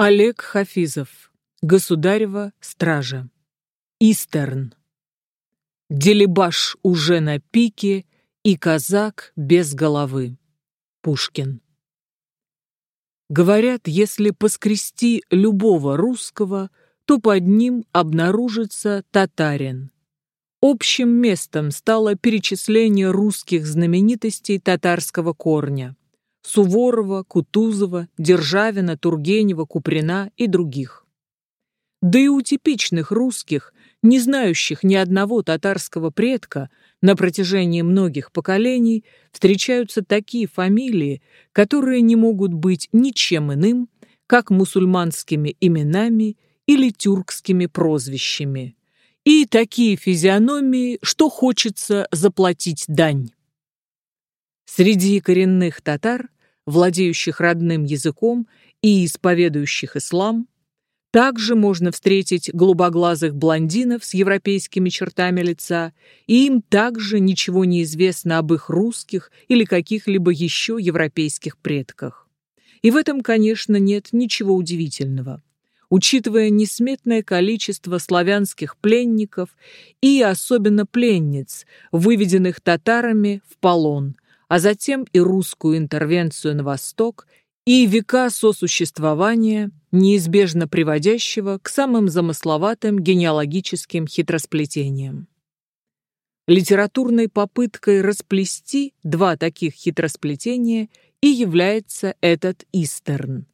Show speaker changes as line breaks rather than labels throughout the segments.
Олег Хафизов. Государева стража. Истерн. Делибаш уже на пике, и казак без головы. Пушкин. Говорят, если поскрести любого русского, то под ним обнаружится татарин. Общим местом стало перечисление русских знаменитостей татарского корня. Суворова, Кутузова, Державина, Тургенева, Куприна и других. Да и у типичных русских, не знающих ни одного татарского предка, на протяжении многих поколений встречаются такие фамилии, которые не могут быть ничем иным, как мусульманскими именами или тюркскими прозвищами. И такие физиономии, что хочется заплатить дань. Среди коренных татар, владеющих родным языком и исповедующих ислам, также можно встретить голубоглазых блондинов с европейскими чертами лица, и им также ничего не известно об их русских или каких-либо еще европейских предках. И в этом, конечно, нет ничего удивительного учитывая несметное количество славянских пленников и особенно пленниц, выведенных татарами в полон, а затем и русскую интервенцию на восток и века сосуществования, неизбежно приводящего к самым замысловатым генеалогическим хитросплетениям. Литературной попыткой расплести два таких хитросплетения и является этот Истерн.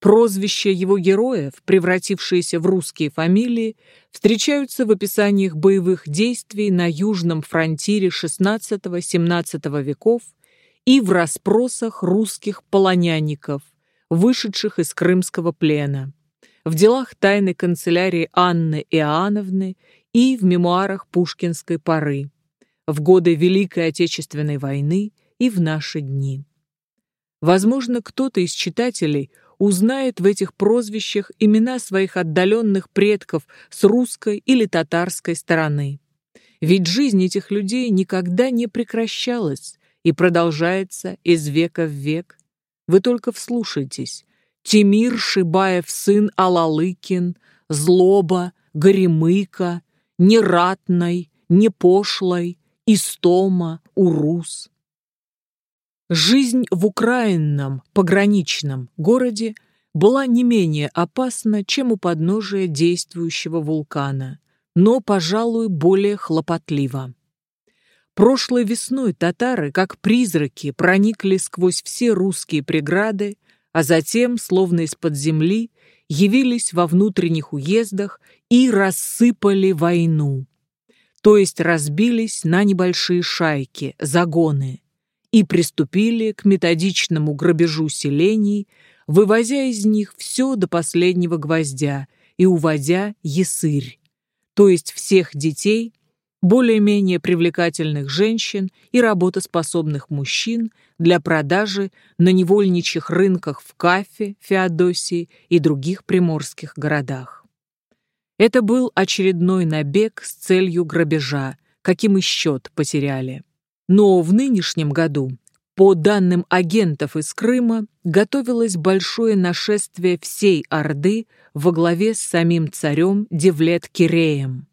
Прозвища его героев, превратившиеся в русские фамилии, встречаются в описаниях боевых действий на южном фронтире XVI-XVII веков и в расспросах русских полонянников, вышедших из крымского плена, в делах тайной канцелярии Анны Иоанновны и в мемуарах пушкинской поры, в годы Великой Отечественной войны и в наши дни. Возможно, кто-то из читателей – узнает в этих прозвищах имена своих отдаленных предков с русской или татарской стороны. Ведь жизнь этих людей никогда не прекращалась и продолжается из века в век. Вы только вслушайтесь. Тимир Шибаев сын Алалыкин, Злоба, Горемыка, Нератной, Непошлой, Истома, Урус. Жизнь в украинном пограничном городе была не менее опасна, чем у подножия действующего вулкана, но, пожалуй, более хлопотлива. Прошлой весной татары, как призраки, проникли сквозь все русские преграды, а затем, словно из-под земли, явились во внутренних уездах и рассыпали войну. То есть разбились на небольшие шайки, загоны, и приступили к методичному грабежу селений, вывозя из них все до последнего гвоздя и уводя ясырь, то есть всех детей, более-менее привлекательных женщин и работоспособных мужчин для продажи на невольничьих рынках в Кафе, Феодосии и других приморских городах. Это был очередной набег с целью грабежа, каким и счет потеряли. Но в нынешнем году, по данным агентов из Крыма, готовилось большое нашествие всей Орды во главе с самим царем Девлет-Киреем.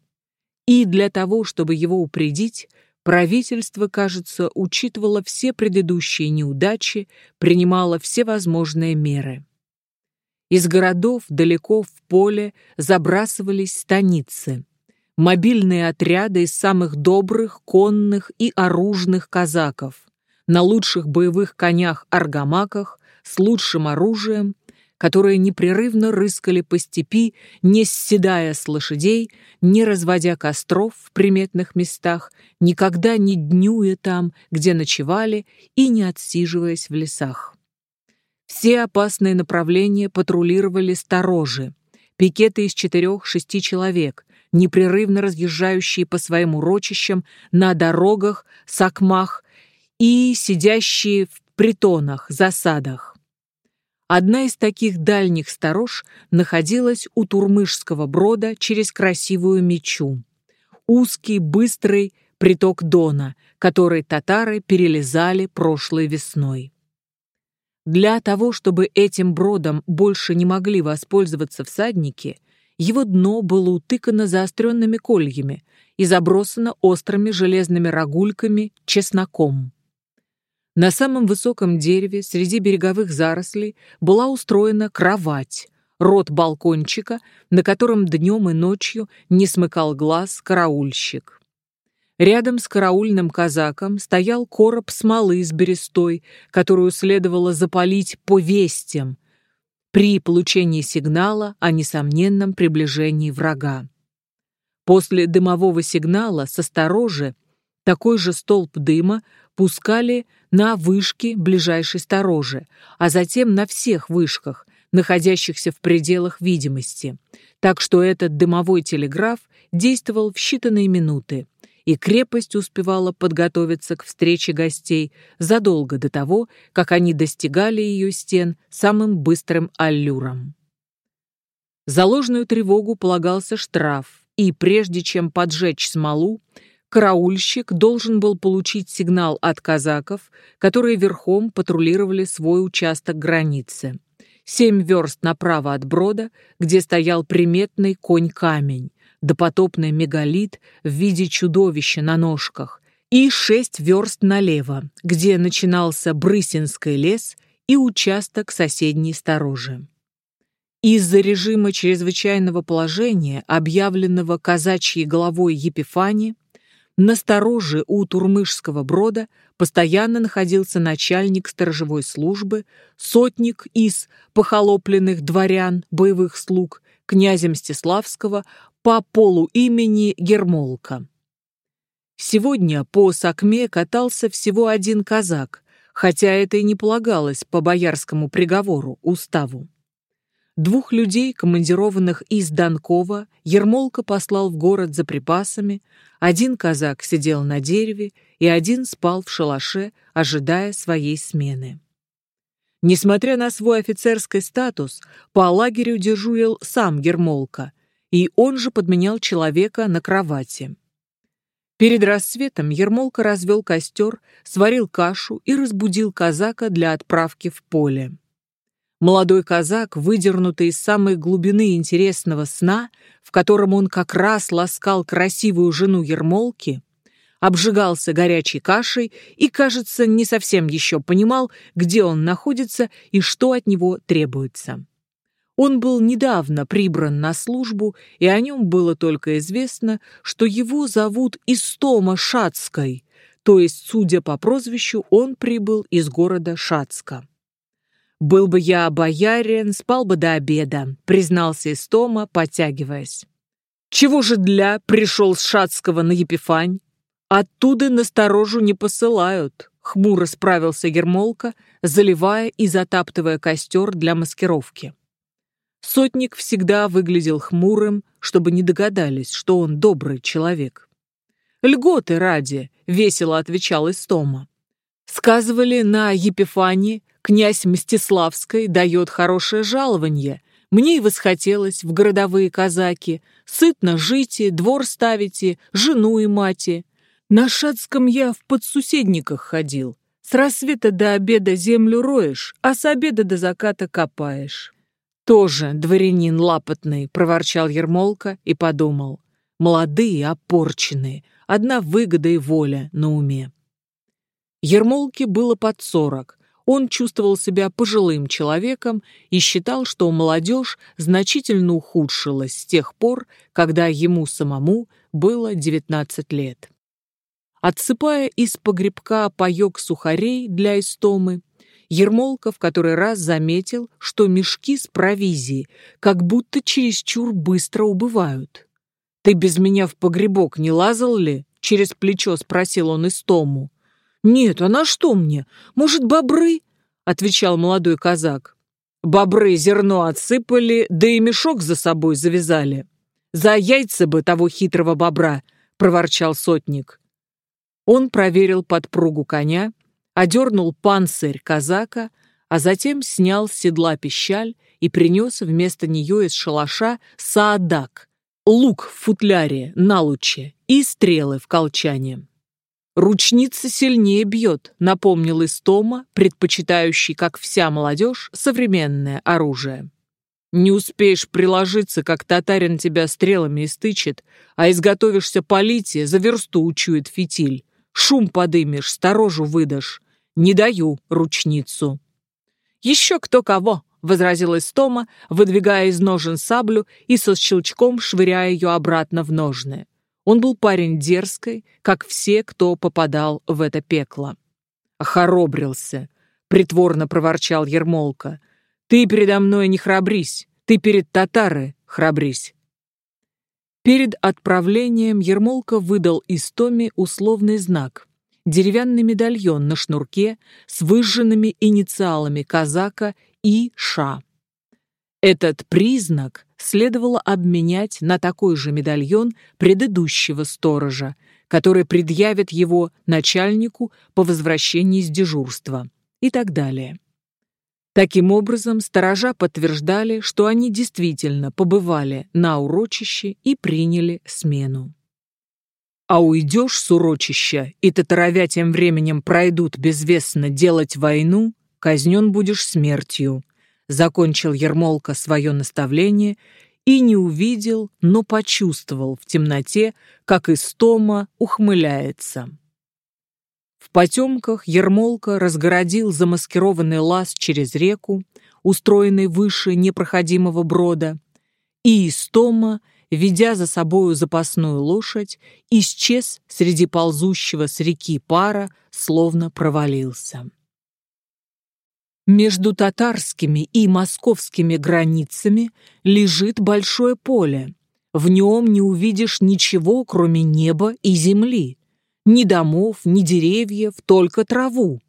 И для того, чтобы его упредить, правительство, кажется, учитывало все предыдущие неудачи, принимало все возможные меры. Из городов далеко в поле забрасывались станицы – мобильные отряды из самых добрых конных и оружных казаков, на лучших боевых конях-аргамаках, с лучшим оружием, которые непрерывно рыскали по степи, не сседая с лошадей, не разводя костров в приметных местах, никогда не днюя там, где ночевали, и не отсиживаясь в лесах. Все опасные направления патрулировали сторожи, пикеты из четырех-шести человек, непрерывно разъезжающие по своим урочищам на дорогах, сакмах и сидящие в притонах, засадах. Одна из таких дальних сторож находилась у Турмышского брода через красивую мечу. Узкий, быстрый приток Дона, который татары перелезали прошлой весной. Для того, чтобы этим бродом больше не могли воспользоваться всадники, его дно было утыкано заостренными кольями и забросано острыми железными рогульками чесноком. На самом высоком дереве среди береговых зарослей была устроена кровать, рот балкончика, на котором днем и ночью не смыкал глаз караульщик. Рядом с караульным казаком стоял короб смолы с берестой, которую следовало запалить по вестям при получении сигнала о несомненном приближении врага. После дымового сигнала со сторожи такой же столб дыма пускали на вышки ближайшей сторожи, а затем на всех вышках, находящихся в пределах видимости, так что этот дымовой телеграф действовал в считанные минуты, и крепость успевала подготовиться к встрече гостей задолго до того, как они достигали ее стен самым быстрым аллюром. За ложную тревогу полагался штраф, и прежде чем поджечь смолу, караульщик должен был получить сигнал от казаков, которые верхом патрулировали свой участок границы. Семь верст направо от брода, где стоял приметный конь-камень, допотопный мегалит в виде чудовища на ножках, и шесть верст налево, где начинался Брысинский лес и участок соседней сторожи. Из-за режима чрезвычайного положения, объявленного казачьей головой Епифани, на стороже у Турмышского брода постоянно находился начальник сторожевой службы, сотник из похолопленных дворян, боевых слуг, князя Мстиславского по полу имени Гермолка. Сегодня по Сакме катался всего один казак, хотя это и не полагалось по боярскому приговору, уставу. Двух людей, командированных из Донкова, Ермолка послал в город за припасами, один казак сидел на дереве, и один спал в шалаше, ожидая своей смены. Несмотря на свой офицерский статус, по лагерю дежурил сам Ермолка, и он же подменял человека на кровати. Перед рассветом Ермолка развел костер, сварил кашу и разбудил казака для отправки в поле. Молодой казак, выдернутый из самой глубины интересного сна, в котором он как раз ласкал красивую жену Ермолки, обжигался горячей кашей и, кажется, не совсем еще понимал, где он находится и что от него требуется. Он был недавно прибран на службу, и о нем было только известно, что его зовут Истома Шацкой, то есть, судя по прозвищу, он прибыл из города Шацка. «Был бы я боярин, спал бы до обеда», — признался Истома, подтягиваясь. «Чего же для пришел с Шацкого на Епифань? Оттуда насторожу не посылают», — хмуро справился Ермолка, заливая и затаптывая костер для маскировки. Сотник всегда выглядел хмурым, чтобы не догадались, что он добрый человек. «Льготы ради», — весело отвечал Истома. «Сказывали, на Епифане князь Мстиславской дает хорошее жалование. Мне и восхотелось в городовые казаки. Сытно жите, двор ставите, жену и мати. На Шацком я в подсуседниках ходил. С рассвета до обеда землю роешь, а с обеда до заката копаешь. «Тоже дворянин лапотный», — проворчал Ермолка и подумал. «Молодые, опорченные, одна выгода и воля на уме». Ермолке было под сорок. Он чувствовал себя пожилым человеком и считал, что молодежь значительно ухудшилась с тех пор, когда ему самому было 19 лет. Отсыпая из погребка паёк сухарей для истомы, Ермолка в который раз заметил, что мешки с провизией как будто чересчур быстро убывают. «Ты без меня в погребок не лазал ли?» — через плечо спросил он Истому. «Нет, а на что мне? Может, бобры?» — отвечал молодой казак. «Бобры зерно отсыпали, да и мешок за собой завязали. За яйца бы того хитрого бобра!» — проворчал сотник. Он проверил подпругу коня одернул панцирь казака, а затем снял с седла пищаль и принес вместо нее из шалаша саадак, лук в футляре, на луче и стрелы в колчане. Ручница сильнее бьет, напомнил Истома, предпочитающий, как вся молодежь, современное оружие. Не успеешь приложиться, как татарин тебя стрелами истычет, а изготовишься полите, за версту учует фитиль. Шум подымешь, сторожу выдашь. Не даю ручницу. Еще кто кого, возразил Истома, выдвигая из ножен саблю и со щелчком швыряя ее обратно в ножны. Он был парень дерзкой, как все, кто попадал в это пекло. «Охоробрился!» — притворно проворчал Ермолка. «Ты передо мной не храбрись, ты перед татары храбрись!» Перед отправлением Ермолка выдал Истоме условный знак — деревянный медальон на шнурке с выжженными инициалами казака и ша. Этот признак следовало обменять на такой же медальон предыдущего сторожа, который предъявит его начальнику по возвращении с дежурства и так далее. Таким образом, сторожа подтверждали, что они действительно побывали на урочище и приняли смену. А уйдешь с урочища, и татаровя тем временем пройдут безвестно делать войну, казнен будешь смертью, закончил Ермолка свое наставление и не увидел, но почувствовал в темноте, как Истома ухмыляется. В потемках Ермолка разгородил замаскированный лаз через реку, устроенный выше непроходимого брода, и Истома, ведя за собою запасную лошадь, исчез среди ползущего с реки пара, словно провалился. Между татарскими и московскими границами лежит большое поле. В нем не увидишь ничего, кроме неба и земли. Ни домов, ни деревьев, только траву.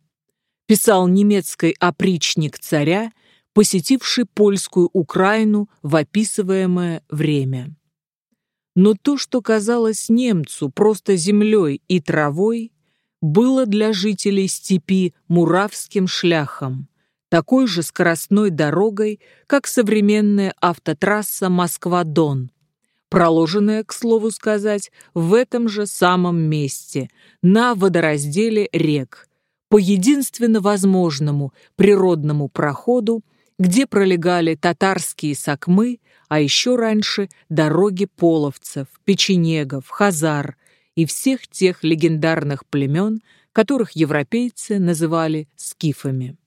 Писал немецкий опричник царя, посетивший польскую Украину в описываемое время. Но то, что казалось немцу просто землей и травой, было для жителей степи муравским шляхом, такой же скоростной дорогой, как современная автотрасса Москва-Дон, проложенная, к слову сказать, в этом же самом месте, на водоразделе рек, по единственно возможному природному проходу, где пролегали татарские сакмы, а еще раньше дороги половцев, печенегов, хазар и всех тех легендарных племен, которых европейцы называли скифами.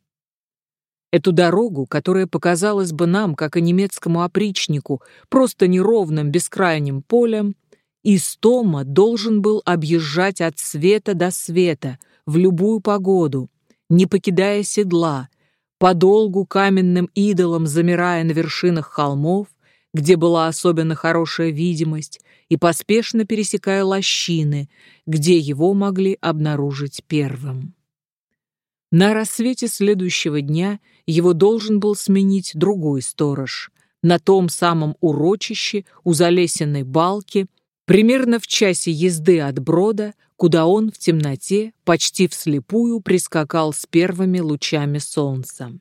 Эту дорогу, которая показалась бы нам, как и немецкому опричнику, просто неровным бескрайним полем, Истома должен был объезжать от света до света, в любую погоду, не покидая седла, подолгу каменным идолом замирая на вершинах холмов, где была особенно хорошая видимость, и поспешно пересекая лощины, где его могли обнаружить первым. На рассвете следующего дня его должен был сменить другой сторож. На том самом урочище у залесенной балки, примерно в часе езды от брода, куда он в темноте почти вслепую прискакал с первыми лучами солнца.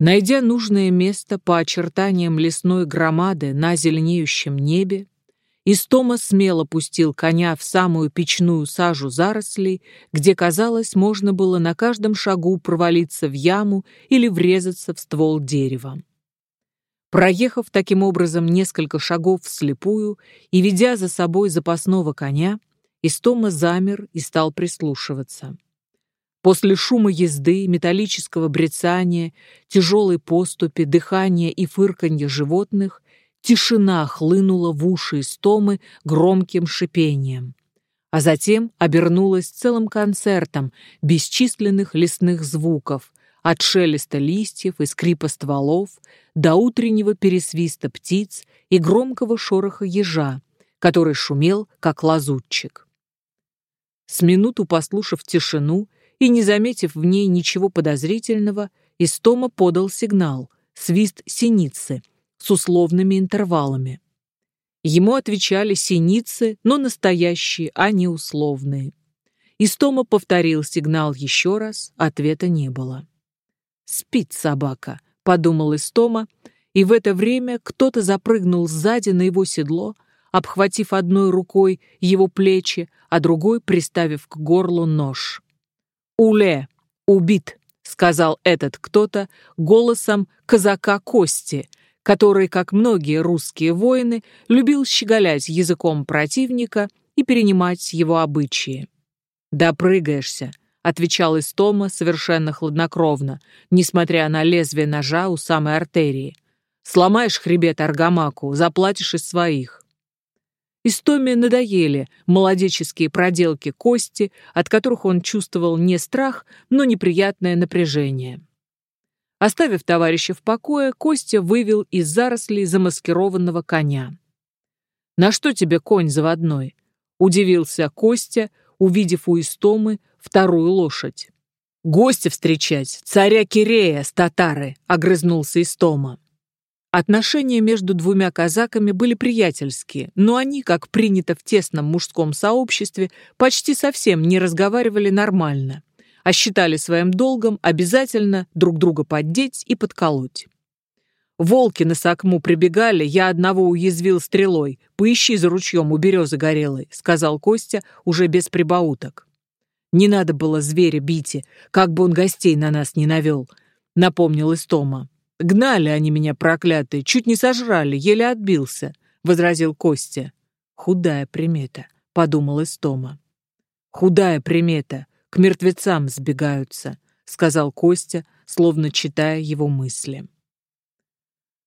Найдя нужное место по очертаниям лесной громады на зеленеющем небе, Истома смело пустил коня в самую печную сажу зарослей, где, казалось, можно было на каждом шагу провалиться в яму или врезаться в ствол дерева. Проехав таким образом несколько шагов вслепую и ведя за собой запасного коня, Истома замер и стал прислушиваться. После шума езды, металлического брецания, тяжелой поступи, дыхания и фырканья животных Тишина хлынула в уши Истомы громким шипением, а затем обернулась целым концертом бесчисленных лесных звуков, от шелеста листьев и скрипа стволов до утреннего пересвиста птиц и громкого шороха ежа, который шумел, как лазутчик. С минуту послушав тишину и не заметив в ней ничего подозрительного, Истома подал сигнал — свист синицы, с условными интервалами. Ему отвечали синицы, но настоящие, а не условные. Истома повторил сигнал еще раз, ответа не было. «Спит собака», — подумал Истома, и в это время кто-то запрыгнул сзади на его седло, обхватив одной рукой его плечи, а другой приставив к горлу нож. «Уле! Убит!» — сказал этот кто-то голосом казака Кости, который, как многие русские воины, любил щеголять языком противника и перенимать его обычаи. «Допрыгаешься», — отвечал Истома совершенно хладнокровно, несмотря на лезвие ножа у самой артерии. «Сломаешь хребет Аргамаку, заплатишь из своих». Истоме надоели молодеческие проделки Кости, от которых он чувствовал не страх, но неприятное напряжение. Оставив товарища в покое, Костя вывел из зарослей замаскированного коня. «На что тебе конь заводной?» — удивился Костя, увидев у Истомы вторую лошадь. «Гостя встречать, царя Кирея с татары!» — огрызнулся Истома. Отношения между двумя казаками были приятельские, но они, как принято в тесном мужском сообществе, почти совсем не разговаривали нормально, а считали своим долгом обязательно друг друга поддеть и подколоть. Волки на сакму прибегали, я одного уязвил стрелой. Поищи за ручьем у березы горелой, сказал Костя уже без прибауток. Не надо было зверя бить, как бы он гостей на нас не навел, напомнил Истома. Гнали они меня, проклятые, чуть не сожрали, еле отбился, возразил Костя. Худая примета, подумал Истома. Худая примета, к мертвецам сбегаются, сказал Костя, словно читая его мысли.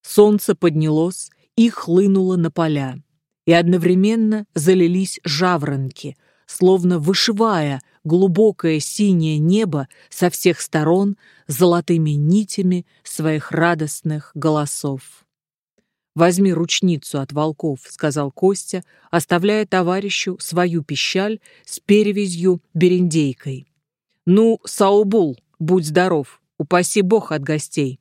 Солнце поднялось и хлынуло на поля, и одновременно залились жаворонки, словно вышивая глубокое синее небо со всех сторон золотыми нитями своих радостных голосов. «Возьми ручницу от волков», — сказал Костя, оставляя товарищу свою пищаль с перевязью берендейкой. «Ну, Саубул, будь здоров, упаси Бог от гостей».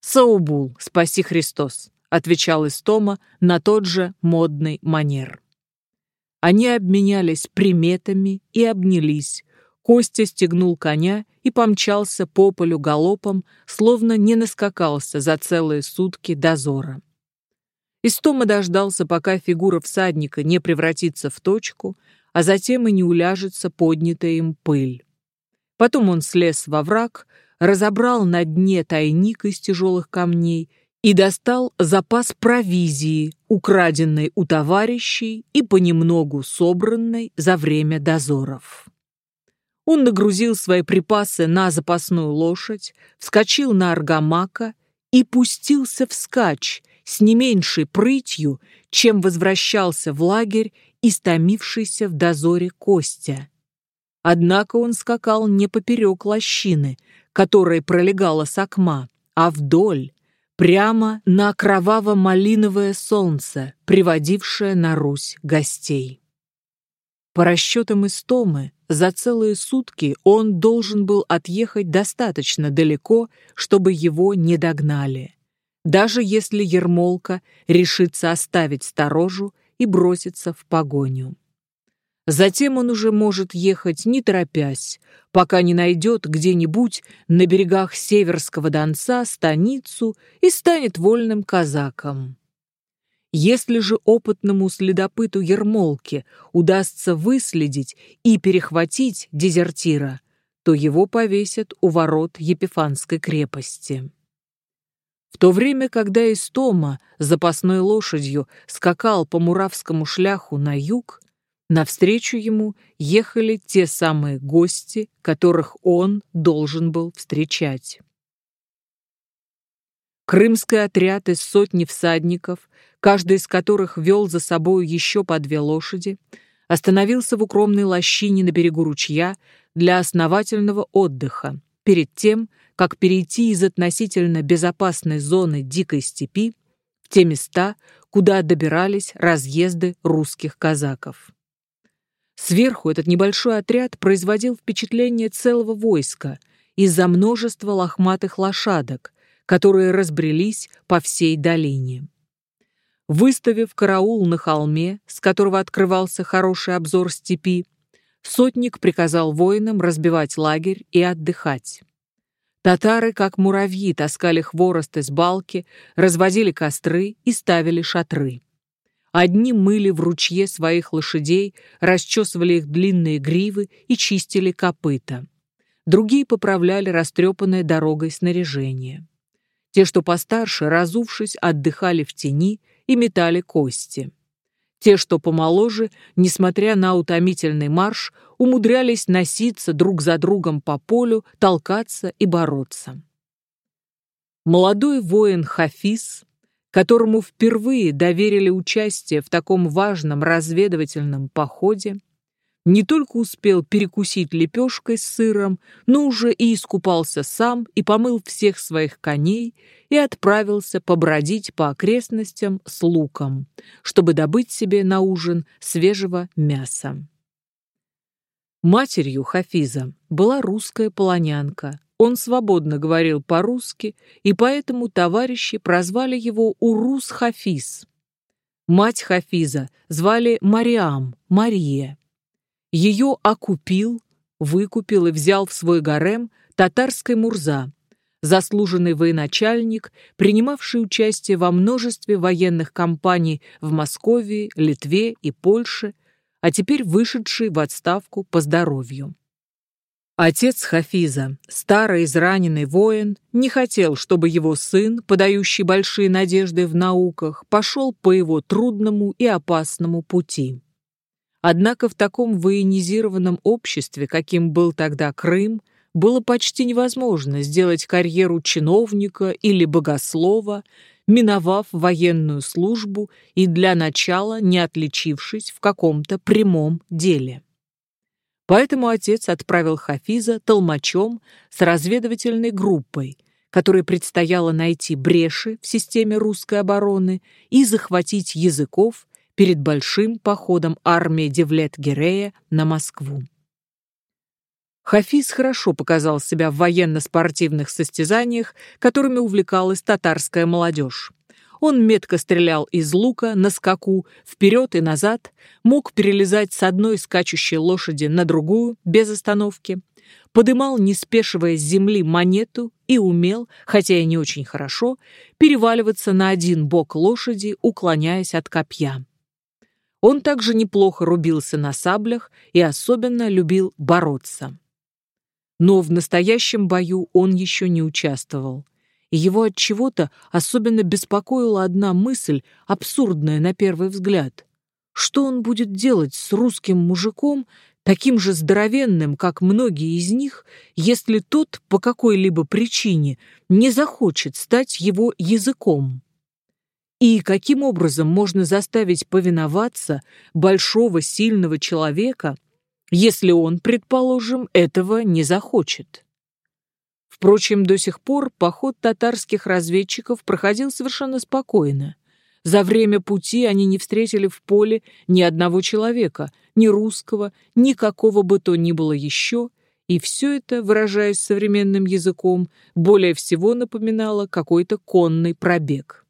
«Саубул, спаси Христос», — отвечал Истома на тот же модный манер. Они обменялись приметами и обнялись. Костя стегнул коня и помчался по полю галопом, словно не наскакался за целые сутки дозора. Истома дождался, пока фигура всадника не превратится в точку, а затем и не уляжется поднятая им пыль. Потом он слез во враг, разобрал на дне тайник из тяжелых камней и достал запас провизии, украденной у товарищей и понемногу собранной за время дозоров. Он нагрузил свои припасы на запасную лошадь, вскочил на аргамака и пустился вскачь с не меньшей прытью, чем возвращался в лагерь истомившийся в дозоре Костя. Однако он скакал не поперек лощины, которой пролегала Сакма, а вдоль, прямо на кроваво-малиновое солнце, приводившее на Русь гостей. По расчетам Истомы, за целые сутки он должен был отъехать достаточно далеко, чтобы его не догнали. Даже если Ермолка решится оставить сторожу и броситься в погоню. Затем он уже может ехать, не торопясь, пока не найдет где-нибудь на берегах Северского Донца станицу и станет вольным казаком. Если же опытному следопыту Ермолке удастся выследить и перехватить дезертира, то его повесят у ворот Епифанской крепости. В то время, когда Истома запасной лошадью скакал по Муравскому шляху на юг, Навстречу ему ехали те самые гости, которых он должен был встречать. Крымский отряд из сотни всадников, каждый из которых вел за собой еще по две лошади, остановился в укромной лощине на берегу ручья для основательного отдыха, перед тем, как перейти из относительно безопасной зоны дикой степи в те места, куда добирались разъезды русских казаков. Сверху этот небольшой отряд производил впечатление целого войска из-за множества лохматых лошадок, которые разбрелись по всей долине. Выставив караул на холме, с которого открывался хороший обзор степи, сотник приказал воинам разбивать лагерь и отдыхать. Татары, как муравьи, таскали хворост из балки, разводили костры и ставили шатры. Одни мыли в ручье своих лошадей, расчесывали их длинные гривы и чистили копыта. Другие поправляли растрепанное дорогой снаряжение. Те, что постарше, разувшись, отдыхали в тени и метали кости. Те, что помоложе, несмотря на утомительный марш, умудрялись носиться друг за другом по полю, толкаться и бороться. Молодой воин Хафиз которому впервые доверили участие в таком важном разведывательном походе, не только успел перекусить лепешкой с сыром, но уже и искупался сам и помыл всех своих коней и отправился побродить по окрестностям с луком, чтобы добыть себе на ужин свежего мяса. Матерью Хафиза была русская полонянка, он свободно говорил по-русски, и поэтому товарищи прозвали его Урус Хафиз. Мать Хафиза звали Мариам, Мария. Ее окупил, выкупил и взял в свой гарем татарский Мурза, заслуженный военачальник, принимавший участие во множестве военных кампаний в Москве, Литве и Польше, а теперь вышедший в отставку по здоровью. Отец Хафиза, старый израненный воин, не хотел, чтобы его сын, подающий большие надежды в науках, пошел по его трудному и опасному пути. Однако в таком военизированном обществе, каким был тогда Крым, было почти невозможно сделать карьеру чиновника или богослова, миновав военную службу и для начала не отличившись в каком-то прямом деле. Поэтому отец отправил Хафиза толмачом с разведывательной группой, которой предстояло найти бреши в системе русской обороны и захватить языков перед большим походом армии Девлет-Гирея на Москву. Хафиз хорошо показал себя в военно-спортивных состязаниях, которыми увлекалась татарская молодежь. Он метко стрелял из лука на скаку, вперед и назад, мог перелезать с одной скачущей лошади на другую без остановки, подымал, не спешивая с земли, монету и умел, хотя и не очень хорошо, переваливаться на один бок лошади, уклоняясь от копья. Он также неплохо рубился на саблях и особенно любил бороться. Но в настоящем бою он еще не участвовал и его от чего-то особенно беспокоила одна мысль, абсурдная на первый взгляд. Что он будет делать с русским мужиком, таким же здоровенным, как многие из них, если тот по какой-либо причине не захочет стать его языком? И каким образом можно заставить повиноваться большого сильного человека, если он, предположим, этого не захочет? Впрочем, до сих пор поход татарских разведчиков проходил совершенно спокойно. За время пути они не встретили в поле ни одного человека, ни русского, ни какого бы то ни было еще, и все это, выражаясь современным языком, более всего напоминало какой-то конный пробег.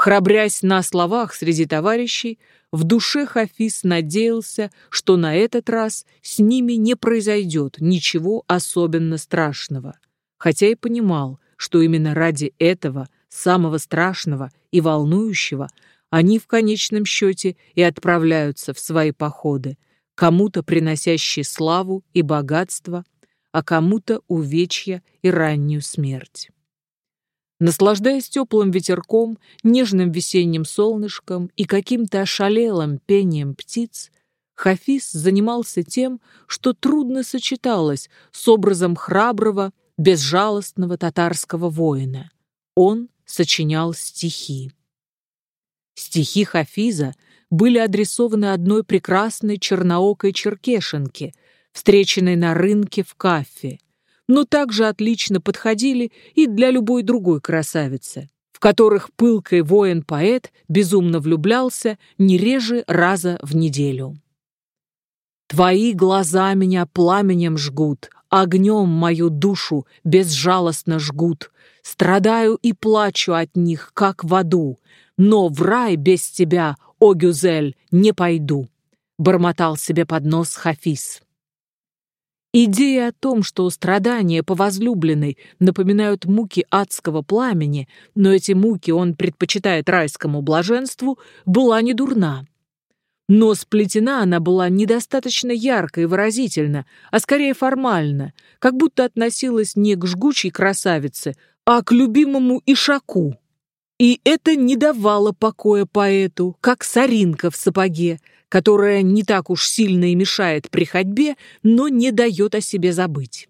Храбрясь на словах среди товарищей, в душе Хафиз надеялся, что на этот раз с ними не произойдет ничего особенно страшного, хотя и понимал, что именно ради этого, самого страшного и волнующего, они в конечном счете и отправляются в свои походы, кому-то приносящие славу и богатство, а кому-то увечья и раннюю смерть. Наслаждаясь теплым ветерком, нежным весенним солнышком и каким-то ошалелым пением птиц, Хафиз занимался тем, что трудно сочеталось с образом храброго, безжалостного татарского воина. Он сочинял стихи. Стихи Хафиза были адресованы одной прекрасной черноокой черкешенке, встреченной на рынке в Кафе, но также отлично подходили и для любой другой красавицы, в которых пылкой воин-поэт безумно влюблялся не реже раза в неделю. Твои глаза меня пламенем жгут, огнем мою душу безжалостно жгут. Страдаю и плачу от них, как в аду, но в рай без тебя, о Гюзель, не пойду. Бормотал себе под нос Хафиз. Идея о том, что страдания по возлюбленной напоминают муки адского пламени, но эти муки он предпочитает райскому блаженству, была не дурна. Но сплетена она была недостаточно ярко и выразительно, а скорее формально, как будто относилась не к жгучей красавице, а к любимому ишаку. И это не давало покоя поэту, как соринка в сапоге, которая не так уж сильно и мешает при ходьбе, но не дает о себе забыть.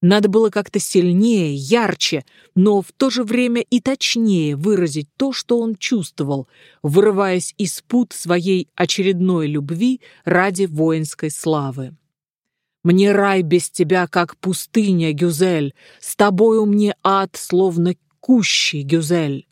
Надо было как-то сильнее, ярче, но в то же время и точнее выразить то, что он чувствовал, вырываясь из пут своей очередной любви ради воинской славы. «Мне рай без тебя, как пустыня, Гюзель, с тобою мне ад, словно кущий, Гюзель».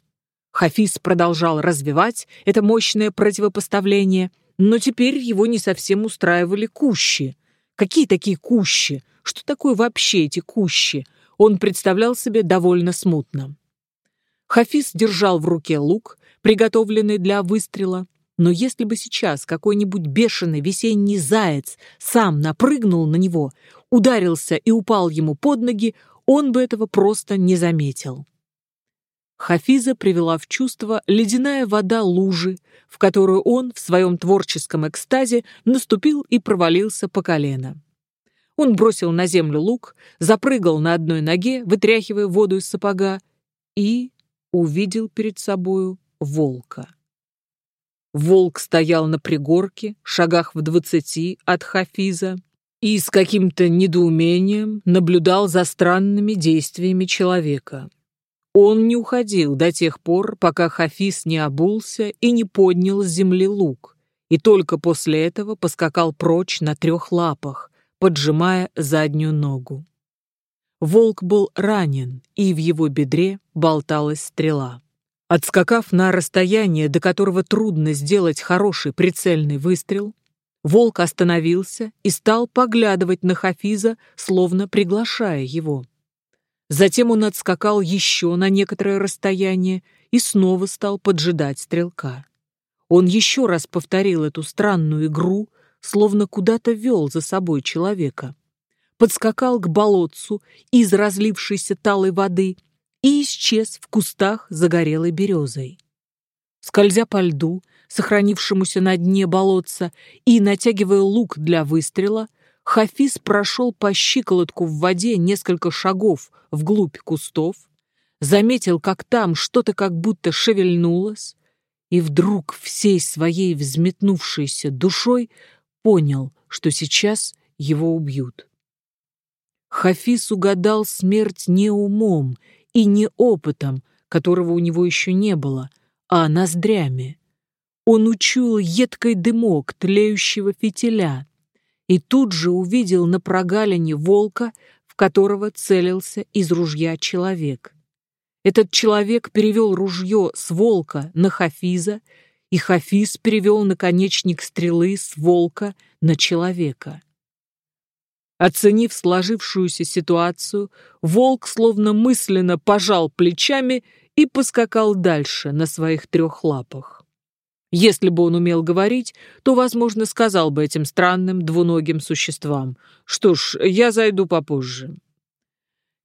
Хафиз продолжал развивать это мощное противопоставление, но теперь его не совсем устраивали кущи. Какие такие кущи? Что такое вообще эти кущи? Он представлял себе довольно смутно. Хафиз держал в руке лук, приготовленный для выстрела, но если бы сейчас какой-нибудь бешеный весенний заяц сам напрыгнул на него, ударился и упал ему под ноги, он бы этого просто не заметил. Хафиза привела в чувство ледяная вода лужи, в которую он в своем творческом экстазе наступил и провалился по колено. Он бросил на землю лук, запрыгал на одной ноге, вытряхивая воду из сапога, и увидел перед собою волка. Волк стоял на пригорке, шагах в двадцати от Хафиза, и с каким-то недоумением наблюдал за странными действиями человека. Он не уходил до тех пор, пока Хафиз не обулся и не поднял с земли лук, и только после этого поскакал прочь на трех лапах, поджимая заднюю ногу. Волк был ранен, и в его бедре болталась стрела. Отскакав на расстояние, до которого трудно сделать хороший прицельный выстрел, волк остановился и стал поглядывать на Хафиза, словно приглашая его. Затем он отскакал еще на некоторое расстояние и снова стал поджидать стрелка. Он еще раз повторил эту странную игру, словно куда-то вел за собой человека. Подскакал к болотцу из разлившейся талой воды и исчез в кустах загорелой березой. Скользя по льду, сохранившемуся на дне болотца, и натягивая лук для выстрела, Хафиз прошел по щиколотку в воде несколько шагов вглубь кустов, заметил, как там что-то как будто шевельнулось, и вдруг всей своей взметнувшейся душой понял, что сейчас его убьют. Хафиз угадал смерть не умом и не опытом, которого у него еще не было, а ноздрями. Он учуял едкий дымок тлеющего фитиля, и тут же увидел на прогалине волка, в которого целился из ружья человек. Этот человек перевел ружье с волка на Хафиза, и Хафиз перевел наконечник стрелы с волка на человека. Оценив сложившуюся ситуацию, волк словно мысленно пожал плечами и поскакал дальше на своих трех лапах. Если бы он умел говорить, то, возможно, сказал бы этим странным двуногим существам. Что ж, я зайду попозже.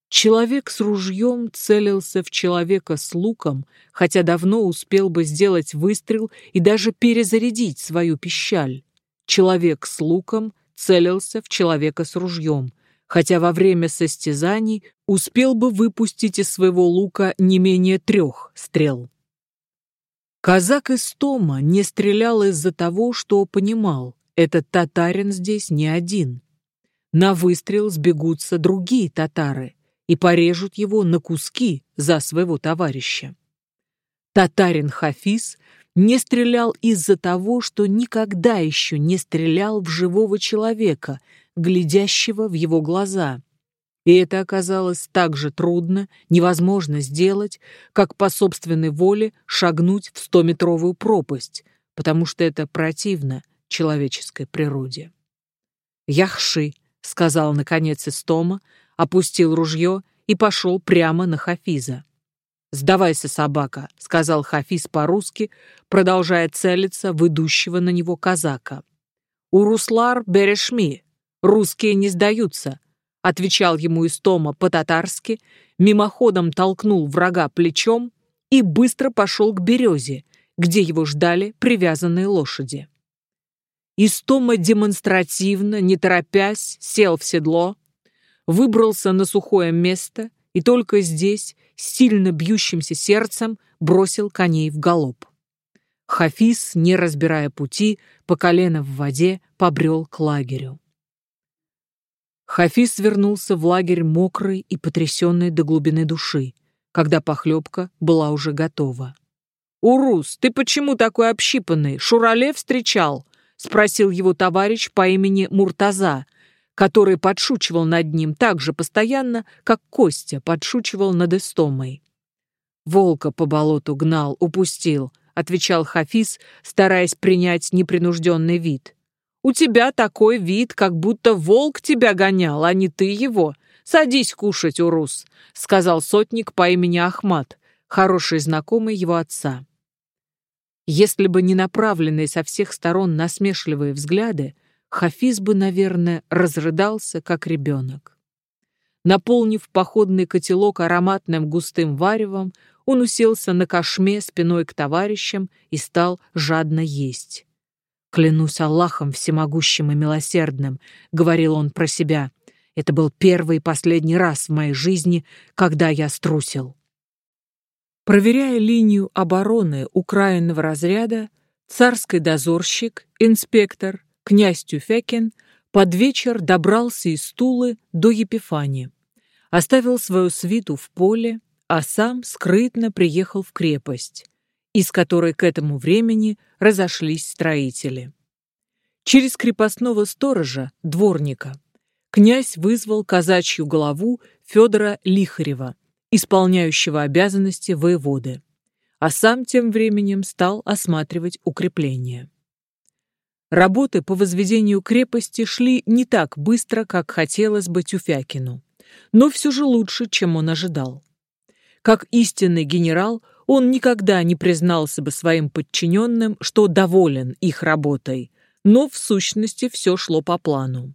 Человек с ружьем целился в человека с луком, хотя давно успел бы сделать выстрел и даже перезарядить свою пищаль. Человек с луком целился в человека с ружьем, хотя во время состязаний успел бы выпустить из своего лука не менее трех стрел. Казак из Тома не стрелял из-за того, что понимал, этот татарин здесь не один. На выстрел сбегутся другие татары и порежут его на куски за своего товарища. Татарин Хафиз не стрелял из-за того, что никогда еще не стрелял в живого человека, глядящего в его глаза, и это оказалось так же трудно, невозможно сделать, как по собственной воле шагнуть в стометровую пропасть, потому что это противно человеческой природе. «Яхши», — сказал наконец Истома, опустил ружье и пошел прямо на Хафиза. «Сдавайся, собака», — сказал Хафиз по-русски, продолжая целиться в идущего на него казака. «Уруслар берешми, русские не сдаются», — отвечал ему Истома по-татарски, мимоходом толкнул врага плечом и быстро пошел к березе, где его ждали привязанные лошади. Истома демонстративно, не торопясь, сел в седло, выбрался на сухое место и только здесь, сильно бьющимся сердцем, бросил коней в галоп. Хафиз, не разбирая пути, по колено в воде побрел к лагерю. Хафиз вернулся в лагерь мокрый и потрясенный до глубины души, когда похлебка была уже готова. «Урус, ты почему такой общипанный? Шурале встречал?» — спросил его товарищ по имени Муртаза, который подшучивал над ним так же постоянно, как Костя подшучивал над Истомой. «Волка по болоту гнал, упустил», — отвечал Хафиз, стараясь принять непринужденный вид. «У тебя такой вид, как будто волк тебя гонял, а не ты его. Садись кушать, Урус», — сказал сотник по имени Ахмат, хороший знакомый его отца. Если бы не направленные со всех сторон насмешливые взгляды, Хафиз бы, наверное, разрыдался, как ребенок. Наполнив походный котелок ароматным густым варевом, он уселся на кошме спиной к товарищам и стал жадно есть. «Клянусь Аллахом всемогущим и милосердным», — говорил он про себя, — «это был первый и последний раз в моей жизни, когда я струсил». Проверяя линию обороны украинного разряда, царский дозорщик, инспектор, князь Тюфякин под вечер добрался из Тулы до Епифани, оставил свою свиту в поле, а сам скрытно приехал в крепость, из которой к этому времени разошлись строители. Через крепостного сторожа, дворника, князь вызвал казачью голову Федора Лихарева, исполняющего обязанности воеводы, а сам тем временем стал осматривать укрепления. Работы по возведению крепости шли не так быстро, как хотелось бы Тюфякину, но все же лучше, чем он ожидал. Как истинный генерал, он никогда не признался бы своим подчиненным, что доволен их работой, но в сущности все шло по плану.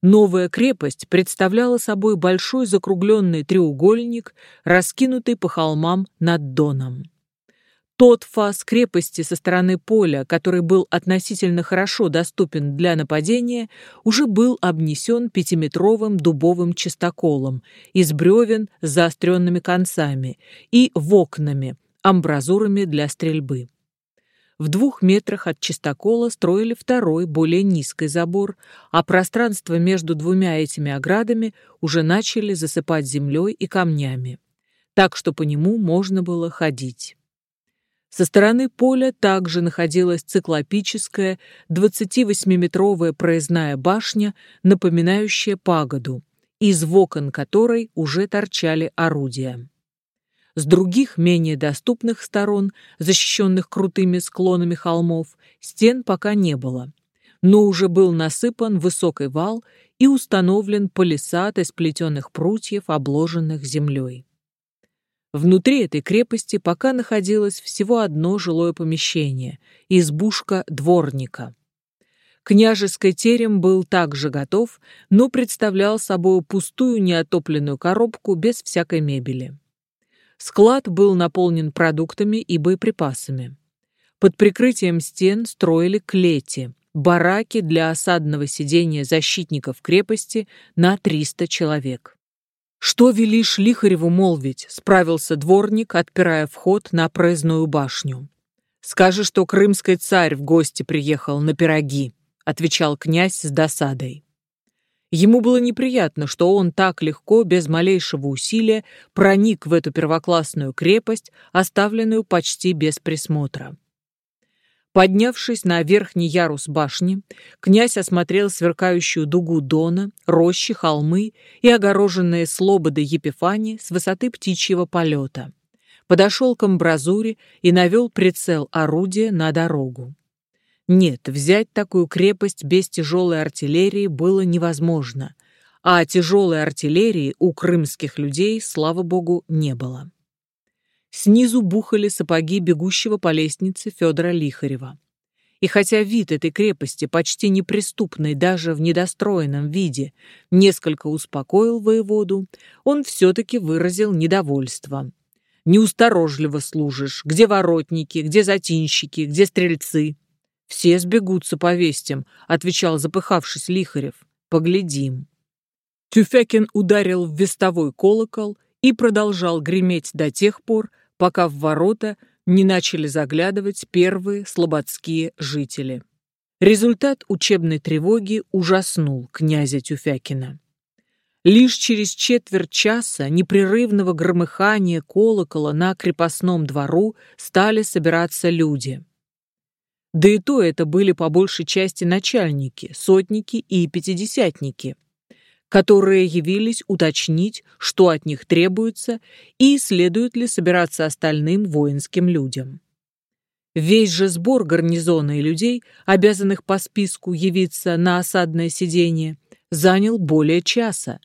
Новая крепость представляла собой большой закругленный треугольник, раскинутый по холмам над Доном. Тот фас крепости со стороны поля, который был относительно хорошо доступен для нападения, уже был обнесен пятиметровым дубовым чистоколом из бревен с заостренными концами и вокнами, амбразурами для стрельбы. В двух метрах от чистокола строили второй, более низкий забор, а пространство между двумя этими оградами уже начали засыпать землей и камнями, так что по нему можно было ходить. Со стороны поля также находилась циклопическая 28-метровая проездная башня, напоминающая пагоду, из окон которой уже торчали орудия. С других, менее доступных сторон, защищенных крутыми склонами холмов, стен пока не было. Но уже был насыпан высокий вал и установлен палисад из плетеных прутьев, обложенных землей. Внутри этой крепости пока находилось всего одно жилое помещение – избушка дворника. Княжеский терем был также готов, но представлял собой пустую неотопленную коробку без всякой мебели. Склад был наполнен продуктами и боеприпасами. Под прикрытием стен строили клети, бараки для осадного сидения защитников крепости на 300 человек. «Что велишь Лихареву молвить?» — справился дворник, отпирая вход на проездную башню. «Скажи, что крымский царь в гости приехал на пироги», — отвечал князь с досадой. Ему было неприятно, что он так легко, без малейшего усилия, проник в эту первоклассную крепость, оставленную почти без присмотра. Поднявшись на верхний ярус башни, князь осмотрел сверкающую дугу Дона, рощи, холмы и огороженные слободы Епифани с высоты птичьего полета. Подошел к амбразуре и навел прицел орудия на дорогу. Нет, взять такую крепость без тяжелой артиллерии было невозможно, а тяжелой артиллерии у крымских людей, слава богу, не было. Снизу бухали сапоги бегущего по лестнице Федора Лихарева. И хотя вид этой крепости, почти неприступный даже в недостроенном виде, несколько успокоил воеводу, он все-таки выразил недовольство. «Неусторожливо служишь. Где воротники, где затинщики, где стрельцы?» «Все сбегутся по вестям», — отвечал запыхавшись Лихарев. «Поглядим». Тюфякин ударил в вестовой колокол и продолжал греметь до тех пор, пока в ворота не начали заглядывать первые слободские жители. Результат учебной тревоги ужаснул князя Тюфякина. Лишь через четверть часа непрерывного громыхания колокола на крепостном двору стали собираться люди. Да и то это были по большей части начальники, сотники и пятидесятники – которые явились уточнить, что от них требуется и следует ли собираться остальным воинским людям. Весь же сбор гарнизона и людей, обязанных по списку явиться на осадное сидение, занял более часа.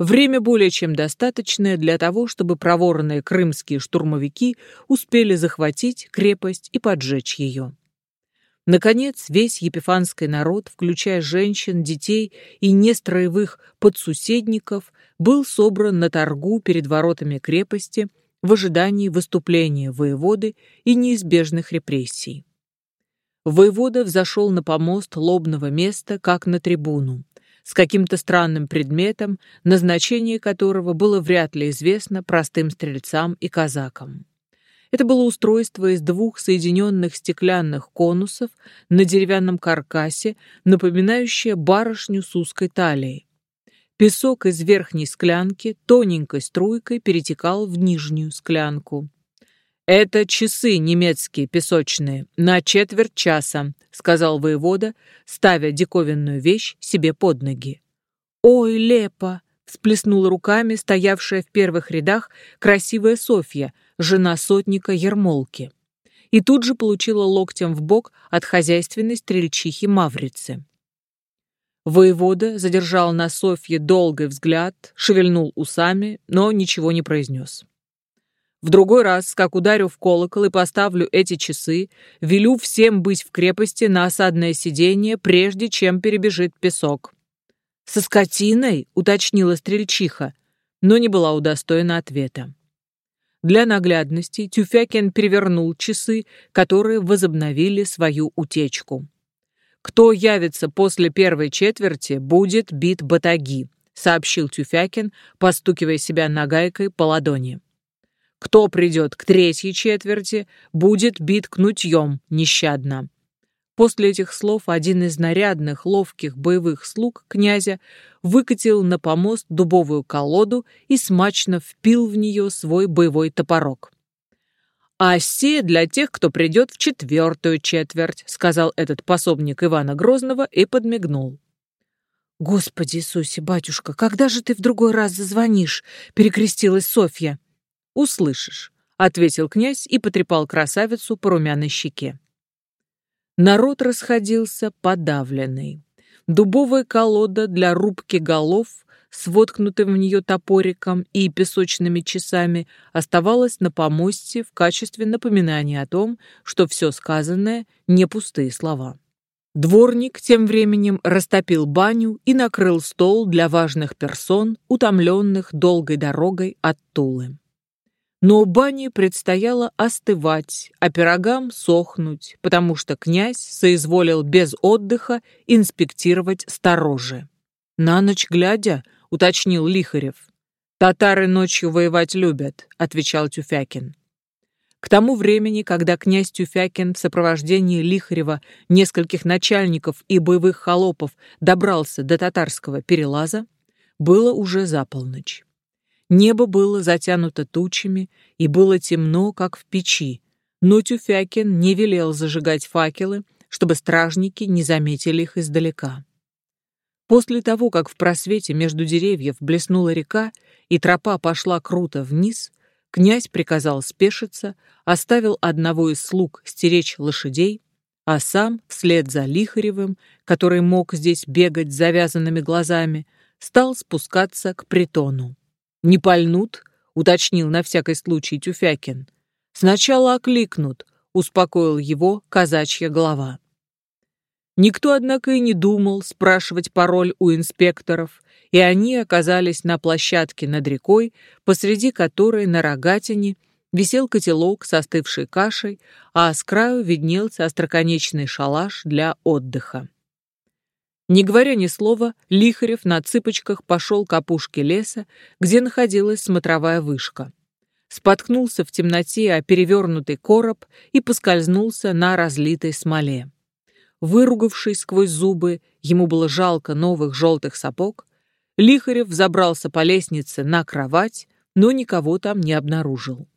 Время более чем достаточное для того, чтобы проворные крымские штурмовики успели захватить крепость и поджечь ее. Наконец, весь епифанский народ, включая женщин, детей и нестроевых подсуседников, был собран на торгу перед воротами крепости в ожидании выступления воеводы и неизбежных репрессий. Воевода взошел на помост лобного места, как на трибуну, с каким-то странным предметом, назначение которого было вряд ли известно простым стрельцам и казакам. Это было устройство из двух соединенных стеклянных конусов на деревянном каркасе, напоминающее барышню с узкой талией. Песок из верхней склянки тоненькой струйкой перетекал в нижнюю склянку. «Это часы немецкие, песочные, на четверть часа», — сказал воевода, ставя диковинную вещь себе под ноги. «Ой, лепо!» — всплеснула руками стоявшая в первых рядах красивая Софья, жена сотника Ермолки, и тут же получила локтем в бок от хозяйственной стрельчихи Маврицы. Воевода задержал на Софье долгий взгляд, шевельнул усами, но ничего не произнес. В другой раз, как ударю в колокол и поставлю эти часы, велю всем быть в крепости на осадное сиденье, прежде чем перебежит песок. «Со скотиной?» — уточнила стрельчиха, но не была удостоена ответа. Для наглядности Тюфякин перевернул часы, которые возобновили свою утечку. «Кто явится после первой четверти, будет бит батаги», сообщил Тюфякин, постукивая себя нагайкой по ладони. «Кто придет к третьей четверти, будет бит кнутьем нещадно». После этих слов один из нарядных, ловких боевых слуг князя выкатил на помост дубовую колоду и смачно впил в нее свой боевой топорок. «А сие для тех, кто придет в четвертую четверть», сказал этот пособник Ивана Грозного и подмигнул. «Господи Иисусе, батюшка, когда же ты в другой раз зазвонишь?» перекрестилась Софья. «Услышишь», — ответил князь и потрепал красавицу по румяной щеке. Народ расходился подавленный. Дубовая колода для рубки голов с воткнутым в нее топориком и песочными часами оставалась на помосте в качестве напоминания о том, что все сказанное — не пустые слова. Дворник тем временем растопил баню и накрыл стол для важных персон, утомленных долгой дорогой от Тулы. Но бане предстояло остывать, а пирогам сохнуть, потому что князь соизволил без отдыха инспектировать сторожи. «На ночь глядя», — уточнил Лихарев. «Татары ночью воевать любят», — отвечал Тюфякин. К тому времени, когда князь Тюфякин в сопровождении Лихарева, нескольких начальников и боевых холопов добрался до татарского перелаза, было уже за полночь. Небо было затянуто тучами, и было темно, как в печи, но Тюфякин не велел зажигать факелы, чтобы стражники не заметили их издалека. После того, как в просвете между деревьев блеснула река и тропа пошла круто вниз, князь приказал спешиться, оставил одного из слуг стеречь лошадей, а сам, вслед за Лихаревым, который мог здесь бегать с завязанными глазами, стал спускаться к притону. «Не пальнут?» — уточнил на всякий случай Тюфякин. «Сначала окликнут», — успокоил его казачья голова. Никто, однако, и не думал спрашивать пароль у инспекторов, и они оказались на площадке над рекой, посреди которой на рогатине висел котелок с остывшей кашей, а с краю виднелся остроконечный шалаш для отдыха. Не говоря ни слова, Лихарев на цыпочках пошел к опушке леса, где находилась смотровая вышка. Споткнулся в темноте о перевернутый короб и поскользнулся на разлитой смоле. Выругавшись сквозь зубы, ему было жалко новых желтых сапог, Лихарев забрался по лестнице на кровать, но никого там не обнаружил.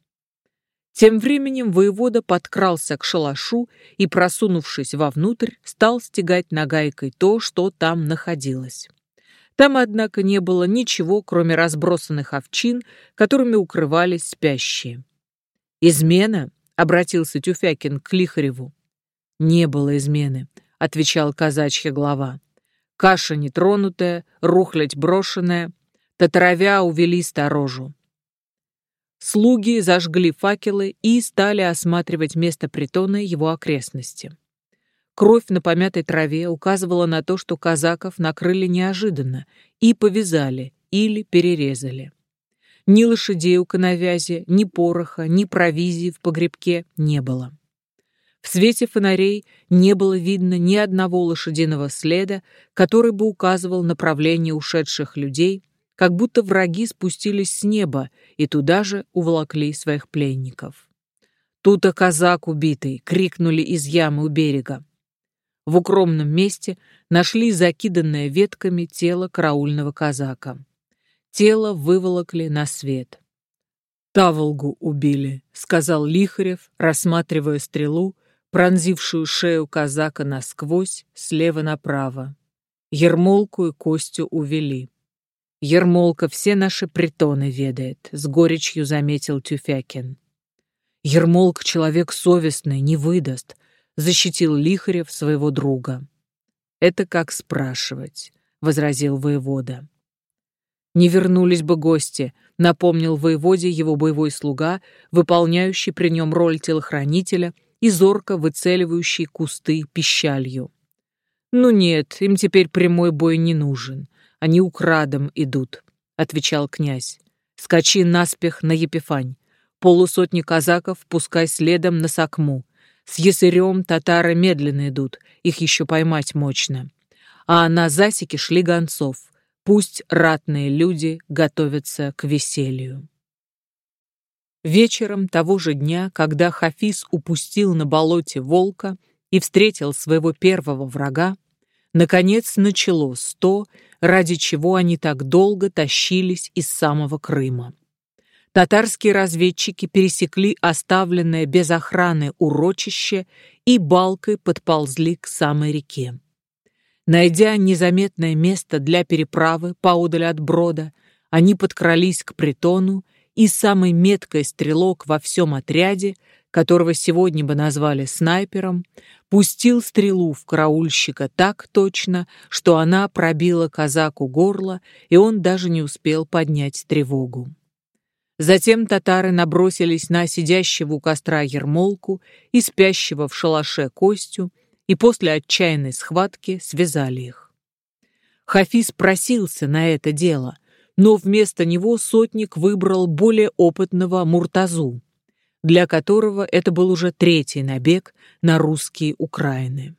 Тем временем воевода подкрался к шалашу и, просунувшись вовнутрь, стал стегать нагайкой то, что там находилось. Там, однако, не было ничего, кроме разбросанных овчин, которыми укрывались спящие. «Измена?» — обратился Тюфякин к Лихареву. «Не было измены», — отвечал казачья глава. «Каша нетронутая, рухлядь брошенная, татаровя увели сторожу». Слуги зажгли факелы и стали осматривать место притона и его окрестности. Кровь на помятой траве указывала на то, что казаков накрыли неожиданно и повязали или перерезали. Ни лошадей у коновязи, ни пороха, ни провизии в погребке не было. В свете фонарей не было видно ни одного лошадиного следа, который бы указывал направление ушедших людей, как будто враги спустились с неба и туда же уволокли своих пленников. «Тут-то казак убитый!» — крикнули из ямы у берега. В укромном месте нашли закиданное ветками тело караульного казака. Тело выволокли на свет. «Таволгу убили», — сказал Лихарев, рассматривая стрелу, пронзившую шею казака насквозь, слева направо. Ермолку и Костю увели. Ермолка все наши притоны ведает, с горечью заметил Тюфякин. Ермолк человек совестный, не выдаст, защитил Лихарев своего друга. Это как спрашивать, возразил воевода. Не вернулись бы гости, напомнил воеводе его боевой слуга, выполняющий при нем роль телохранителя — и зорко выцеливающий кусты пищалью. «Ну нет, им теперь прямой бой не нужен. Они украдом идут», — отвечал князь. «Скачи наспех на Епифань. Полусотни казаков пускай следом на Сакму. С ясырем татары медленно идут, их еще поймать мощно. А на засеке шли гонцов. Пусть ратные люди готовятся к веселью». Вечером того же дня, когда Хафиз упустил на болоте волка и встретил своего первого врага, наконец началось то, ради чего они так долго тащились из самого Крыма. Татарские разведчики пересекли оставленное без охраны урочище и балкой подползли к самой реке. Найдя незаметное место для переправы поодаль от брода, они подкрались к притону и самый меткий стрелок во всем отряде, которого сегодня бы назвали снайпером, пустил стрелу в караульщика так точно, что она пробила казаку горло, и он даже не успел поднять тревогу. Затем татары набросились на сидящего у костра ермолку и спящего в шалаше Костю, и после отчаянной схватки связали их. Хафиз просился на это дело — но вместо него сотник выбрал более опытного Муртазу, для которого это был уже третий набег на русские Украины.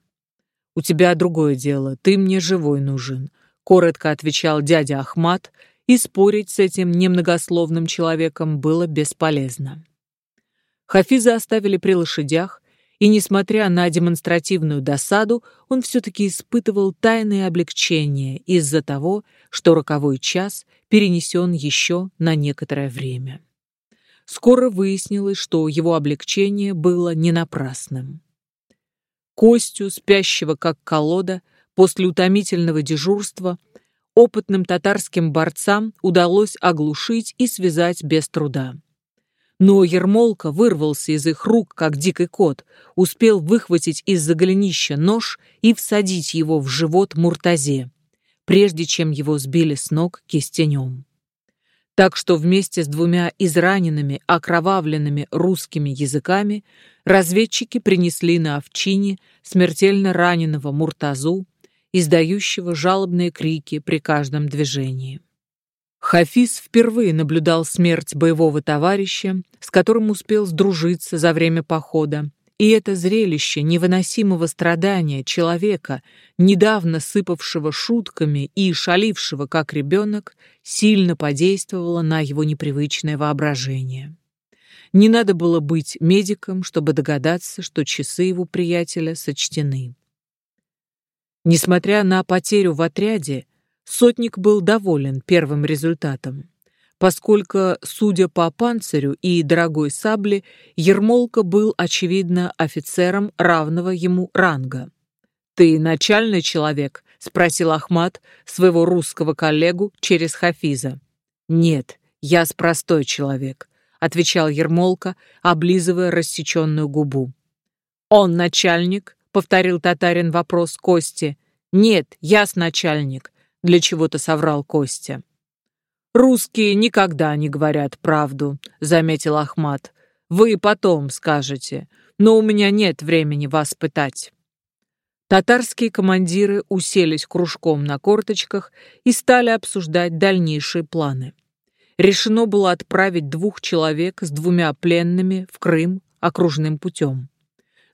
«У тебя другое дело, ты мне живой нужен», — коротко отвечал дядя Ахмат, и спорить с этим немногословным человеком было бесполезно. Хафиза оставили при лошадях, и, несмотря на демонстративную досаду, он все-таки испытывал тайное облегчение из-за того, что роковой час перенесен еще на некоторое время. Скоро выяснилось, что его облегчение было не напрасным. Костю, спящего как колода, после утомительного дежурства, опытным татарским борцам удалось оглушить и связать без труда. Но Ермолка вырвался из их рук, как дикий кот, успел выхватить из-за голенища нож и всадить его в живот Муртазе, прежде чем его сбили с ног кистенем. Так что вместе с двумя израненными, окровавленными русскими языками разведчики принесли на овчине смертельно раненого Муртазу, издающего жалобные крики при каждом движении. Хафиз впервые наблюдал смерть боевого товарища, с которым успел сдружиться за время похода, и это зрелище невыносимого страдания человека, недавно сыпавшего шутками и шалившего как ребенок, сильно подействовало на его непривычное воображение. Не надо было быть медиком, чтобы догадаться, что часы его приятеля сочтены. Несмотря на потерю в отряде, сотник был доволен первым результатом поскольку, судя по панцирю и дорогой сабле, Ермолка был, очевидно, офицером равного ему ранга. «Ты начальный человек?» — спросил Ахмат своего русского коллегу через Хафиза. «Нет, я с простой человек», — отвечал Ермолка, облизывая рассеченную губу. «Он начальник?» — повторил татарин вопрос Кости. «Нет, я с начальник», — для чего-то соврал Костя. «Русские никогда не говорят правду», — заметил Ахмат. «Вы потом скажете, но у меня нет времени вас пытать». Татарские командиры уселись кружком на корточках и стали обсуждать дальнейшие планы. Решено было отправить двух человек с двумя пленными в Крым окружным путем.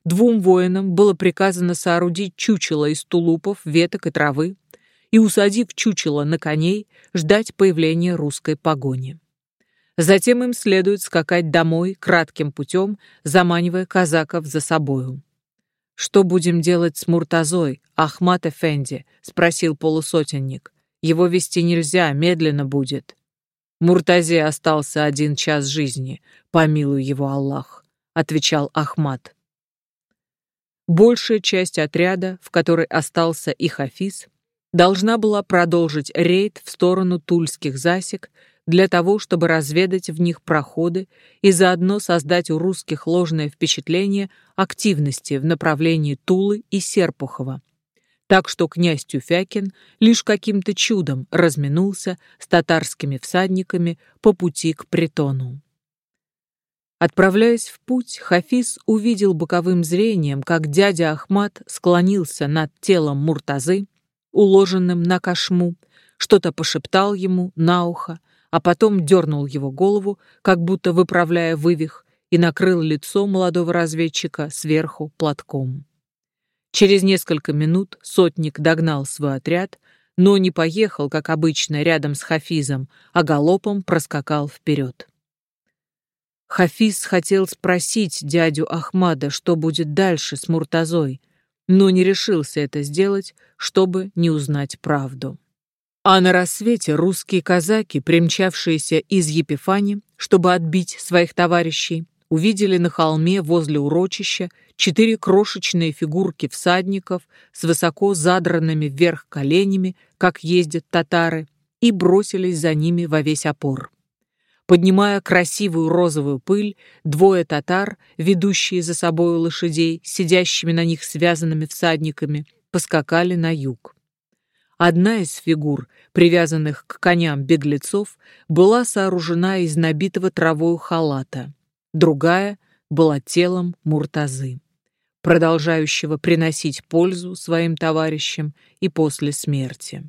Двум воинам было приказано соорудить чучело из тулупов, веток и травы, и, усадив чучело на коней, ждать появления русской погони. Затем им следует скакать домой кратким путем, заманивая казаков за собою. «Что будем делать с Муртазой, Ахмат Эфенди?» — спросил полусотенник. «Его вести нельзя, медленно будет». «Муртазе остался один час жизни, помилуй его Аллах», — отвечал Ахмат. Большая часть отряда, в которой остался и Хафиз, должна была продолжить рейд в сторону тульских засек для того, чтобы разведать в них проходы и заодно создать у русских ложное впечатление активности в направлении Тулы и Серпухова. Так что князь Тюфякин лишь каким-то чудом разминулся с татарскими всадниками по пути к притону. Отправляясь в путь, Хафиз увидел боковым зрением, как дядя Ахмат склонился над телом Муртазы, уложенным на кошму, что-то пошептал ему на ухо, а потом дернул его голову, как будто выправляя вывих, и накрыл лицо молодого разведчика сверху платком. Через несколько минут сотник догнал свой отряд, но не поехал, как обычно, рядом с Хафизом, а галопом проскакал вперед. Хафиз хотел спросить дядю Ахмада, что будет дальше с Муртазой, но не решился это сделать, чтобы не узнать правду. А на рассвете русские казаки, примчавшиеся из Епифани, чтобы отбить своих товарищей, увидели на холме возле урочища четыре крошечные фигурки всадников с высоко задранными вверх коленями, как ездят татары, и бросились за ними во весь опор. Поднимая красивую розовую пыль, двое татар, ведущие за собою лошадей, сидящими на них связанными всадниками, поскакали на юг. Одна из фигур, привязанных к коням беглецов, была сооружена из набитого травою халата, другая была телом Муртазы, продолжающего приносить пользу своим товарищам и после смерти.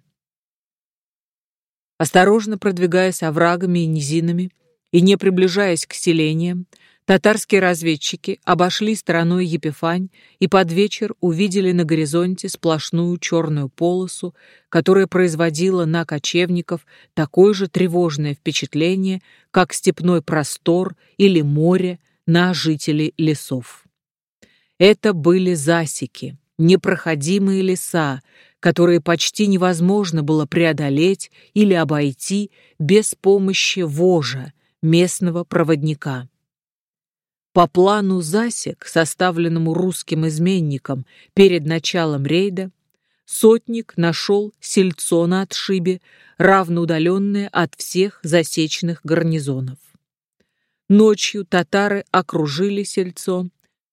Осторожно продвигаясь оврагами и низинами и не приближаясь к селениям, татарские разведчики обошли стороной Епифань и под вечер увидели на горизонте сплошную черную полосу, которая производила на кочевников такое же тревожное впечатление, как степной простор или море на жителей лесов. Это были засеки, непроходимые леса, которые почти невозможно было преодолеть или обойти без помощи вожа, местного проводника. По плану засек, составленному русским изменником перед началом рейда, сотник нашел сельцо на отшибе, равноудаленное от всех засечных гарнизонов. Ночью татары окружили сельцо,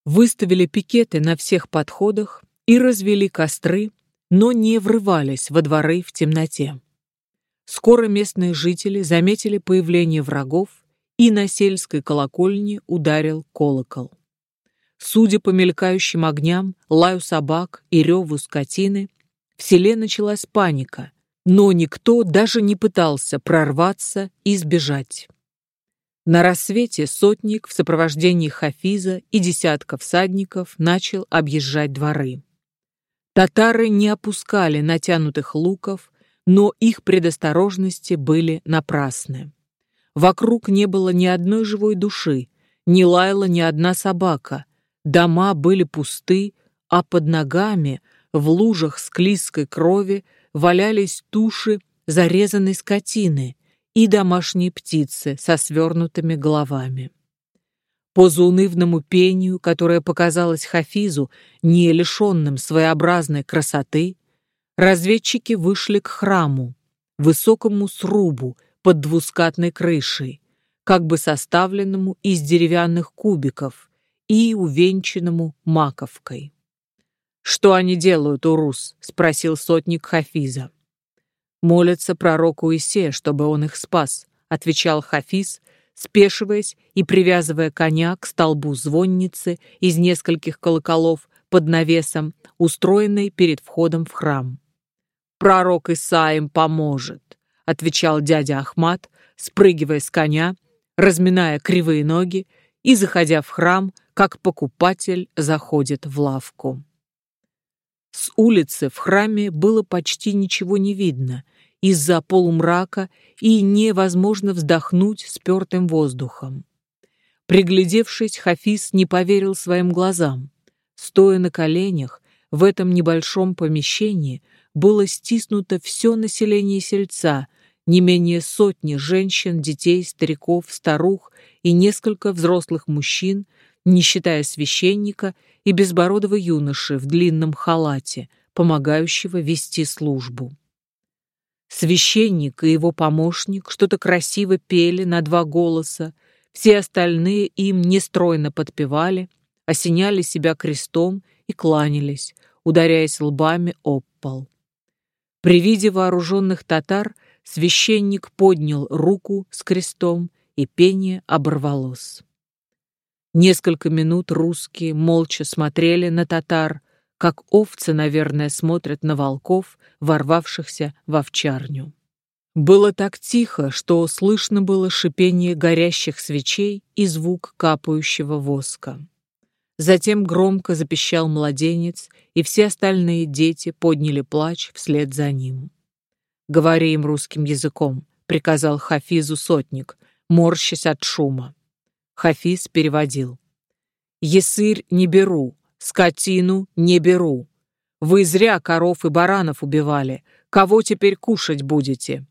выставили пикеты на всех подходах и развели костры но не врывались во дворы в темноте. Скоро местные жители заметили появление врагов, и на сельской колокольне ударил колокол. Судя по мелькающим огням, лаю собак и реву скотины, в селе началась паника, но никто даже не пытался прорваться и сбежать. На рассвете сотник в сопровождении Хафиза и десятка всадников начал объезжать дворы. Татары не опускали натянутых луков, но их предосторожности были напрасны. Вокруг не было ни одной живой души, не лаяла ни одна собака, дома были пусты, а под ногами, в лужах склизкой крови, валялись туши зарезанной скотины, и домашние птицы со свернутыми головами. По заунывному пению, которое показалось Хафизу не лишенным своеобразной красоты, разведчики вышли к храму, высокому срубу под двускатной крышей, как бы составленному из деревянных кубиков и увенчанному маковкой. «Что они делают, Урус?» — спросил сотник Хафиза. «Молятся пророку Исея, чтобы он их спас», — отвечал Хафиз, спешиваясь и привязывая коня к столбу звонницы из нескольких колоколов под навесом, устроенной перед входом в храм. «Пророк Иса поможет», — отвечал дядя Ахмат, спрыгивая с коня, разминая кривые ноги и заходя в храм, как покупатель заходит в лавку. С улицы в храме было почти ничего не видно из-за полумрака и невозможно вздохнуть спертым воздухом. Приглядевшись, Хафиз не поверил своим глазам. Стоя на коленях, в этом небольшом помещении было стиснуто все население сельца, не менее сотни женщин, детей, стариков, старух и несколько взрослых мужчин, не считая священника и безбородого юноши в длинном халате, помогающего вести службу. Священник и его помощник что-то красиво пели на два голоса, все остальные им нестройно подпевали, осеняли себя крестом и кланялись, ударяясь лбами об пол. При виде вооруженных татар священник поднял руку с крестом, и пение оборвалось. Несколько минут русские молча смотрели на татар, как овцы, наверное, смотрят на волков, ворвавшихся в овчарню. Было так тихо, что слышно было шипение горящих свечей и звук капающего воска. Затем громко запищал младенец, и все остальные дети подняли плач вслед за ним. «Говори им русским языком», — приказал Хафизу сотник, морщась от шума. Хафиз переводил. «Есырь не беру, скотину не беру. Вы зря коров и баранов убивали. Кого теперь кушать будете?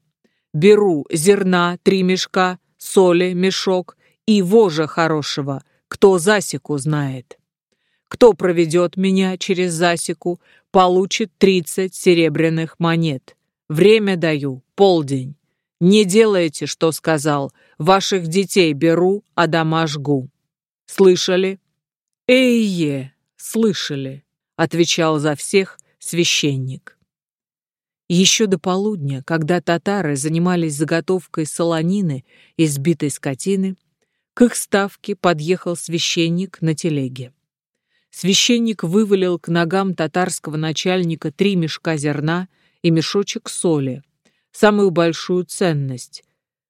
Беру зерна три мешка, соли мешок и вожа хорошего, кто засеку знает. Кто проведет меня через засеку, получит тридцать серебряных монет. Время даю, полдень. Не делайте, что сказал. Ваших детей беру, а дома жгу. Слышали? Эйе, слышали, отвечал за всех священник. Еще до полудня, когда татары занимались заготовкой солонины из сбитой скотины, к их ставке подъехал священник на телеге. Священник вывалил к ногам татарского начальника три мешка зерна и мешочек соли, самую большую ценность,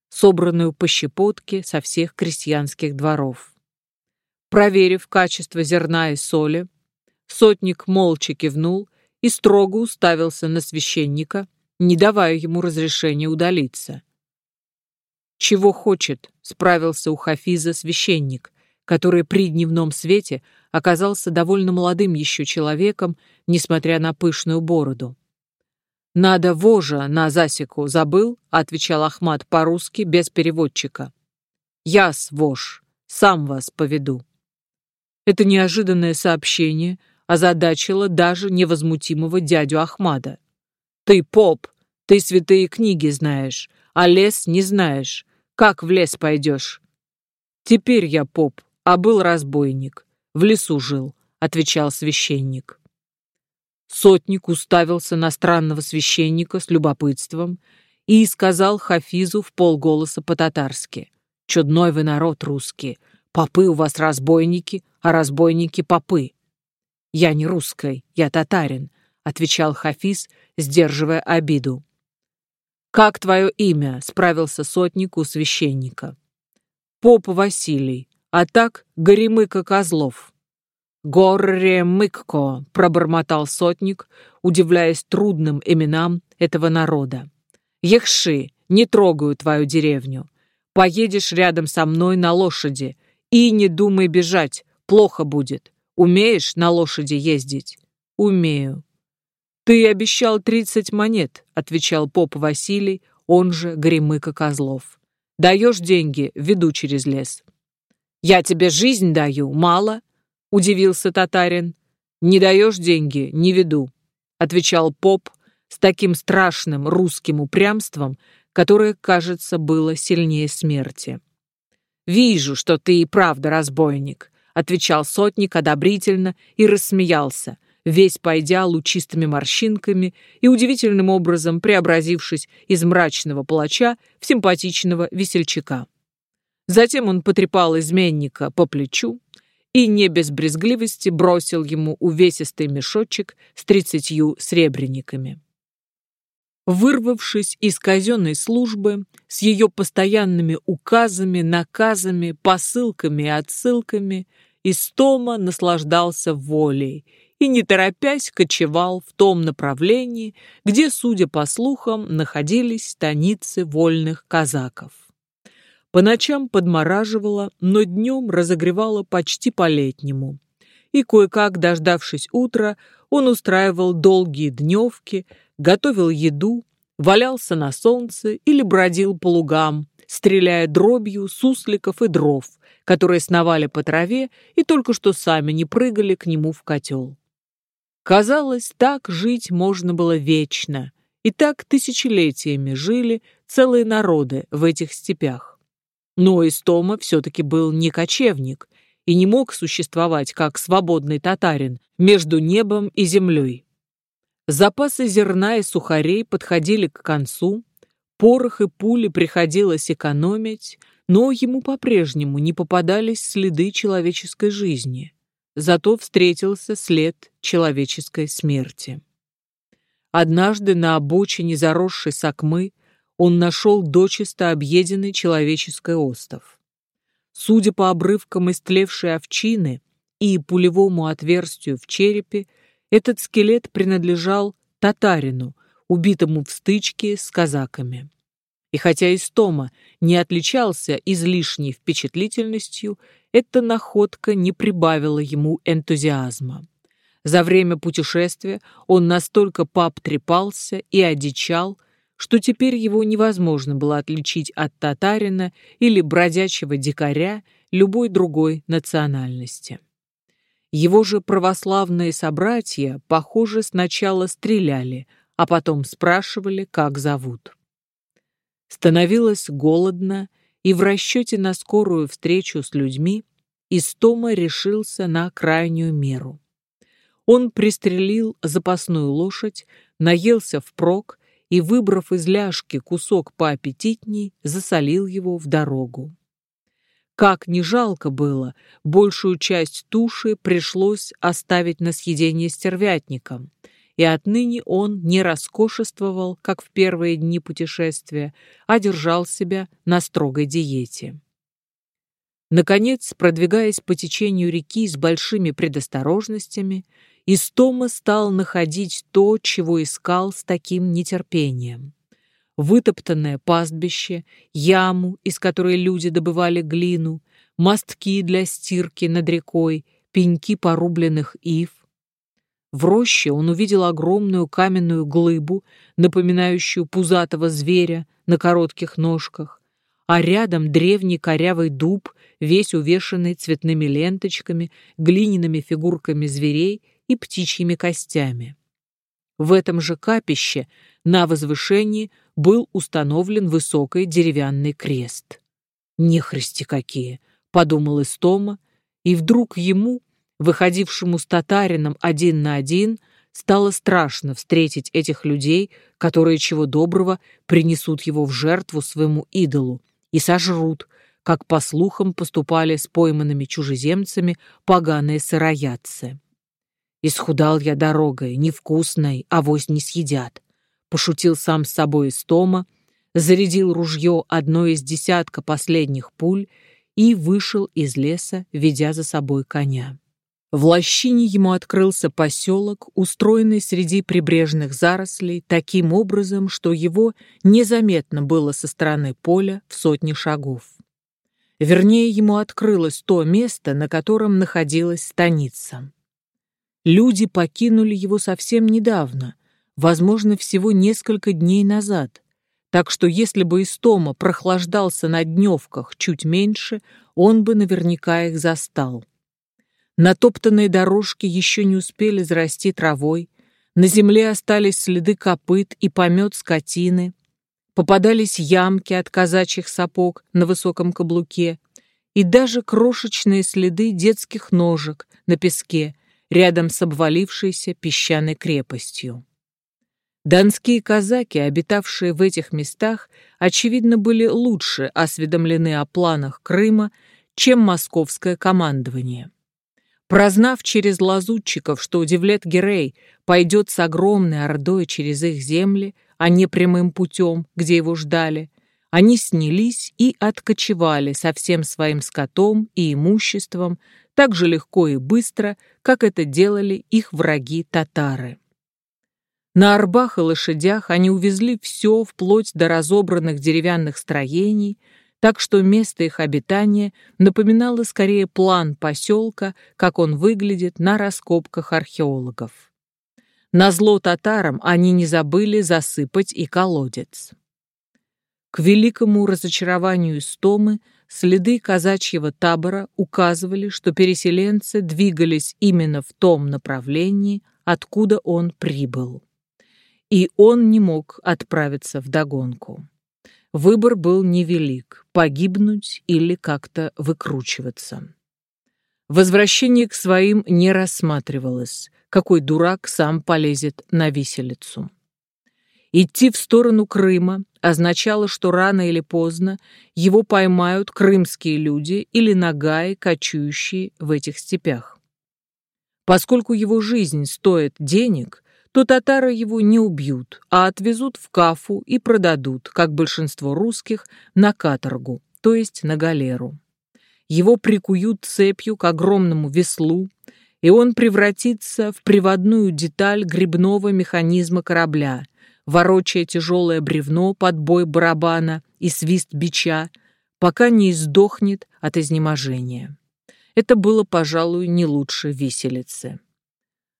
собранную по щепотке со всех крестьянских дворов. Проверив качество зерна и соли, сотник молча кивнул и строго уставился на священника, не давая ему разрешения удалиться. «Чего хочет?» — справился у Хафиза священник, который при дневном свете оказался довольно молодым еще человеком, несмотря на пышную бороду. «Надо вожа на засеку, забыл?» — отвечал Ахмат по-русски без переводчика. «Яс, вож, сам вас поведу». Это неожиданное сообщение озадачило даже невозмутимого дядю Ахмада. «Ты поп, ты святые книги знаешь, а лес не знаешь. Как в лес пойдешь?» «Теперь я поп, а был разбойник. В лесу жил», — отвечал священник. Сотник уставился на странного священника с любопытством и сказал Хафизу в полголоса по-татарски. «Чудной вы народ русский, попы у вас разбойники, а разбойники попы». «Я не русской, я татарин», — отвечал Хафиз, сдерживая обиду. «Как твое имя?» — справился сотник у священника. «Поп Василий, а так Горемыка Козлов». «Горемыкко», — пробормотал сотник, удивляясь трудным именам этого народа. «Ехши, не трогаю твою деревню. Поедешь рядом со мной на лошади и не думай бежать, плохо будет. Умеешь на лошади ездить?» «Умею». «Ты обещал тридцать монет», — отвечал поп Василий, он же Гремыка Козлов. «Даешь деньги, веду через лес». «Я тебе жизнь даю, мало?» — удивился татарин. «Не даешь деньги, не веду», — отвечал поп с таким страшным русским упрямством, которое, кажется, было сильнее смерти. «Вижу, что ты и правда разбойник», — отвечал сотник одобрительно и рассмеялся, весь пойдя лучистыми морщинками и удивительным образом преобразившись из мрачного палача в симпатичного весельчака. Затем он потрепал изменника по плечу и не без брезгливости бросил ему увесистый мешочек с тридцатью сребрениками. Вырвавшись из казенной службы с ее постоянными указами, наказами, посылками и отсылками, Истома наслаждался волей и, не торопясь, кочевал в том направлении, где, судя по слухам, находились станицы вольных казаков. По ночам подмораживало, но днем разогревало почти по-летнему. И кое-как, дождавшись утра, он устраивал долгие дневки, готовил еду, валялся на солнце или бродил по лугам, стреляя дробью сусликов и дров, которые сновали по траве и только что сами не прыгали к нему в котел. Казалось, так жить можно было вечно, и так тысячелетиями жили целые народы в этих степях. Но Истома все-таки был не кочевник и не мог существовать как свободный татарин между небом и землей. Запасы зерна и сухарей подходили к концу, порох и пули приходилось экономить, но ему по-прежнему не попадались следы человеческой жизни зато встретился след человеческой смерти. Однажды на обочине заросшей сакмы он нашел дочисто объеденный человеческий остов. Судя по обрывкам истлевшей овчины и пулевому отверстию в черепе, этот скелет принадлежал татарину, убитому в стычке с казаками. И хотя Истома не отличался излишней впечатлительностью, эта находка не прибавила ему энтузиазма. За время путешествия он настолько пообтрепался и одичал, что теперь его невозможно было отличить от татарина или бродячего дикаря любой другой национальности. Его же православные собратья, похоже, сначала стреляли, а потом спрашивали, как зовут. Становилось голодно, и в расчете на скорую встречу с людьми Истома решился на крайнюю меру. Он пристрелил запасную лошадь, наелся впрок и, выбрав из ляжки кусок поаппетитней, засолил его в дорогу. Как не жалко было, большую часть туши пришлось оставить на съедение стервятникам, и отныне он не роскошествовал, как в первые дни путешествия, а держал себя на строгой диете. Наконец, продвигаясь по течению реки с большими предосторожностями, Истома стал находить то, чего искал с таким нетерпением. Вытоптанное пастбище, яму, из которой люди добывали глину, мостки для стирки над рекой, пеньки порубленных ив, в роще он увидел огромную каменную глыбу, напоминающую пузатого зверя на коротких ножках, а рядом древний корявый дуб, весь увешанный цветными ленточками, глиняными фигурками зверей и птичьими костями. В этом же капище на возвышении был установлен высокий деревянный крест. «Нехристи какие!» — подумал Истома, и вдруг ему выходившему с татарином один на один, стало страшно встретить этих людей, которые чего доброго принесут его в жертву своему идолу и сожрут, как по слухам поступали с пойманными чужеземцами поганые сыроядцы. «Исхудал я дорогой, невкусной, авось не съедят», — пошутил сам с собой Истома, зарядил ружье одной из десятка последних пуль и вышел из леса, ведя за собой коня. В лощине ему открылся поселок, устроенный среди прибрежных зарослей таким образом, что его незаметно было со стороны поля в сотни шагов. Вернее, ему открылось то место, на котором находилась станица. Люди покинули его совсем недавно, возможно, всего несколько дней назад, так что если бы Истома прохлаждался на дневках чуть меньше, он бы наверняка их застал. Натоптанные дорожки еще не успели зарасти травой, на земле остались следы копыт и помет скотины, попадались ямки от казачьих сапог на высоком каблуке и даже крошечные следы детских ножек на песке рядом с обвалившейся песчаной крепостью. Донские казаки, обитавшие в этих местах, очевидно, были лучше осведомлены о планах Крыма, чем московское командование. Прознав через лазутчиков, что Девлет Герей пойдет с огромной ордой через их земли, а не прямым путем, где его ждали, они снялись и откочевали со всем своим скотом и имуществом так же легко и быстро, как это делали их враги-татары. На арбах и лошадях они увезли все вплоть до разобранных деревянных строений, так что место их обитания напоминало скорее план поселка, как он выглядит на раскопках археологов. На зло татарам они не забыли засыпать и колодец. К великому разочарованию Истомы следы казачьего табора указывали, что переселенцы двигались именно в том направлении, откуда он прибыл. И он не мог отправиться в догонку. Выбор был невелик — погибнуть или как-то выкручиваться. Возвращение к своим не рассматривалось. Какой дурак сам полезет на виселицу. Идти в сторону Крыма означало, что рано или поздно его поймают крымские люди или нагаи, кочующие в этих степях. Поскольку его жизнь стоит денег, то татары его не убьют, а отвезут в Кафу и продадут, как большинство русских, на каторгу, то есть на галеру. Его прикуют цепью к огромному веслу, и он превратится в приводную деталь грибного механизма корабля, ворочая тяжелое бревно под бой барабана и свист бича, пока не издохнет от изнеможения. Это было, пожалуй, не лучше виселицы.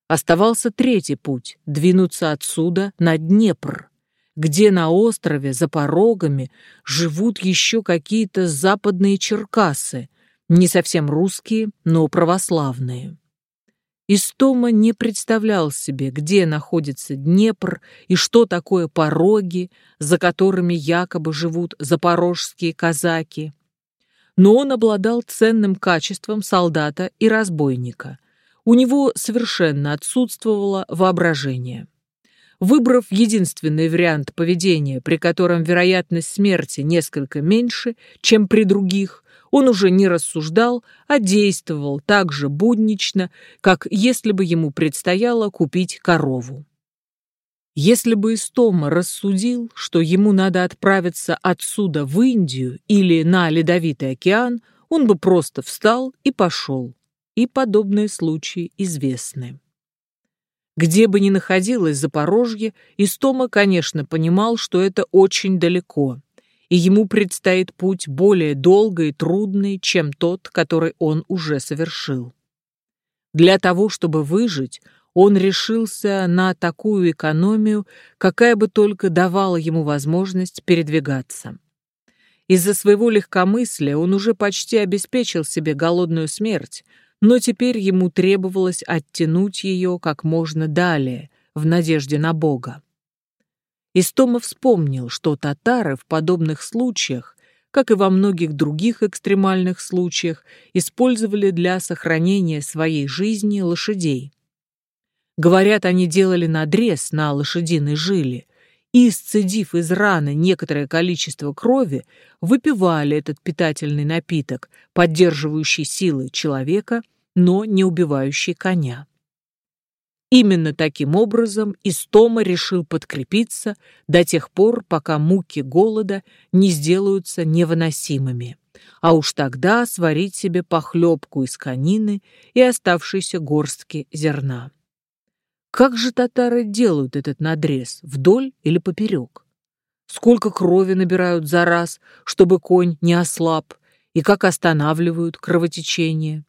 Оставался третий путь — двинуться отсюда на Днепр, где на острове за порогами живут еще какие-то западные черкасы, не совсем русские, но православные. Истома не представлял себе, где находится Днепр и что такое пороги, за которыми якобы живут запорожские казаки. Но он обладал ценным качеством солдата и разбойника — у него совершенно отсутствовало воображение. Выбрав единственный вариант поведения, при котором вероятность смерти несколько меньше, чем при других, он уже не рассуждал, а действовал так же буднично, как если бы ему предстояло купить корову. Если бы Истома рассудил, что ему надо отправиться отсюда в Индию или на Ледовитый океан, он бы просто встал и пошел и подобные случаи известны. Где бы ни находилось Запорожье, Истома, конечно, понимал, что это очень далеко, и ему предстоит путь более долгий и трудный, чем тот, который он уже совершил. Для того, чтобы выжить, он решился на такую экономию, какая бы только давала ему возможность передвигаться. Из-за своего легкомыслия он уже почти обеспечил себе голодную смерть, но теперь ему требовалось оттянуть ее как можно далее, в надежде на Бога. Истома вспомнил, что татары в подобных случаях, как и во многих других экстремальных случаях, использовали для сохранения своей жизни лошадей. Говорят, они делали надрез на лошадиной жиле и, сцедив из раны некоторое количество крови, выпивали этот питательный напиток, поддерживающий силы человека, но не убивающий коня. Именно таким образом Истома решил подкрепиться до тех пор, пока муки голода не сделаются невыносимыми, а уж тогда сварить себе похлебку из конины и оставшейся горстки зерна. Как же татары делают этот надрез, вдоль или поперек? Сколько крови набирают за раз, чтобы конь не ослаб, и как останавливают кровотечение?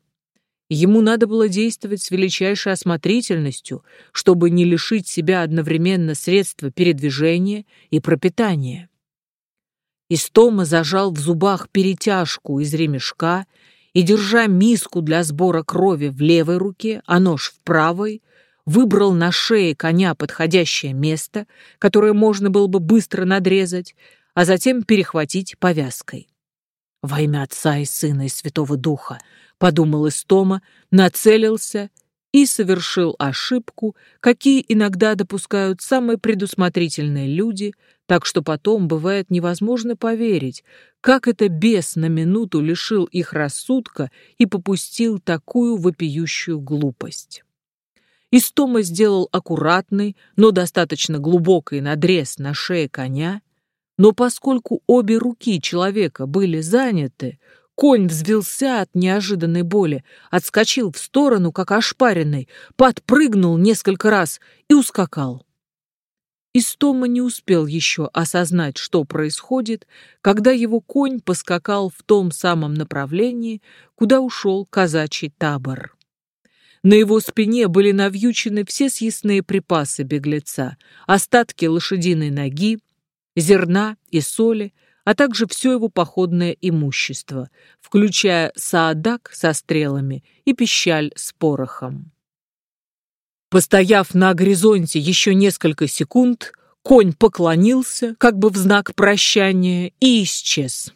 Ему надо было действовать с величайшей осмотрительностью, чтобы не лишить себя одновременно средства передвижения и пропитания. Истома зажал в зубах перетяжку из ремешка и, держа миску для сбора крови в левой руке, а нож в правой, выбрал на шее коня подходящее место, которое можно было бы быстро надрезать, а затем перехватить повязкой. Во имя Отца и Сына и Святого Духа подумал Истома, нацелился и совершил ошибку, какие иногда допускают самые предусмотрительные люди, так что потом бывает невозможно поверить, как это бес на минуту лишил их рассудка и попустил такую вопиющую глупость. Истома сделал аккуратный, но достаточно глубокий надрез на шее коня, но поскольку обе руки человека были заняты, Конь взвился от неожиданной боли, отскочил в сторону, как ошпаренный, подпрыгнул несколько раз и ускакал. Истома не успел еще осознать, что происходит, когда его конь поскакал в том самом направлении, куда ушел казачий табор. На его спине были навьючены все съестные припасы беглеца, остатки лошадиной ноги, зерна и соли, а также все его походное имущество, включая саадак со стрелами и пищаль с порохом. Постояв на горизонте еще несколько секунд, конь поклонился, как бы в знак прощания, и исчез.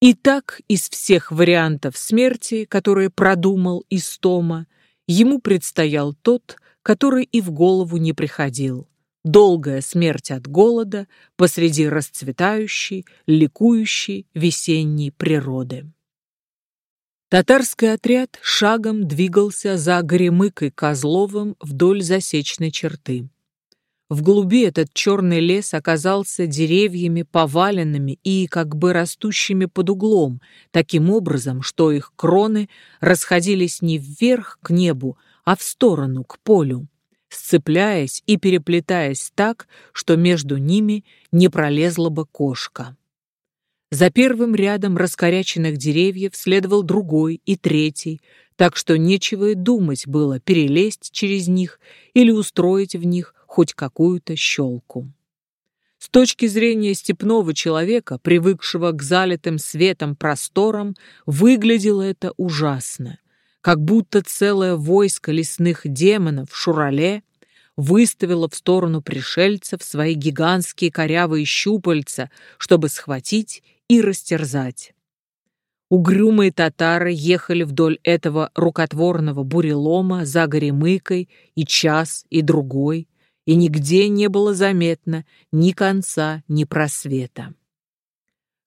И так из всех вариантов смерти, которые продумал Истома, ему предстоял тот, который и в голову не приходил долгая смерть от голода посреди расцветающей, ликующей весенней природы. Татарский отряд шагом двигался за Горемыкой Козловым вдоль засечной черты. В глуби этот черный лес оказался деревьями поваленными и как бы растущими под углом, таким образом, что их кроны расходились не вверх к небу, а в сторону, к полю сцепляясь и переплетаясь так, что между ними не пролезла бы кошка. За первым рядом раскоряченных деревьев следовал другой и третий, так что нечего и думать было перелезть через них или устроить в них хоть какую-то щелку. С точки зрения степного человека, привыкшего к залитым светом просторам, выглядело это ужасно как будто целое войско лесных демонов в Шурале выставило в сторону пришельцев свои гигантские корявые щупальца, чтобы схватить и растерзать. Угрюмые татары ехали вдоль этого рукотворного бурелома за горемыкой и час, и другой, и нигде не было заметно ни конца, ни просвета.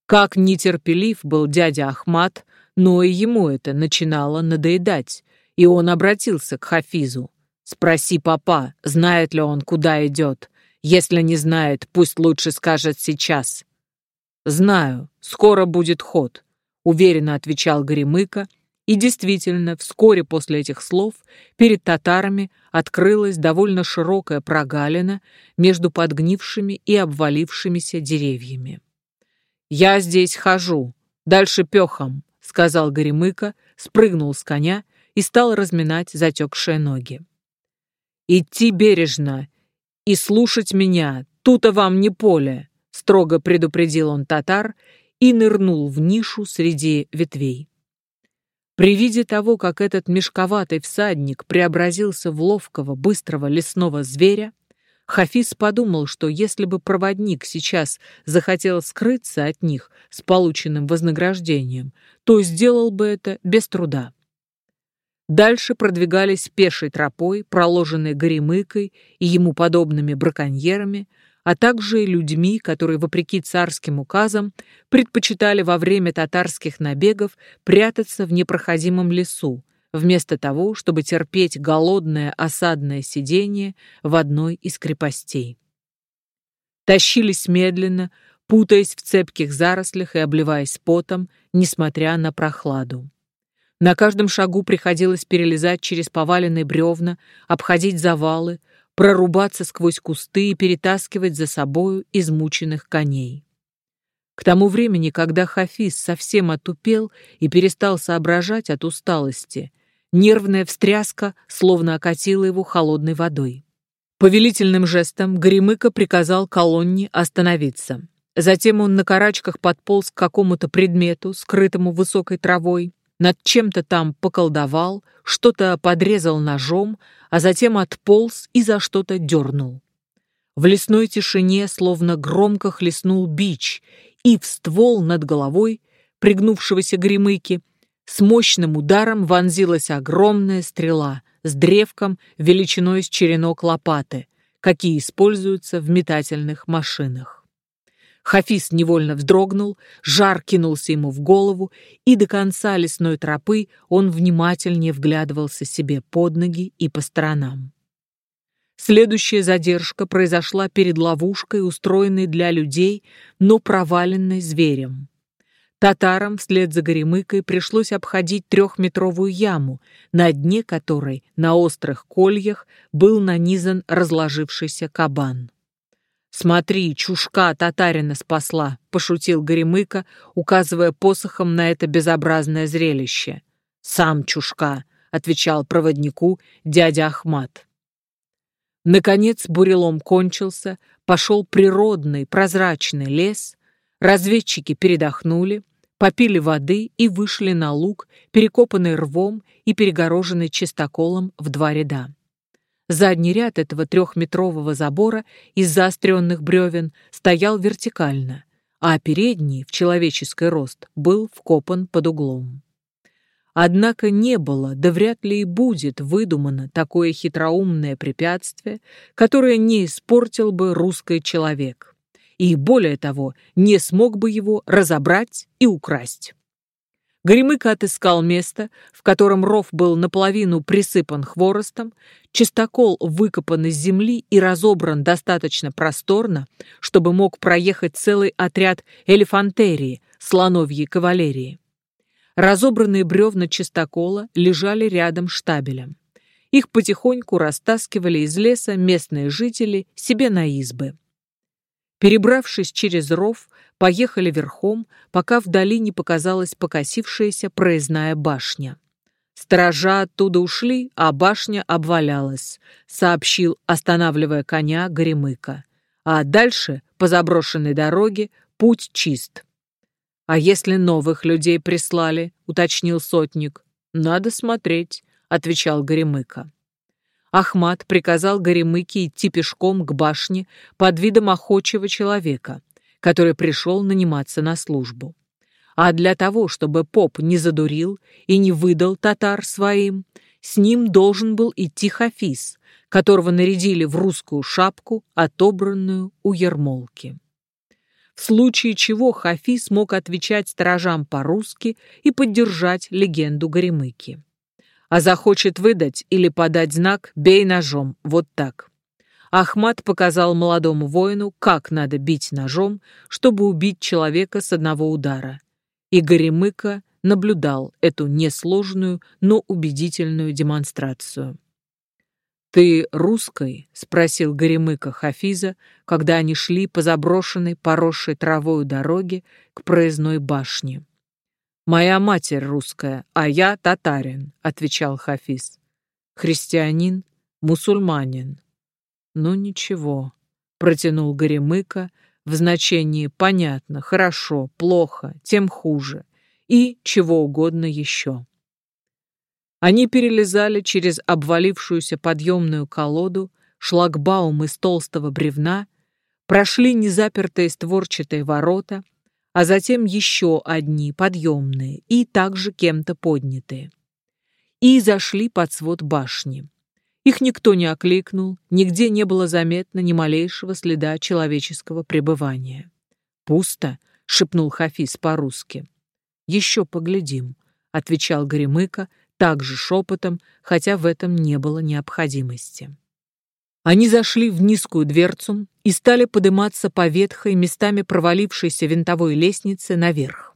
Как нетерпелив был дядя Ахмат, но и ему это начинало надоедать, и он обратился к Хафизу. «Спроси папа, знает ли он, куда идет. Если не знает, пусть лучше скажет сейчас». «Знаю, скоро будет ход», — уверенно отвечал Горемыка, и действительно, вскоре после этих слов перед татарами открылась довольно широкая прогалина между подгнившими и обвалившимися деревьями. «Я здесь хожу, дальше пехом», сказал Горемыка, спрыгнул с коня и стал разминать затекшие ноги. «Идти бережно и слушать меня, тут-то вам не поле», строго предупредил он татар и нырнул в нишу среди ветвей. При виде того, как этот мешковатый всадник преобразился в ловкого, быстрого лесного зверя, Хафиз подумал, что если бы проводник сейчас захотел скрыться от них с полученным вознаграждением, то сделал бы это без труда. Дальше продвигались пешей тропой, проложенной Горемыкой и ему подобными браконьерами, а также людьми, которые, вопреки царским указам, предпочитали во время татарских набегов прятаться в непроходимом лесу, вместо того, чтобы терпеть голодное осадное сидение в одной из крепостей. Тащились медленно, путаясь в цепких зарослях и обливаясь потом, несмотря на прохладу. На каждом шагу приходилось перелезать через поваленные бревна, обходить завалы, прорубаться сквозь кусты и перетаскивать за собою измученных коней. К тому времени, когда Хафиз совсем отупел и перестал соображать от усталости, нервная встряска словно окатила его холодной водой. Повелительным жестом Горемыка приказал колонне остановиться. Затем он на карачках подполз к какому-то предмету, скрытому высокой травой, над чем-то там поколдовал, что-то подрезал ножом, а затем отполз и за что-то дернул. В лесной тишине словно громко хлестнул бич, и в ствол над головой пригнувшегося гремыки с мощным ударом вонзилась огромная стрела с древком величиной с черенок лопаты, какие используются в метательных машинах. Хафиз невольно вздрогнул, жар кинулся ему в голову, и до конца лесной тропы он внимательнее вглядывался себе под ноги и по сторонам. Следующая задержка произошла перед ловушкой, устроенной для людей, но проваленной зверем. Татарам вслед за Горемыкой пришлось обходить трехметровую яму, на дне которой на острых кольях был нанизан разложившийся кабан. «Смотри, чушка татарина спасла», — пошутил Горемыка, указывая посохом на это безобразное зрелище. «Сам чушка», — отвечал проводнику дядя Ахмат. Наконец бурелом кончился, пошел природный прозрачный лес, разведчики передохнули, попили воды и вышли на луг, перекопанный рвом и перегороженный чистоколом в два ряда. Задний ряд этого трехметрового забора из заостренных бревен стоял вертикально, а передний, в человеческий рост, был вкопан под углом. Однако не было, да вряд ли и будет выдумано такое хитроумное препятствие, которое не испортил бы русский человек, и, более того, не смог бы его разобрать и украсть. Горемыка отыскал место, в котором ров был наполовину присыпан хворостом, чистокол выкопан из земли и разобран достаточно просторно, чтобы мог проехать целый отряд элефантерии, слоновьей кавалерии. Разобранные бревна чистокола лежали рядом штабелем. Их потихоньку растаскивали из леса местные жители себе на избы. Перебравшись через ров, поехали верхом, пока вдали не показалась покосившаяся проездная башня. Сторожа оттуда ушли, а башня обвалялась, сообщил, останавливая коня Горемыка. А дальше, по заброшенной дороге, путь чист. «А если новых людей прислали?» — уточнил сотник. «Надо смотреть», — отвечал Горемыка. Ахмат приказал Горемыке идти пешком к башне под видом охочего человека, который пришел наниматься на службу. А для того, чтобы поп не задурил и не выдал татар своим, с ним должен был идти Хафиз, которого нарядили в русскую шапку, отобранную у ермолки. В случае чего Хафиз мог отвечать сторожам по-русски и поддержать легенду Горемыки. А захочет выдать или подать знак, бей ножом, вот так. Ахмат показал молодому воину, как надо бить ножом, чтобы убить человека с одного удара. И Горемыка наблюдал эту несложную, но убедительную демонстрацию. «Ты русской?» — спросил Горемыка Хафиза, когда они шли по заброшенной, поросшей травою дороге к проездной башне. «Моя матерь русская, а я татарин», — отвечал Хафиз. «Христианин, мусульманин, «Ну ничего», — протянул Горемыка в значении «понятно», «хорошо», «плохо», «тем хуже» и чего угодно еще. Они перелезали через обвалившуюся подъемную колоду, шлагбаум из толстого бревна, прошли незапертые створчатые ворота, а затем еще одни подъемные и также кем-то поднятые. и зашли под свод башни. Их никто не окликнул, нигде не было заметно ни малейшего следа человеческого пребывания. «Пусто», — шепнул Хафиз по-русски. «Еще поглядим», — отвечал Горемыка, также шепотом, хотя в этом не было необходимости. Они зашли в низкую дверцу и стали подниматься по ветхой, местами провалившейся винтовой лестнице наверх.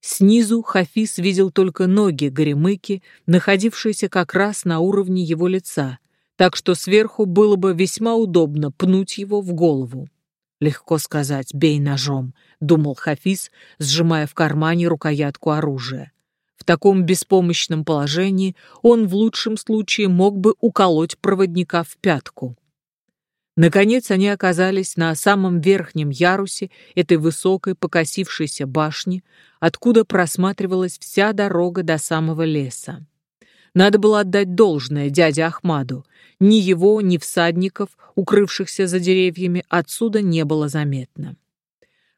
Снизу Хафиз видел только ноги Горемыки, находившиеся как раз на уровне его лица, так что сверху было бы весьма удобно пнуть его в голову. «Легко сказать, бей ножом», — думал Хафиз, сжимая в кармане рукоятку оружия. Таком беспомощном положении он в лучшем случае мог бы уколоть проводника в пятку. Наконец они оказались на самом верхнем ярусе этой высокой покосившейся башни, откуда просматривалась вся дорога до самого леса. Надо было отдать должное дяде Ахмаду. Ни его, ни всадников, укрывшихся за деревьями, отсюда не было заметно.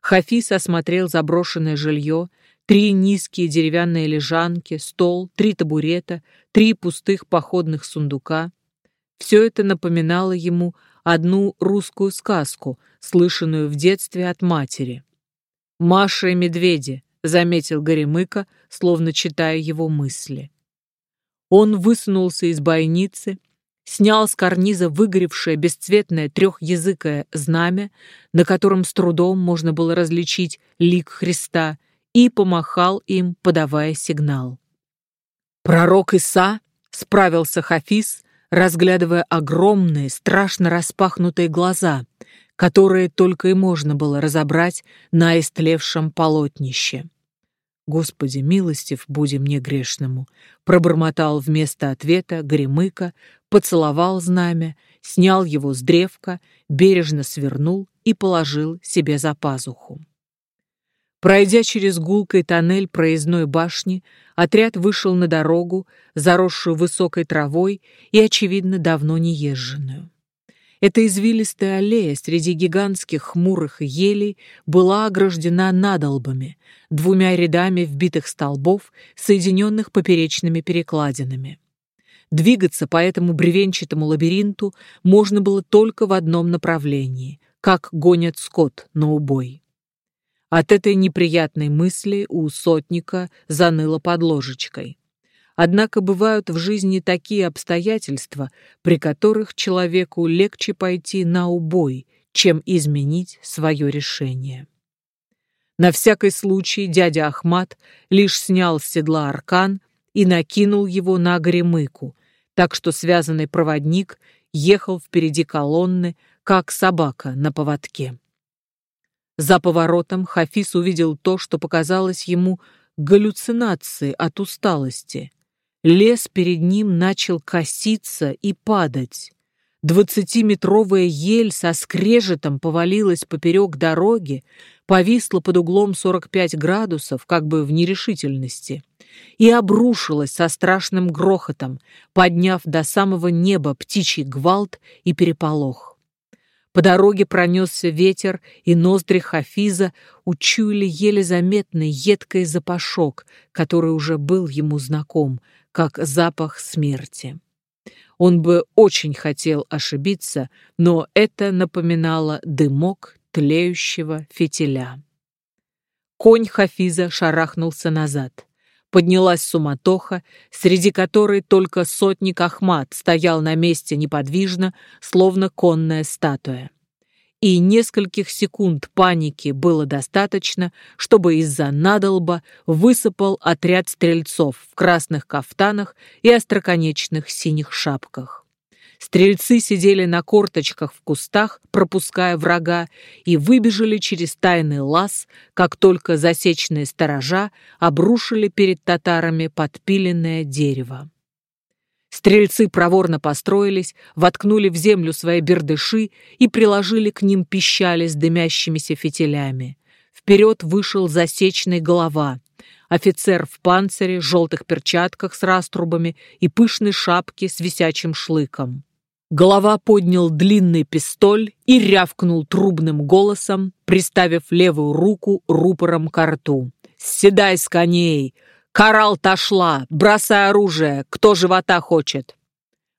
Хафиз осмотрел заброшенное жилье, три низкие деревянные лежанки, стол, три табурета, три пустых походных сундука. Все это напоминало ему одну русскую сказку, слышанную в детстве от матери. «Маша и медведи», — заметил Горемыка, словно читая его мысли. Он высунулся из бойницы, снял с карниза выгоревшее бесцветное трехязыкое знамя, на котором с трудом можно было различить лик Христа, и помахал им, подавая сигнал. Пророк Иса справился Хафиз, разглядывая огромные, страшно распахнутые глаза, которые только и можно было разобрать на истлевшем полотнище. «Господи, милостив буди мне грешному!» Пробормотал вместо ответа Гремыка, поцеловал знамя, снял его с древка, бережно свернул и положил себе за пазуху. Пройдя через гулкой тоннель проездной башни, отряд вышел на дорогу, заросшую высокой травой и, очевидно, давно не езженную. Эта извилистая аллея среди гигантских хмурых елей была ограждена надолбами, двумя рядами вбитых столбов, соединенных поперечными перекладинами. Двигаться по этому бревенчатому лабиринту можно было только в одном направлении, как гонят скот на убой. От этой неприятной мысли у сотника заныло под ложечкой. Однако бывают в жизни такие обстоятельства, при которых человеку легче пойти на убой, чем изменить свое решение. На всякий случай дядя Ахмат лишь снял с седла аркан и накинул его на гремыку, так что связанный проводник ехал впереди колонны, как собака на поводке. За поворотом Хафиз увидел то, что показалось ему галлюцинацией от усталости. Лес перед ним начал коситься и падать. Двадцатиметровая ель со скрежетом повалилась поперек дороги, повисла под углом 45 градусов, как бы в нерешительности, и обрушилась со страшным грохотом, подняв до самого неба птичий гвалт и переполох. По дороге пронесся ветер, и ноздри Хафиза учуяли еле заметный едкий запашок, который уже был ему знаком — как запах смерти. Он бы очень хотел ошибиться, но это напоминало дымок тлеющего фитиля. Конь Хафиза шарахнулся назад. Поднялась суматоха, среди которой только сотник Ахмат стоял на месте неподвижно, словно конная статуя и нескольких секунд паники было достаточно, чтобы из-за надолба высыпал отряд стрельцов в красных кафтанах и остроконечных синих шапках. Стрельцы сидели на корточках в кустах, пропуская врага, и выбежали через тайный лаз, как только засечные сторожа обрушили перед татарами подпиленное дерево. Стрельцы проворно построились, воткнули в землю свои бердыши и приложили к ним пищали с дымящимися фитилями. Вперед вышел засечный голова. Офицер в панцире, желтых перчатках с раструбами и пышной шапке с висячим шлыком. Голова поднял длинный пистоль и рявкнул трубным голосом, приставив левую руку рупором к рту. «Седай с коней! «Карал-то шла! Бросай оружие! Кто живота хочет!»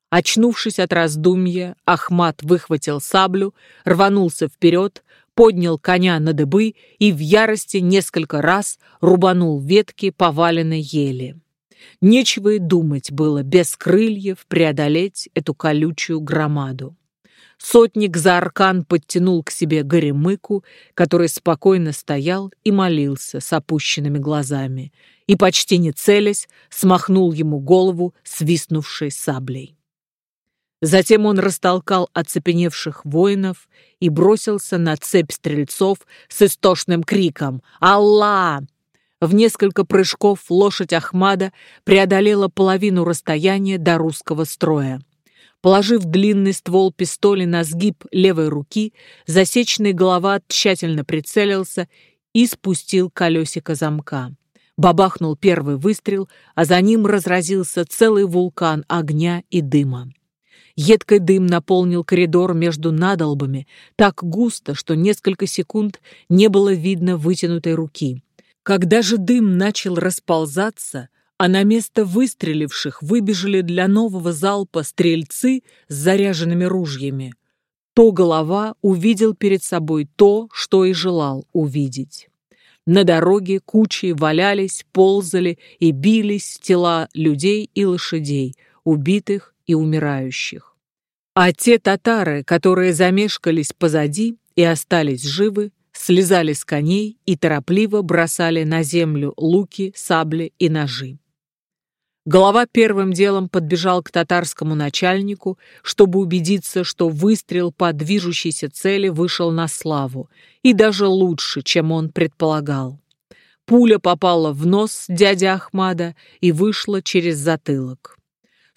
Очнувшись от раздумья, Ахмат выхватил саблю, рванулся вперед, поднял коня на дыбы и в ярости несколько раз рубанул ветки поваленной ели. Нечего и думать было без крыльев преодолеть эту колючую громаду. Сотник за аркан подтянул к себе горемыку, который спокойно стоял и молился с опущенными глазами, и, почти не целясь, смахнул ему голову свистнувшей саблей. Затем он растолкал оцепеневших воинов и бросился на цепь стрельцов с истошным криком «Алла!». В несколько прыжков лошадь Ахмада преодолела половину расстояния до русского строя. Положив длинный ствол пистоли на сгиб левой руки, засеченный голова тщательно прицелился и спустил колесико замка. Бабахнул первый выстрел, а за ним разразился целый вулкан огня и дыма. Едкий дым наполнил коридор между надолбами так густо, что несколько секунд не было видно вытянутой руки. Когда же дым начал расползаться, а на место выстреливших выбежали для нового залпа стрельцы с заряженными ружьями, то голова увидел перед собой то, что и желал увидеть. На дороге кучи валялись, ползали и бились тела людей и лошадей, убитых и умирающих. А те татары, которые замешкались позади и остались живы, слезали с коней и торопливо бросали на землю луки, сабли и ножи. Голова первым делом подбежал к татарскому начальнику, чтобы убедиться, что выстрел по движущейся цели вышел на славу, и даже лучше, чем он предполагал. Пуля попала в нос дяди Ахмада и вышла через затылок.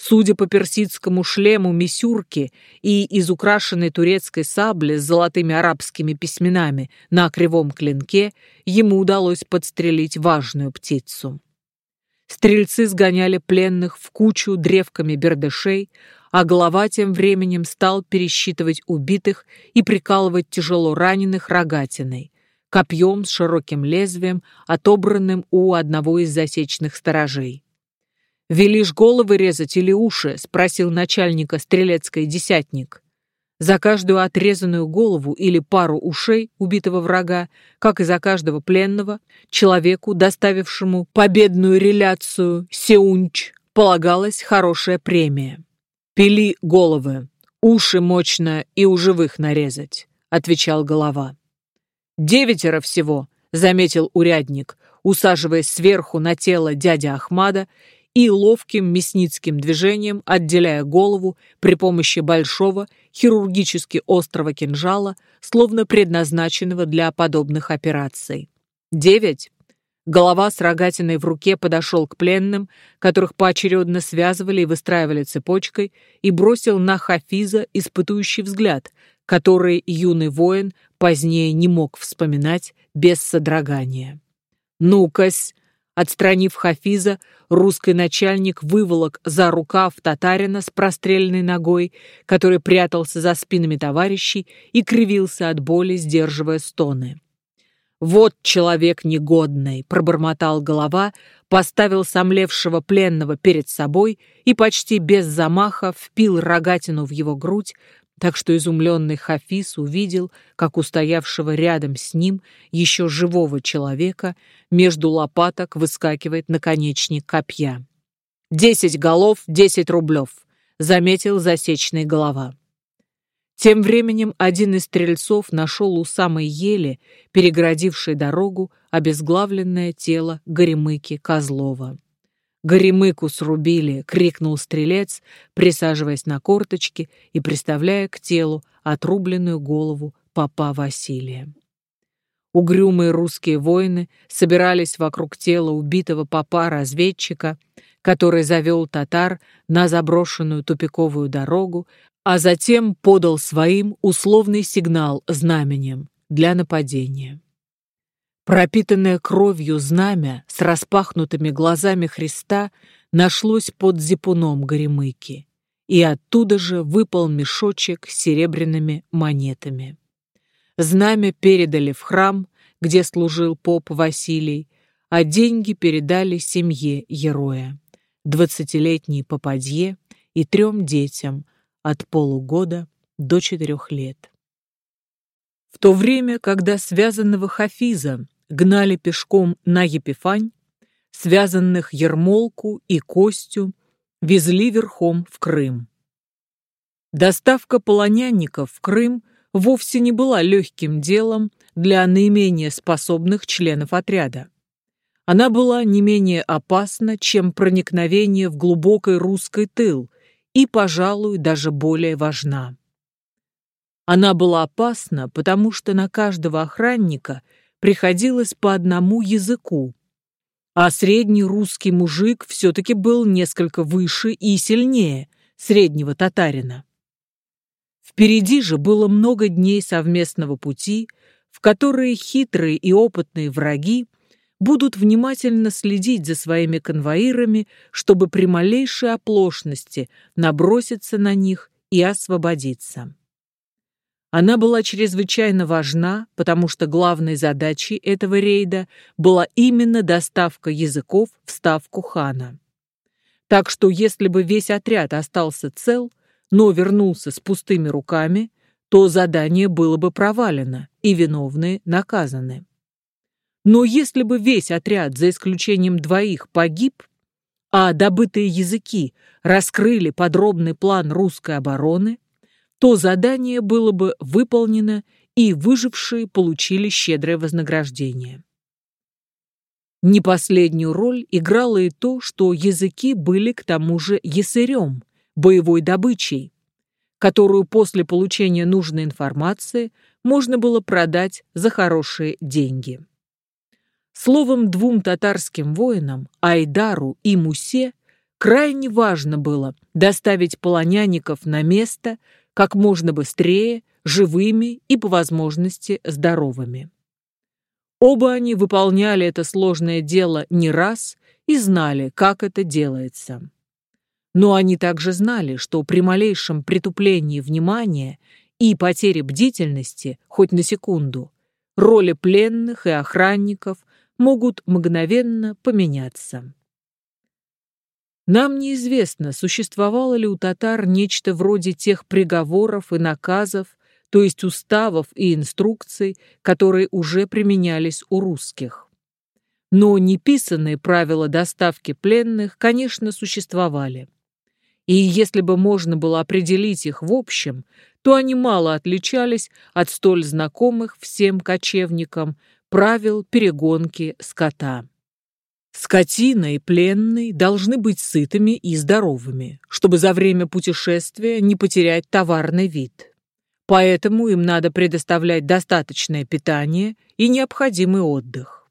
Судя по персидскому шлему мисюрки и из украшенной турецкой сабли с золотыми арабскими письменами на кривом клинке, ему удалось подстрелить важную птицу. Стрельцы сгоняли пленных в кучу древками бердышей, а голова тем временем стал пересчитывать убитых и прикалывать тяжело раненых рогатиной, копьем с широким лезвием, отобранным у одного из засечных сторожей. «Велишь головы резать или уши?» — спросил начальника стрелецкой десятник. За каждую отрезанную голову или пару ушей убитого врага, как и за каждого пленного, человеку, доставившему победную реляцию Сеунч, полагалась хорошая премия. «Пили головы, уши мощно и у живых нарезать», — отвечал голова. «Девятеро всего», — заметил урядник, усаживаясь сверху на тело дяди Ахмада и ловким мясницким движением, отделяя голову при помощи большого хирургически острого кинжала, словно предназначенного для подобных операций. Девять. Голова с рогатиной в руке подошел к пленным, которых поочередно связывали и выстраивали цепочкой, и бросил на Хафиза испытующий взгляд, который юный воин позднее не мог вспоминать без содрогания. «Ну-кась!» Отстранив Хафиза, русский начальник выволок за рукав татарина с простреленной ногой, который прятался за спинами товарищей и кривился от боли, сдерживая стоны. «Вот человек негодный!» — пробормотал голова, поставил сомлевшего пленного перед собой и почти без замаха впил рогатину в его грудь, так что изумленный Хафиз увидел, как устоявшего рядом с ним еще живого человека между лопаток выскакивает наконечник копья. «Десять голов, десять рублев», — заметил засечный голова. Тем временем один из стрельцов нашел у самой ели, переградившей дорогу, обезглавленное тело Горемыки Козлова. «Горемыку срубили!» — крикнул стрелец, присаживаясь на корточки и приставляя к телу отрубленную голову папа Василия. Угрюмые русские воины собирались вокруг тела убитого папа-разведчика, который завел татар на заброшенную тупиковую дорогу, а затем подал своим условный сигнал знаменем для нападения. Пропитанное кровью знамя с распахнутыми глазами Христа нашлось под зипуном Горемыки, и оттуда же выпал мешочек с серебряными монетами. Знамя передали в храм, где служил поп Василий, а деньги передали семье героя, двадцатилетней попадье и трем детям от полугода до четырех лет. В то время, когда связанного Хафиза гнали пешком на Епифань, связанных Ермолку и Костю везли верхом в Крым. Доставка полонянников в Крым вовсе не была легким делом для наименее способных членов отряда. Она была не менее опасна, чем проникновение в глубокий русский тыл и, пожалуй, даже более важна. Она была опасна, потому что на каждого охранника приходилось по одному языку, а средний русский мужик все-таки был несколько выше и сильнее среднего татарина. Впереди же было много дней совместного пути, в которые хитрые и опытные враги будут внимательно следить за своими конвоирами, чтобы при малейшей оплошности наброситься на них и освободиться. Она была чрезвычайно важна, потому что главной задачей этого рейда была именно доставка языков в ставку хана. Так что если бы весь отряд остался цел – но вернулся с пустыми руками, то задание было бы провалено и виновные наказаны. Но если бы весь отряд, за исключением двоих, погиб, а добытые языки раскрыли подробный план русской обороны, то задание было бы выполнено и выжившие получили щедрое вознаграждение. Не последнюю роль играло и то, что языки были к тому же ясырем, боевой добычей, которую после получения нужной информации можно было продать за хорошие деньги. Словом, двум татарским воинам, Айдару и Мусе, крайне важно было доставить полонянников на место как можно быстрее, живыми и, по возможности, здоровыми. Оба они выполняли это сложное дело не раз и знали, как это делается. Но они также знали, что при малейшем притуплении внимания и потере бдительности, хоть на секунду, роли пленных и охранников могут мгновенно поменяться. Нам неизвестно, существовало ли у татар нечто вроде тех приговоров и наказов, то есть уставов и инструкций, которые уже применялись у русских. Но неписанные правила доставки пленных, конечно, существовали и если бы можно было определить их в общем, то они мало отличались от столь знакомых всем кочевникам правил перегонки скота. Скотина и пленный должны быть сытыми и здоровыми, чтобы за время путешествия не потерять товарный вид. Поэтому им надо предоставлять достаточное питание и необходимый отдых.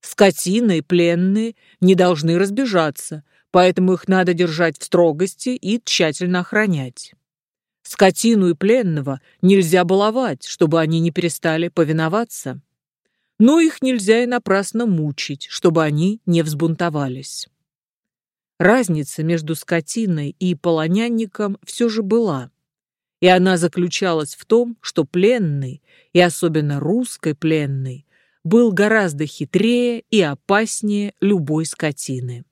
Скотина и пленные не должны разбежаться – поэтому их надо держать в строгости и тщательно охранять. Скотину и пленного нельзя баловать, чтобы они не перестали повиноваться. Но их нельзя и напрасно мучить, чтобы они не взбунтовались. Разница между скотиной и полонянником все же была, и она заключалась в том, что пленный, и особенно русской пленный, был гораздо хитрее и опаснее любой скотины.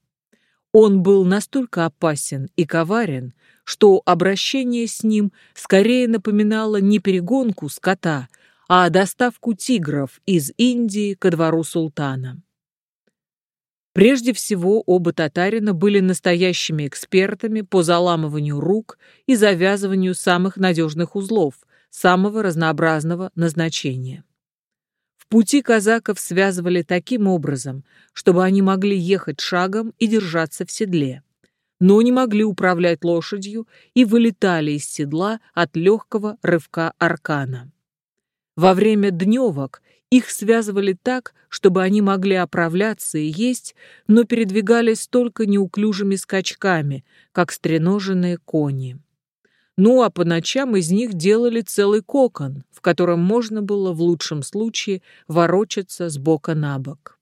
Он был настолько опасен и коварен, что обращение с ним скорее напоминало не перегонку скота, а доставку тигров из Индии ко двору султана. Прежде всего, оба татарина были настоящими экспертами по заламыванию рук и завязыванию самых надежных узлов, самого разнообразного назначения. В пути казаков связывали таким образом, чтобы они могли ехать шагом и держаться в седле, но не могли управлять лошадью и вылетали из седла от легкого рывка аркана. Во время дневок их связывали так, чтобы они могли оправляться и есть, но передвигались только неуклюжими скачками, как стреноженные кони. Ну а по ночам из них делали целый кокон, в котором можно было в лучшем случае ворочаться с бока на бок.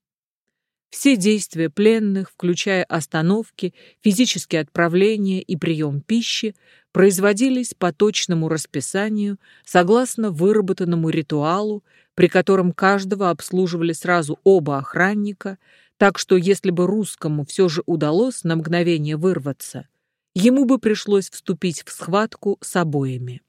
Все действия пленных, включая остановки, физические отправления и прием пищи, производились по точному расписанию, согласно выработанному ритуалу, при котором каждого обслуживали сразу оба охранника, так что если бы русскому все же удалось на мгновение вырваться, ему бы пришлось вступить в схватку с обоими.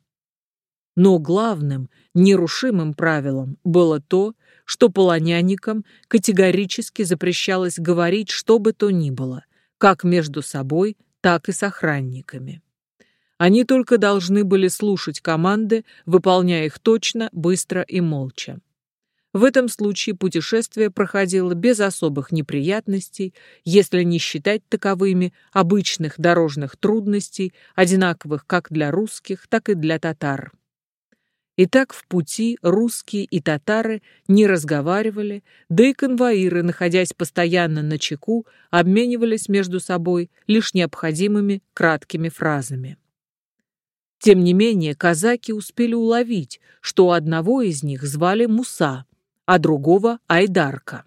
Но главным, нерушимым правилом было то, что полонянникам категорически запрещалось говорить что бы то ни было, как между собой, так и с охранниками. Они только должны были слушать команды, выполняя их точно, быстро и молча. В этом случае путешествие проходило без особых неприятностей, если не считать таковыми обычных дорожных трудностей, одинаковых как для русских, так и для татар. Итак, в пути русские и татары не разговаривали, да и конвоиры, находясь постоянно на чеку, обменивались между собой лишь необходимыми краткими фразами. Тем не менее, казаки успели уловить, что одного из них звали Муса, а другого — Айдарка.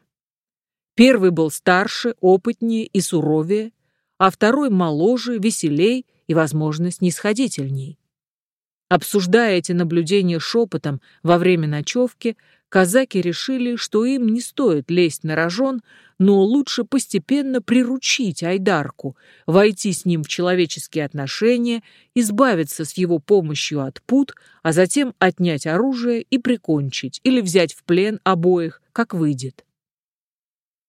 Первый был старше, опытнее и суровее, а второй моложе, веселей и, возможно, снисходительней. Обсуждая эти наблюдения шепотом во время ночевки, казаки решили, что им не стоит лезть на рожон, но лучше постепенно приручить Айдарку, войти с ним в человеческие отношения, избавиться с его помощью от пут, а затем отнять оружие и прикончить или взять в плен обоих, как выйдет.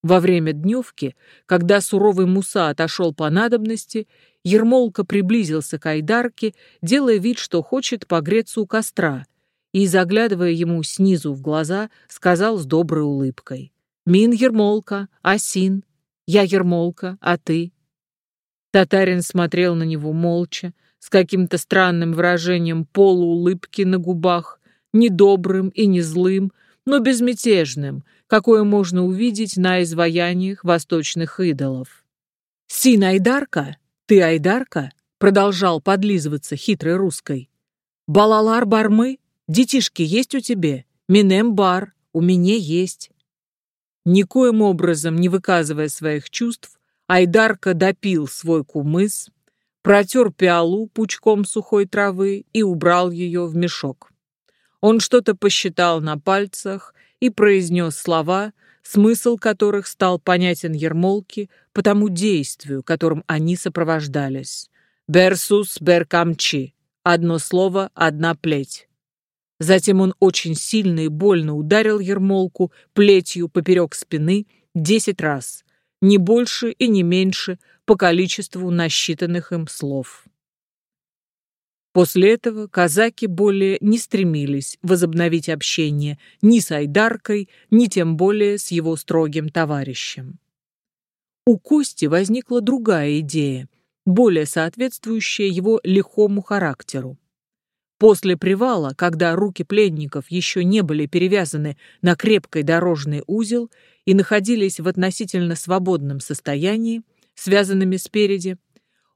Во время дневки, когда суровый Муса отошел по надобности, Ермолка приблизился к Айдарке, делая вид, что хочет погреться у костра, и, заглядывая ему снизу в глаза, сказал с доброй улыбкой. «Мин Ермолка, Асин, я Ермолка, а ты?» Татарин смотрел на него молча, с каким-то странным выражением полуулыбки на губах, недобрым и не злым, но безмятежным, какое можно увидеть на изваяниях восточных идолов. «Син Айдарка?» «Ты Айдарка?» — продолжал подлизываться хитрой русской. «Балалар бармы? Детишки есть у тебе? Минем бар, у меня есть». Никоим образом не выказывая своих чувств, Айдарка допил свой кумыс, протер пиалу пучком сухой травы и убрал ее в мешок. Он что-то посчитал на пальцах и произнес слова, смысл которых стал понятен Ермолке по тому действию, которым они сопровождались. «Берсус беркамчи» — одно слово, одна плеть. Затем он очень сильно и больно ударил Ермолку плетью поперек спины десять раз, не больше и не меньше по количеству насчитанных им слов. После этого казаки более не стремились возобновить общение ни с Айдаркой, ни тем более с его строгим товарищем. У Кости возникла другая идея, более соответствующая его лихому характеру. После привала, когда руки пленников еще не были перевязаны на крепкий дорожный узел и находились в относительно свободном состоянии, связанными спереди,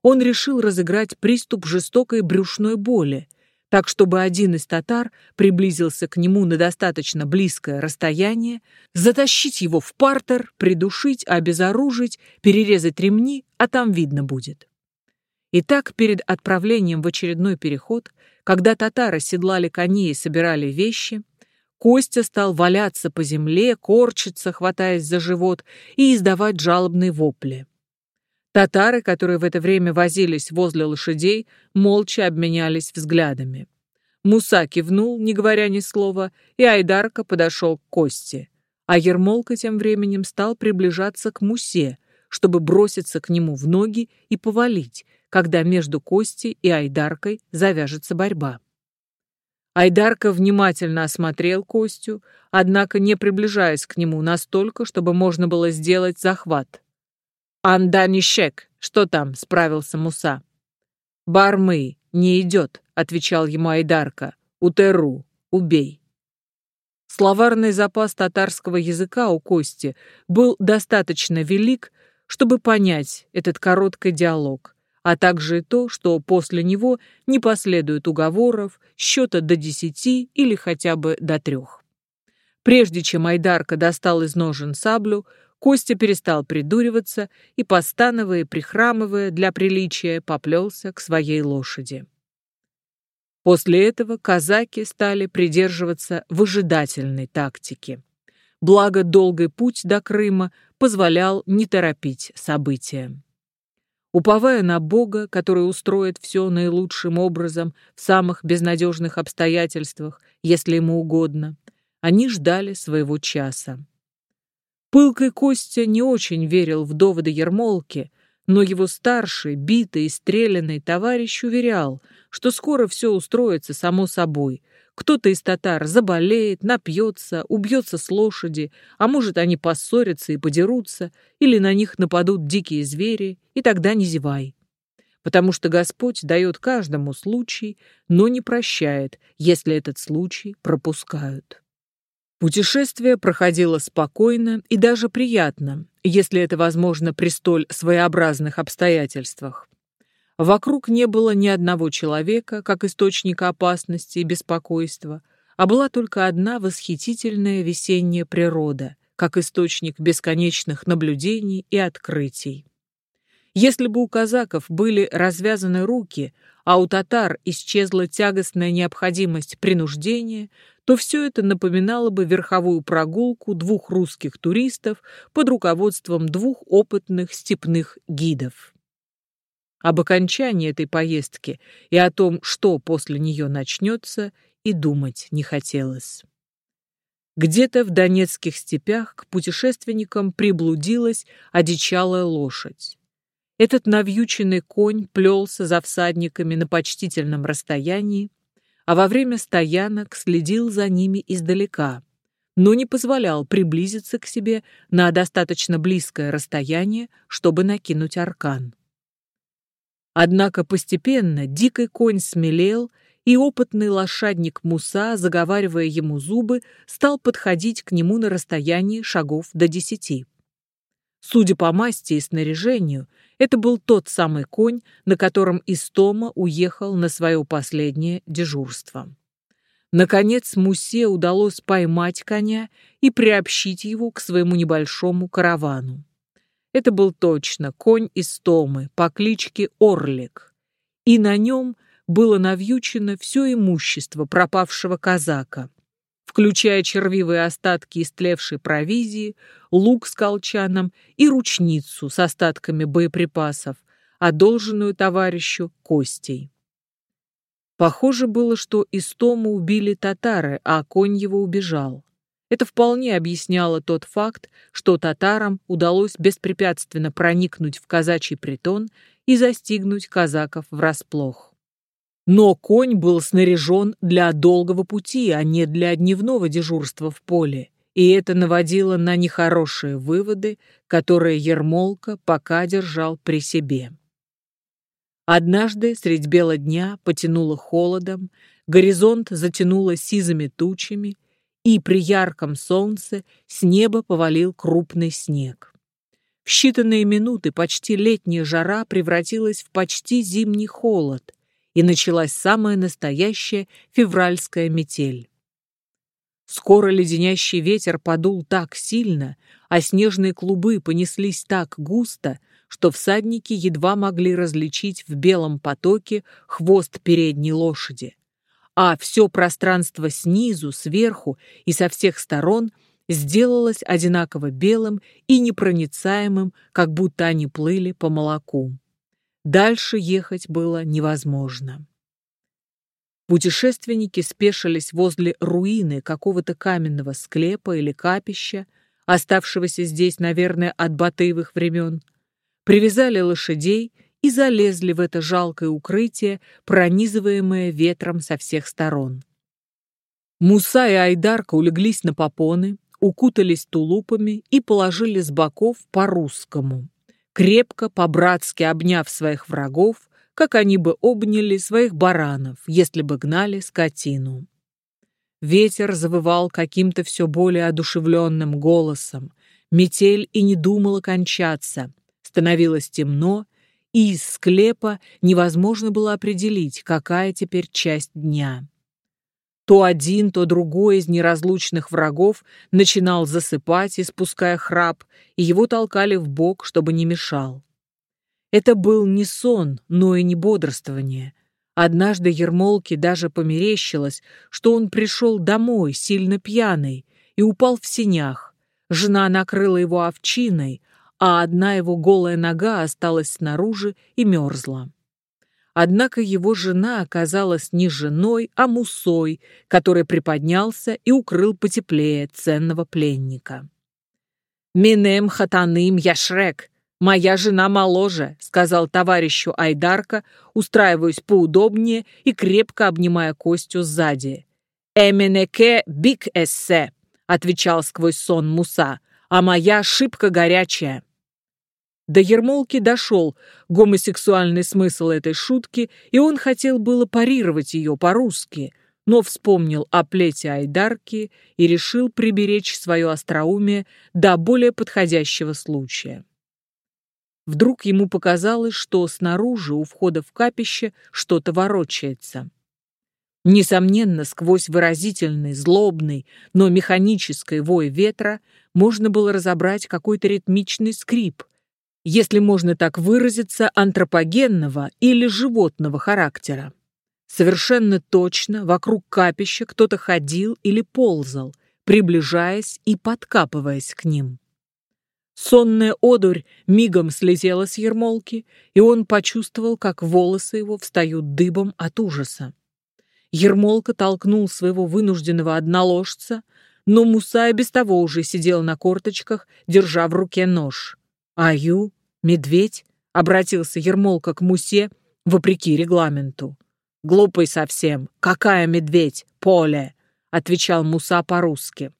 он решил разыграть приступ жестокой брюшной боли, так чтобы один из татар приблизился к нему на достаточно близкое расстояние, затащить его в партер, придушить, обезоружить, перерезать ремни, а там видно будет. Итак, перед отправлением в очередной переход, когда татары седлали коней и собирали вещи, Костя стал валяться по земле, корчиться, хватаясь за живот, и издавать жалобные вопли. Татары, которые в это время возились возле лошадей, молча обменялись взглядами. Муса кивнул, не говоря ни слова, и Айдарка подошел к Косте. А Ермолка тем временем стал приближаться к Мусе, чтобы броситься к нему в ноги и повалить, когда между Костей и Айдаркой завяжется борьба. Айдарка внимательно осмотрел Костю, однако не приближаясь к нему настолько, чтобы можно было сделать захват. «Анданишек, что там?» — справился Муса. «Бармы, не идет», — отвечал ему Айдарка. «Утеру, убей». Словарный запас татарского языка у Кости был достаточно велик, чтобы понять этот короткий диалог, а также и то, что после него не последует уговоров, счета до десяти или хотя бы до трех. Прежде чем Айдарка достал из ножен саблю, Костя перестал придуриваться и, постановая прихрамывая для приличия, поплелся к своей лошади. После этого казаки стали придерживаться выжидательной тактики. благо долгий путь до Крыма позволял не торопить события. Уповая на Бога, который устроит все наилучшим образом в самых безнадежных обстоятельствах, если ему угодно, они ждали своего часа. Пылкой Костя не очень верил в доводы Ермолки, но его старший, битый и стрелянный товарищ уверял, что скоро все устроится само собой. Кто-то из татар заболеет, напьется, убьется с лошади, а может, они поссорятся и подерутся, или на них нападут дикие звери, и тогда не зевай. Потому что Господь дает каждому случай, но не прощает, если этот случай пропускают. Путешествие проходило спокойно и даже приятно, если это возможно при столь своеобразных обстоятельствах. Вокруг не было ни одного человека, как источника опасности и беспокойства, а была только одна восхитительная весенняя природа, как источник бесконечных наблюдений и открытий. Если бы у казаков были развязаны руки, а у татар исчезла тягостная необходимость принуждения, то все это напоминало бы верховую прогулку двух русских туристов под руководством двух опытных степных гидов. Об окончании этой поездки и о том, что после нее начнется, и думать не хотелось. Где-то в донецких степях к путешественникам приблудилась одичалая лошадь. Этот навьюченный конь плелся за всадниками на почтительном расстоянии, а во время стоянок следил за ними издалека, но не позволял приблизиться к себе на достаточно близкое расстояние, чтобы накинуть аркан. Однако постепенно дикий конь смелел, и опытный лошадник Муса, заговаривая ему зубы, стал подходить к нему на расстоянии шагов до десяти. Судя по масти и снаряжению, это был тот самый конь, на котором Истома уехал на свое последнее дежурство. Наконец Мусе удалось поймать коня и приобщить его к своему небольшому каравану. Это был точно конь Истомы по кличке Орлик, и на нем было навьючено все имущество пропавшего казака, включая червивые остатки истлевшей провизии, лук с колчаном и ручницу с остатками боеприпасов, одолженную товарищу Костей. Похоже было, что Истому убили татары, а конь его убежал. Это вполне объясняло тот факт, что татарам удалось беспрепятственно проникнуть в казачий притон и застигнуть казаков врасплох. Но конь был снаряжен для долгого пути, а не для дневного дежурства в поле, и это наводило на нехорошие выводы, которые Ермолка пока держал при себе. Однажды средь бела дня потянуло холодом, горизонт затянуло сизыми тучами, и при ярком солнце с неба повалил крупный снег. В считанные минуты почти летняя жара превратилась в почти зимний холод, и началась самая настоящая февральская метель. Скоро леденящий ветер подул так сильно, а снежные клубы понеслись так густо, что всадники едва могли различить в белом потоке хвост передней лошади. А все пространство снизу, сверху и со всех сторон сделалось одинаково белым и непроницаемым, как будто они плыли по молоку. Дальше ехать было невозможно. Путешественники спешились возле руины какого-то каменного склепа или капища, оставшегося здесь, наверное, от Батыевых времен, привязали лошадей и залезли в это жалкое укрытие, пронизываемое ветром со всех сторон. Муса и Айдарка улеглись на попоны, укутались тулупами и положили с боков по-русскому крепко, по-братски обняв своих врагов, как они бы обняли своих баранов, если бы гнали скотину. Ветер завывал каким-то все более одушевленным голосом. Метель и не думала кончаться. Становилось темно, и из склепа невозможно было определить, какая теперь часть дня. То один, то другой из неразлучных врагов начинал засыпать, испуская храп, и его толкали в бок, чтобы не мешал. Это был не сон, но и не бодрствование. Однажды Ермолке даже померещилось, что он пришел домой, сильно пьяный, и упал в синях, Жена накрыла его овчиной, а одна его голая нога осталась снаружи и мерзла. Однако его жена оказалась не женой, а мусой, который приподнялся и укрыл потеплее ценного пленника. «Минем хатаным яшрек, моя жена моложе», — сказал товарищу Айдарка, устраиваясь поудобнее и крепко обнимая Костю сзади. «Эменеке бик эссе», — отвечал сквозь сон Муса, «а моя ошибка горячая». До Ермолки дошел гомосексуальный смысл этой шутки, и он хотел было парировать ее по-русски, но вспомнил о плете Айдарки и решил приберечь свое остроумие до более подходящего случая. Вдруг ему показалось, что снаружи, у входа в капище, что-то ворочается. Несомненно, сквозь выразительный, злобный, но механический вой ветра можно было разобрать какой-то ритмичный скрип, если можно так выразиться, антропогенного или животного характера. Совершенно точно вокруг капища кто-то ходил или ползал, приближаясь и подкапываясь к ним. Сонная одурь мигом слетела с ермолки, и он почувствовал, как волосы его встают дыбом от ужаса. Ермолка толкнул своего вынужденного одноложца, но Муса без того уже сидел на корточках, держа в руке нож. «Аю? Медведь?» — обратился Ермолка к Мусе, вопреки регламенту. «Глупый совсем. Какая медведь? Поле!» — отвечал Муса по-русски.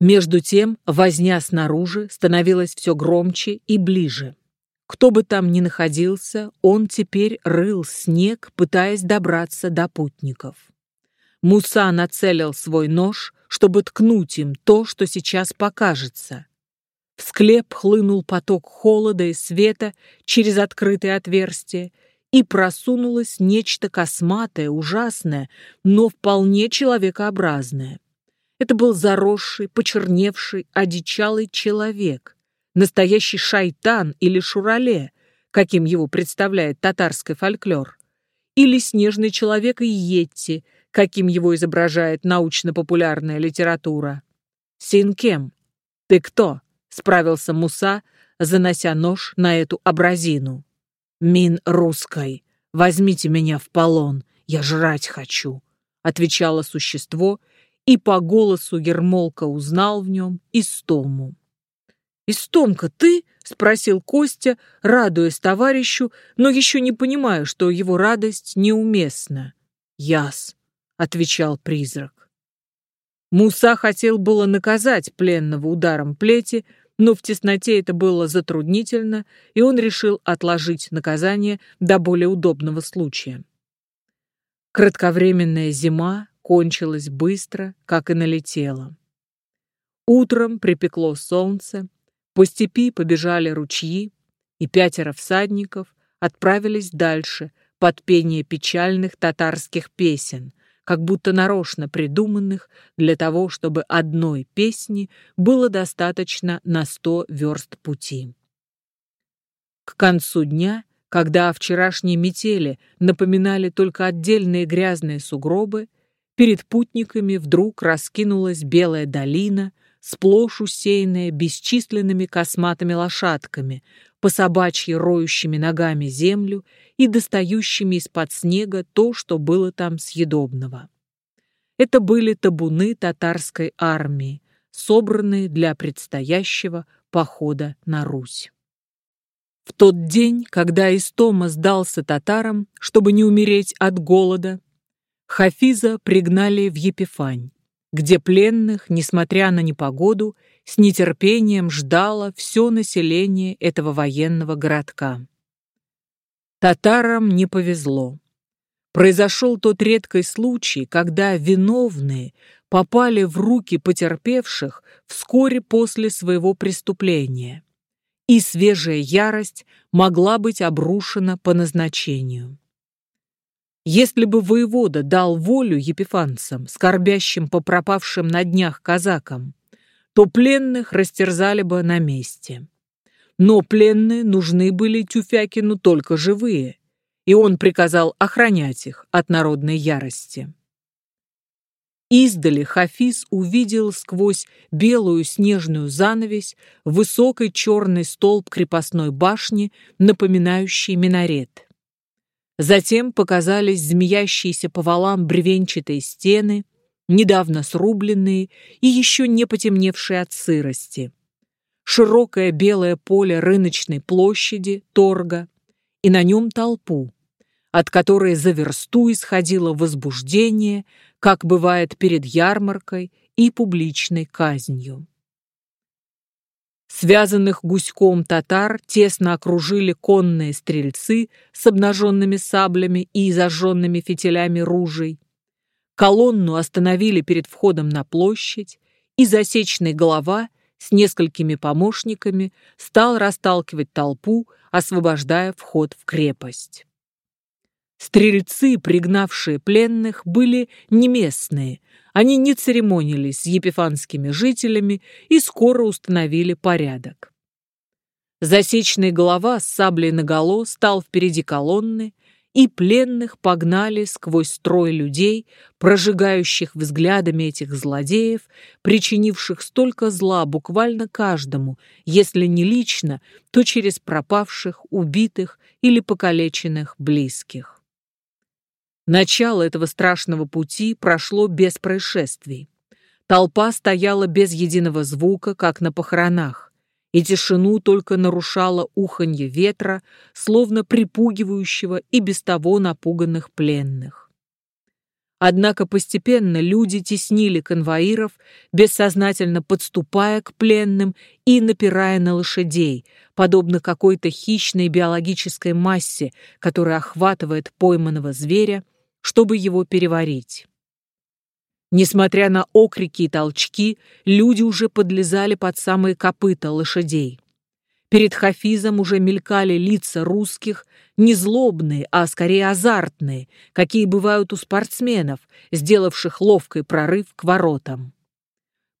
Между тем возня снаружи становилась все громче и ближе. Кто бы там ни находился, он теперь рыл снег, пытаясь добраться до путников. Муса нацелил свой нож, чтобы ткнуть им то, что сейчас покажется. В склеп хлынул поток холода и света через открытое отверстие, и просунулось нечто косматое, ужасное, но вполне человекообразное. Это был заросший, почерневший, одичалый человек, настоящий шайтан или шурале, каким его представляет татарский фольклор, или снежный человек и йетти, каким его изображает научно-популярная литература. Синкем, ты кто? Справился Муса, занося нож на эту абразину. «Мин русской, возьмите меня в полон, я жрать хочу», отвечало существо, и по голосу Ермолка узнал в нем Истому. «Истомка, ты?» — спросил Костя, радуясь товарищу, но еще не понимая, что его радость неуместна. «Яс», — отвечал призрак. Муса хотел было наказать пленного ударом плети, но в тесноте это было затруднительно, и он решил отложить наказание до более удобного случая. Кратковременная зима кончилась быстро, как и налетела. Утром припекло солнце, по степи побежали ручьи, и пятеро всадников отправились дальше под пение печальных татарских песен — как будто нарочно придуманных для того, чтобы одной песни было достаточно на сто верст пути. К концу дня, когда вчерашние метели напоминали только отдельные грязные сугробы, перед путниками вдруг раскинулась белая долина, сплошь усеянная бесчисленными косматыми лошадками, по собачьи роющими ногами землю и достающими из-под снега то, что было там съедобного. Это были табуны татарской армии, собранные для предстоящего похода на Русь. В тот день, когда Истома сдался татарам, чтобы не умереть от голода, Хафиза пригнали в Епифань, где пленных, несмотря на непогоду, с нетерпением ждало все население этого военного городка. Татарам не повезло. Произошел тот редкий случай, когда виновные попали в руки потерпевших вскоре после своего преступления, и свежая ярость могла быть обрушена по назначению. Если бы воевода дал волю епифанцам, скорбящим по пропавшим на днях казакам, то пленных растерзали бы на месте. Но пленные нужны были Тюфякину только живые, и он приказал охранять их от народной ярости. Издали Хафиз увидел сквозь белую снежную занавесь высокий черный столб крепостной башни, напоминающий минарет. Затем показались змеящиеся по валам бревенчатые стены, недавно срубленные и еще не потемневшие от сырости. Широкое белое поле рыночной площади, торга, и на нем толпу, от которой за версту исходило возбуждение, как бывает перед ярмаркой и публичной казнью. Связанных гуськом татар тесно окружили конные стрельцы с обнаженными саблями и зажженными фитилями ружей. Колонну остановили перед входом на площадь, и засечный голова с несколькими помощниками стал расталкивать толпу, освобождая вход в крепость. Стрельцы, пригнавшие пленных, были не местные. Они не церемонились с епифанскими жителями и скоро установили порядок. Засечный голова с саблей наголо стал впереди колонны, и пленных погнали сквозь строй людей, прожигающих взглядами этих злодеев, причинивших столько зла буквально каждому, если не лично, то через пропавших, убитых или покалеченных близких. Начало этого страшного пути прошло без происшествий. Толпа стояла без единого звука, как на похоронах, и тишину только нарушало уханье ветра, словно припугивающего и без того напуганных пленных. Однако постепенно люди теснили конвоиров, бессознательно подступая к пленным и напирая на лошадей, подобно какой-то хищной биологической массе, которая охватывает пойманного зверя чтобы его переварить. Несмотря на окрики и толчки, люди уже подлезали под самые копыта лошадей. Перед Хафизом уже мелькали лица русских, не злобные, а скорее азартные, какие бывают у спортсменов, сделавших ловкий прорыв к воротам.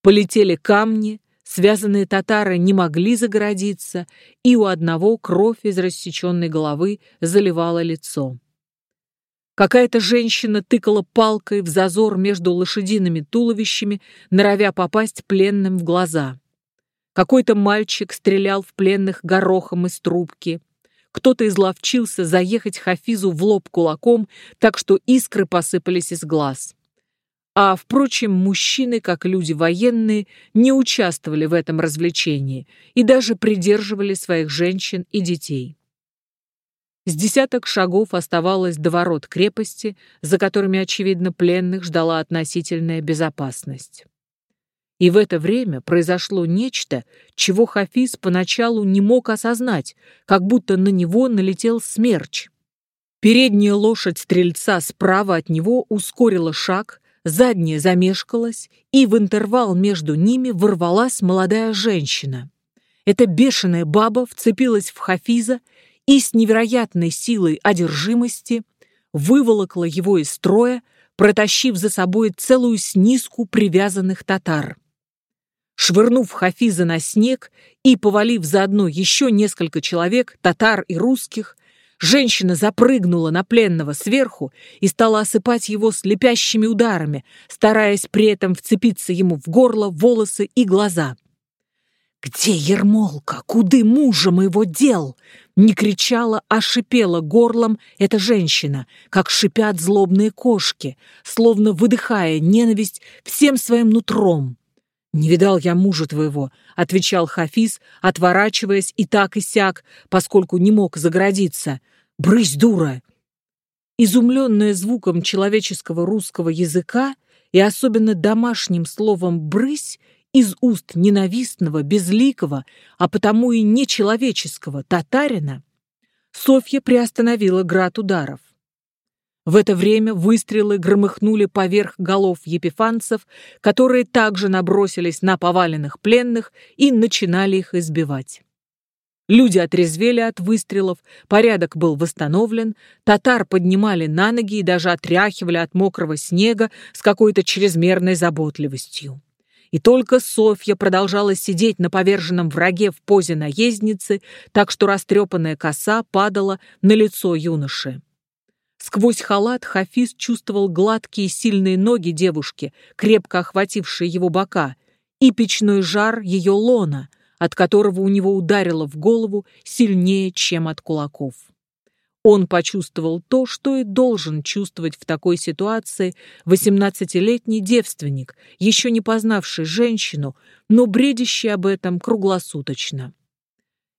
Полетели камни, связанные татары не могли загородиться, и у одного кровь из рассеченной головы заливала лицо. Какая-то женщина тыкала палкой в зазор между лошадиными туловищами, норовя попасть пленным в глаза. Какой-то мальчик стрелял в пленных горохом из трубки. Кто-то изловчился заехать Хафизу в лоб кулаком, так что искры посыпались из глаз. А, впрочем, мужчины, как люди военные, не участвовали в этом развлечении и даже придерживали своих женщин и детей. С десяток шагов оставалось до ворот крепости, за которыми, очевидно, пленных ждала относительная безопасность. И в это время произошло нечто, чего Хафиз поначалу не мог осознать, как будто на него налетел смерч. Передняя лошадь стрельца справа от него ускорила шаг, задняя замешкалась, и в интервал между ними ворвалась молодая женщина. Эта бешеная баба вцепилась в Хафиза и с невероятной силой одержимости выволокла его из строя, протащив за собой целую снизку привязанных татар. Швырнув Хафиза на снег и повалив заодно еще несколько человек, татар и русских, женщина запрыгнула на пленного сверху и стала осыпать его слепящими ударами, стараясь при этом вцепиться ему в горло, волосы и глаза. «Где Ермолка? Куды мужа моего дел?» Не кричала, а шипела горлом эта женщина, как шипят злобные кошки, словно выдыхая ненависть всем своим нутром. «Не видал я мужа твоего», — отвечал Хафиз, отворачиваясь и так и сяк, поскольку не мог заградиться. «Брысь, дура!» Изумленная звуком человеческого русского языка и особенно домашним словом «брысь», из уст ненавистного, безликого, а потому и нечеловеческого татарина, Софья приостановила град ударов. В это время выстрелы громыхнули поверх голов епифанцев, которые также набросились на поваленных пленных и начинали их избивать. Люди отрезвели от выстрелов, порядок был восстановлен, татар поднимали на ноги и даже отряхивали от мокрого снега с какой-то чрезмерной заботливостью. И только Софья продолжала сидеть на поверженном враге в позе наездницы, так что растрепанная коса падала на лицо юноши. Сквозь халат Хафиз чувствовал гладкие сильные ноги девушки, крепко охватившие его бока, и печной жар ее лона, от которого у него ударило в голову сильнее, чем от кулаков. Он почувствовал то, что и должен чувствовать в такой ситуации восемнадцатилетний девственник, еще не познавший женщину, но бредящий об этом круглосуточно.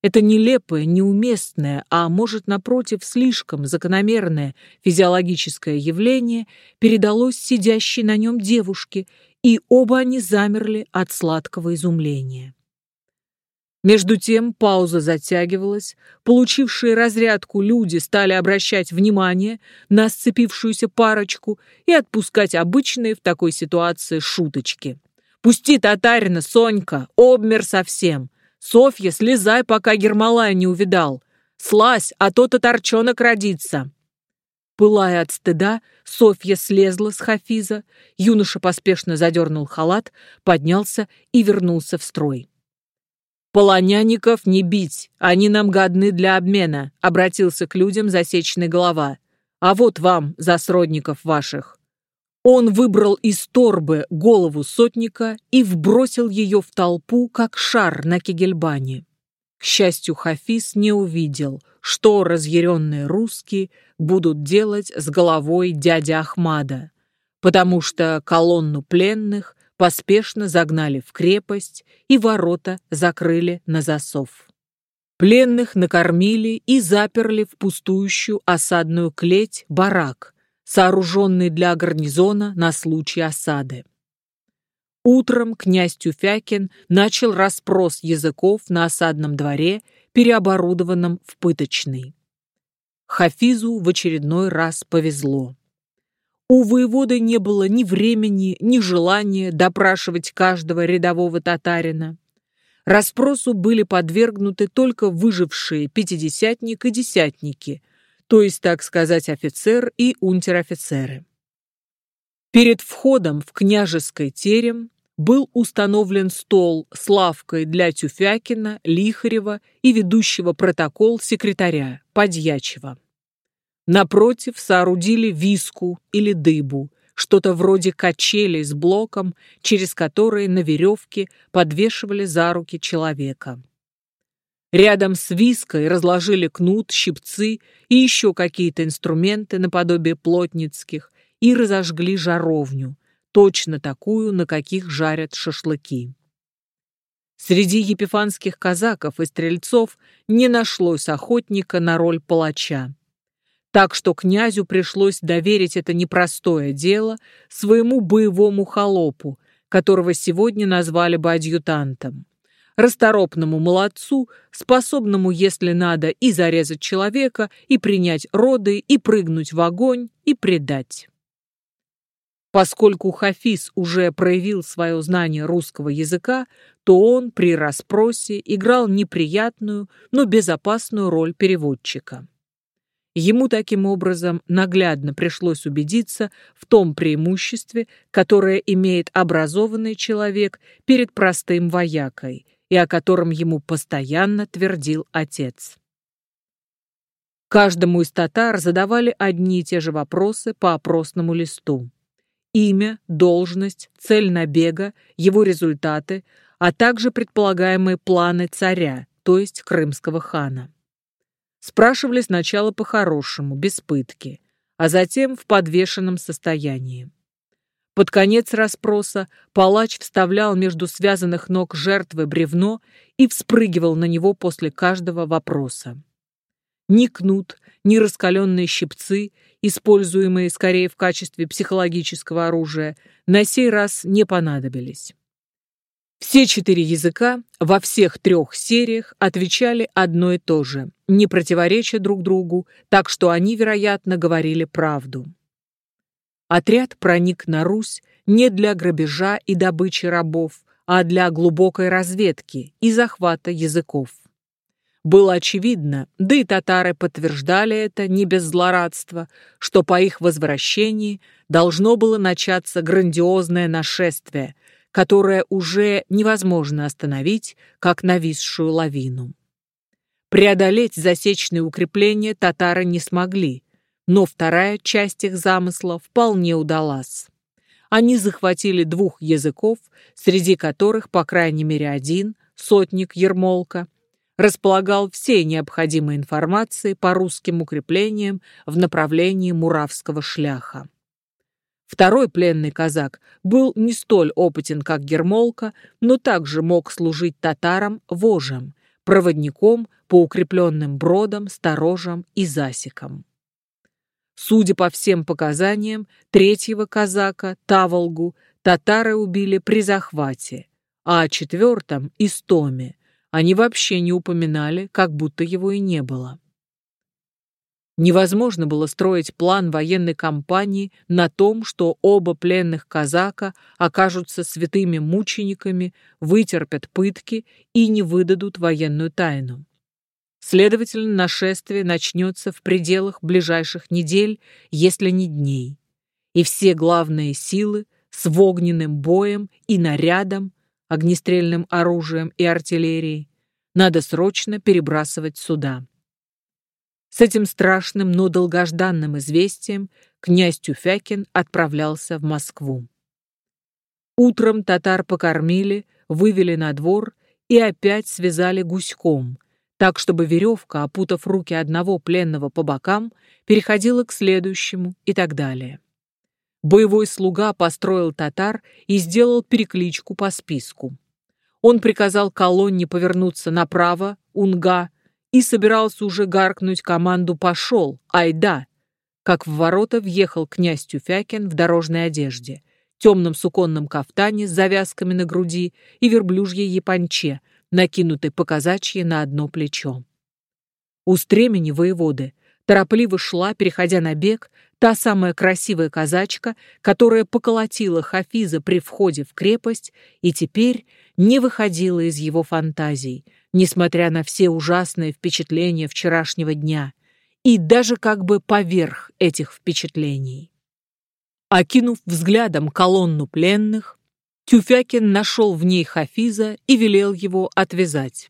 Это нелепое, неуместное, а может, напротив, слишком закономерное физиологическое явление передалось сидящей на нем девушке, и оба они замерли от сладкого изумления. Между тем пауза затягивалась, получившие разрядку люди стали обращать внимание на сцепившуюся парочку и отпускать обычные в такой ситуации шуточки. «Пусти татарина, Сонька! Обмер совсем! Софья, слезай, пока Гермалая не увидал! Слазь, а то татарчонок родится!» Пылая от стыда, Софья слезла с Хафиза, юноша поспешно задернул халат, поднялся и вернулся в строй. «Полоняников не бить, они нам годны для обмена», — обратился к людям засеченный голова. «А вот вам, за сродников ваших». Он выбрал из торбы голову сотника и вбросил ее в толпу, как шар на кегельбане. К счастью, Хафиз не увидел, что разъяренные русские будут делать с головой дяди Ахмада, потому что колонну пленных поспешно загнали в крепость и ворота закрыли на засов. Пленных накормили и заперли в пустующую осадную клеть барак, сооруженный для гарнизона на случай осады. Утром князь Тюфякин начал расспрос языков на осадном дворе, переоборудованном в пыточный. Хафизу в очередной раз повезло. У воеводы не было ни времени, ни желания допрашивать каждого рядового татарина. Распросу были подвергнуты только выжившие пятидесятник и десятники, то есть, так сказать, офицер и унтер-офицеры. Перед входом в княжеский терем был установлен стол с лавкой для Тюфякина, Лихарева и ведущего протокол секретаря Подьячева. Напротив соорудили виску или дыбу, что-то вроде качели с блоком, через которые на веревке подвешивали за руки человека. Рядом с виской разложили кнут, щипцы и еще какие-то инструменты наподобие плотницких и разожгли жаровню, точно такую, на каких жарят шашлыки. Среди епифанских казаков и стрельцов не нашлось охотника на роль палача так что князю пришлось доверить это непростое дело своему боевому холопу, которого сегодня назвали бы адъютантом. Расторопному молодцу, способному, если надо, и зарезать человека, и принять роды, и прыгнуть в огонь, и предать. Поскольку Хафиз уже проявил свое знание русского языка, то он при расспросе играл неприятную, но безопасную роль переводчика. Ему таким образом наглядно пришлось убедиться в том преимуществе, которое имеет образованный человек перед простым воякой и о котором ему постоянно твердил отец. Каждому из татар задавали одни и те же вопросы по опросному листу. Имя, должность, цель набега, его результаты, а также предполагаемые планы царя, то есть крымского хана. Спрашивали сначала по-хорошему, без пытки, а затем в подвешенном состоянии. Под конец расспроса палач вставлял между связанных ног жертвы бревно и вспрыгивал на него после каждого вопроса. Ни кнут, ни раскаленные щипцы, используемые скорее в качестве психологического оружия, на сей раз не понадобились. Все четыре языка во всех трех сериях отвечали одно и то же, не противореча друг другу, так что они, вероятно, говорили правду. Отряд проник на Русь не для грабежа и добычи рабов, а для глубокой разведки и захвата языков. Было очевидно, да и татары подтверждали это не без злорадства, что по их возвращении должно было начаться грандиозное нашествие, которое уже невозможно остановить, как нависшую лавину. Преодолеть засечные укрепления татары не смогли, но вторая часть их замысла вполне удалась. Они захватили двух языков, среди которых, по крайней мере, один, сотник Ермолка, располагал всей необходимой информацией по русским укреплениям в направлении Муравского шляха. Второй пленный казак был не столь опытен, как Гермолка, но также мог служить татарам вожем, проводником по укрепленным бродам, сторожам и засекам. Судя по всем показаниям, третьего казака, Таволгу, татары убили при захвате, а о четвертом, Истоме, они вообще не упоминали, как будто его и не было. Невозможно было строить план военной кампании на том, что оба пленных казака окажутся святыми мучениками, вытерпят пытки и не выдадут военную тайну. Следовательно, нашествие начнется в пределах ближайших недель, если не дней. И все главные силы с огненным боем и нарядом, огнестрельным оружием и артиллерией надо срочно перебрасывать сюда. С этим страшным, но долгожданным известием князь Тюфякин отправлялся в Москву. Утром татар покормили, вывели на двор и опять связали гуськом, так, чтобы веревка, опутав руки одного пленного по бокам, переходила к следующему и так далее. Боевой слуга построил татар и сделал перекличку по списку. Он приказал колонне повернуться направо, унга, и собирался уже гаркнуть команду «Пошел! Айда!», как в ворота въехал князь Тюфякин в дорожной одежде, темном суконном кафтане с завязками на груди и верблюжьей японче, накинутой по казачьи на одно плечо. У стремени воеводы торопливо шла, переходя на бег, та самая красивая казачка, которая поколотила Хафиза при входе в крепость и теперь не выходила из его фантазий, несмотря на все ужасные впечатления вчерашнего дня, и даже как бы поверх этих впечатлений. Окинув взглядом колонну пленных, Тюфякин нашел в ней Хафиза и велел его отвязать.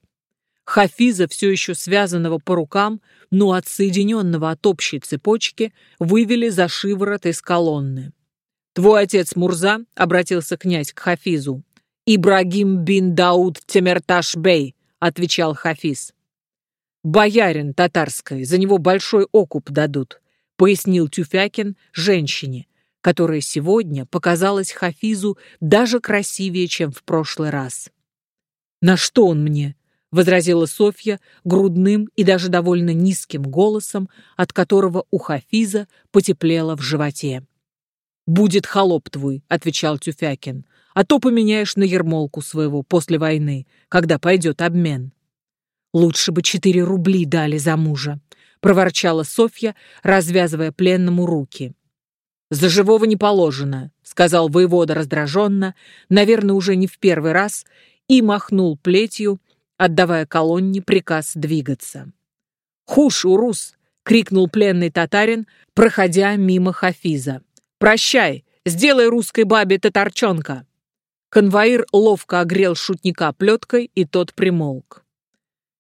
Хафиза, все еще связанного по рукам, но отсоединенного от общей цепочки, вывели за шиворот из колонны. «Твой отец Мурза», — обратился князь к Хафизу, «Ибрагим бин Дауд Темерташ Бей», — отвечал Хафиз. «Боярин татарской, за него большой окуп дадут», — пояснил Тюфякин женщине, которая сегодня показалась Хафизу даже красивее, чем в прошлый раз. «На что он мне?» — возразила Софья грудным и даже довольно низким голосом, от которого у Хафиза потеплело в животе. «Будет холоп твой», — отвечал Тюфякин а то поменяешь на ермолку своего после войны, когда пойдет обмен. Лучше бы четыре рубли дали за мужа, проворчала Софья, развязывая пленному руки. «За живого не положено», — сказал воевода раздраженно, наверное, уже не в первый раз, и махнул плетью, отдавая колонне приказ двигаться. «Хуш, урус!» — крикнул пленный татарин, проходя мимо Хафиза. «Прощай! Сделай русской бабе татарчонка!» Конвоир ловко огрел шутника плеткой, и тот примолк.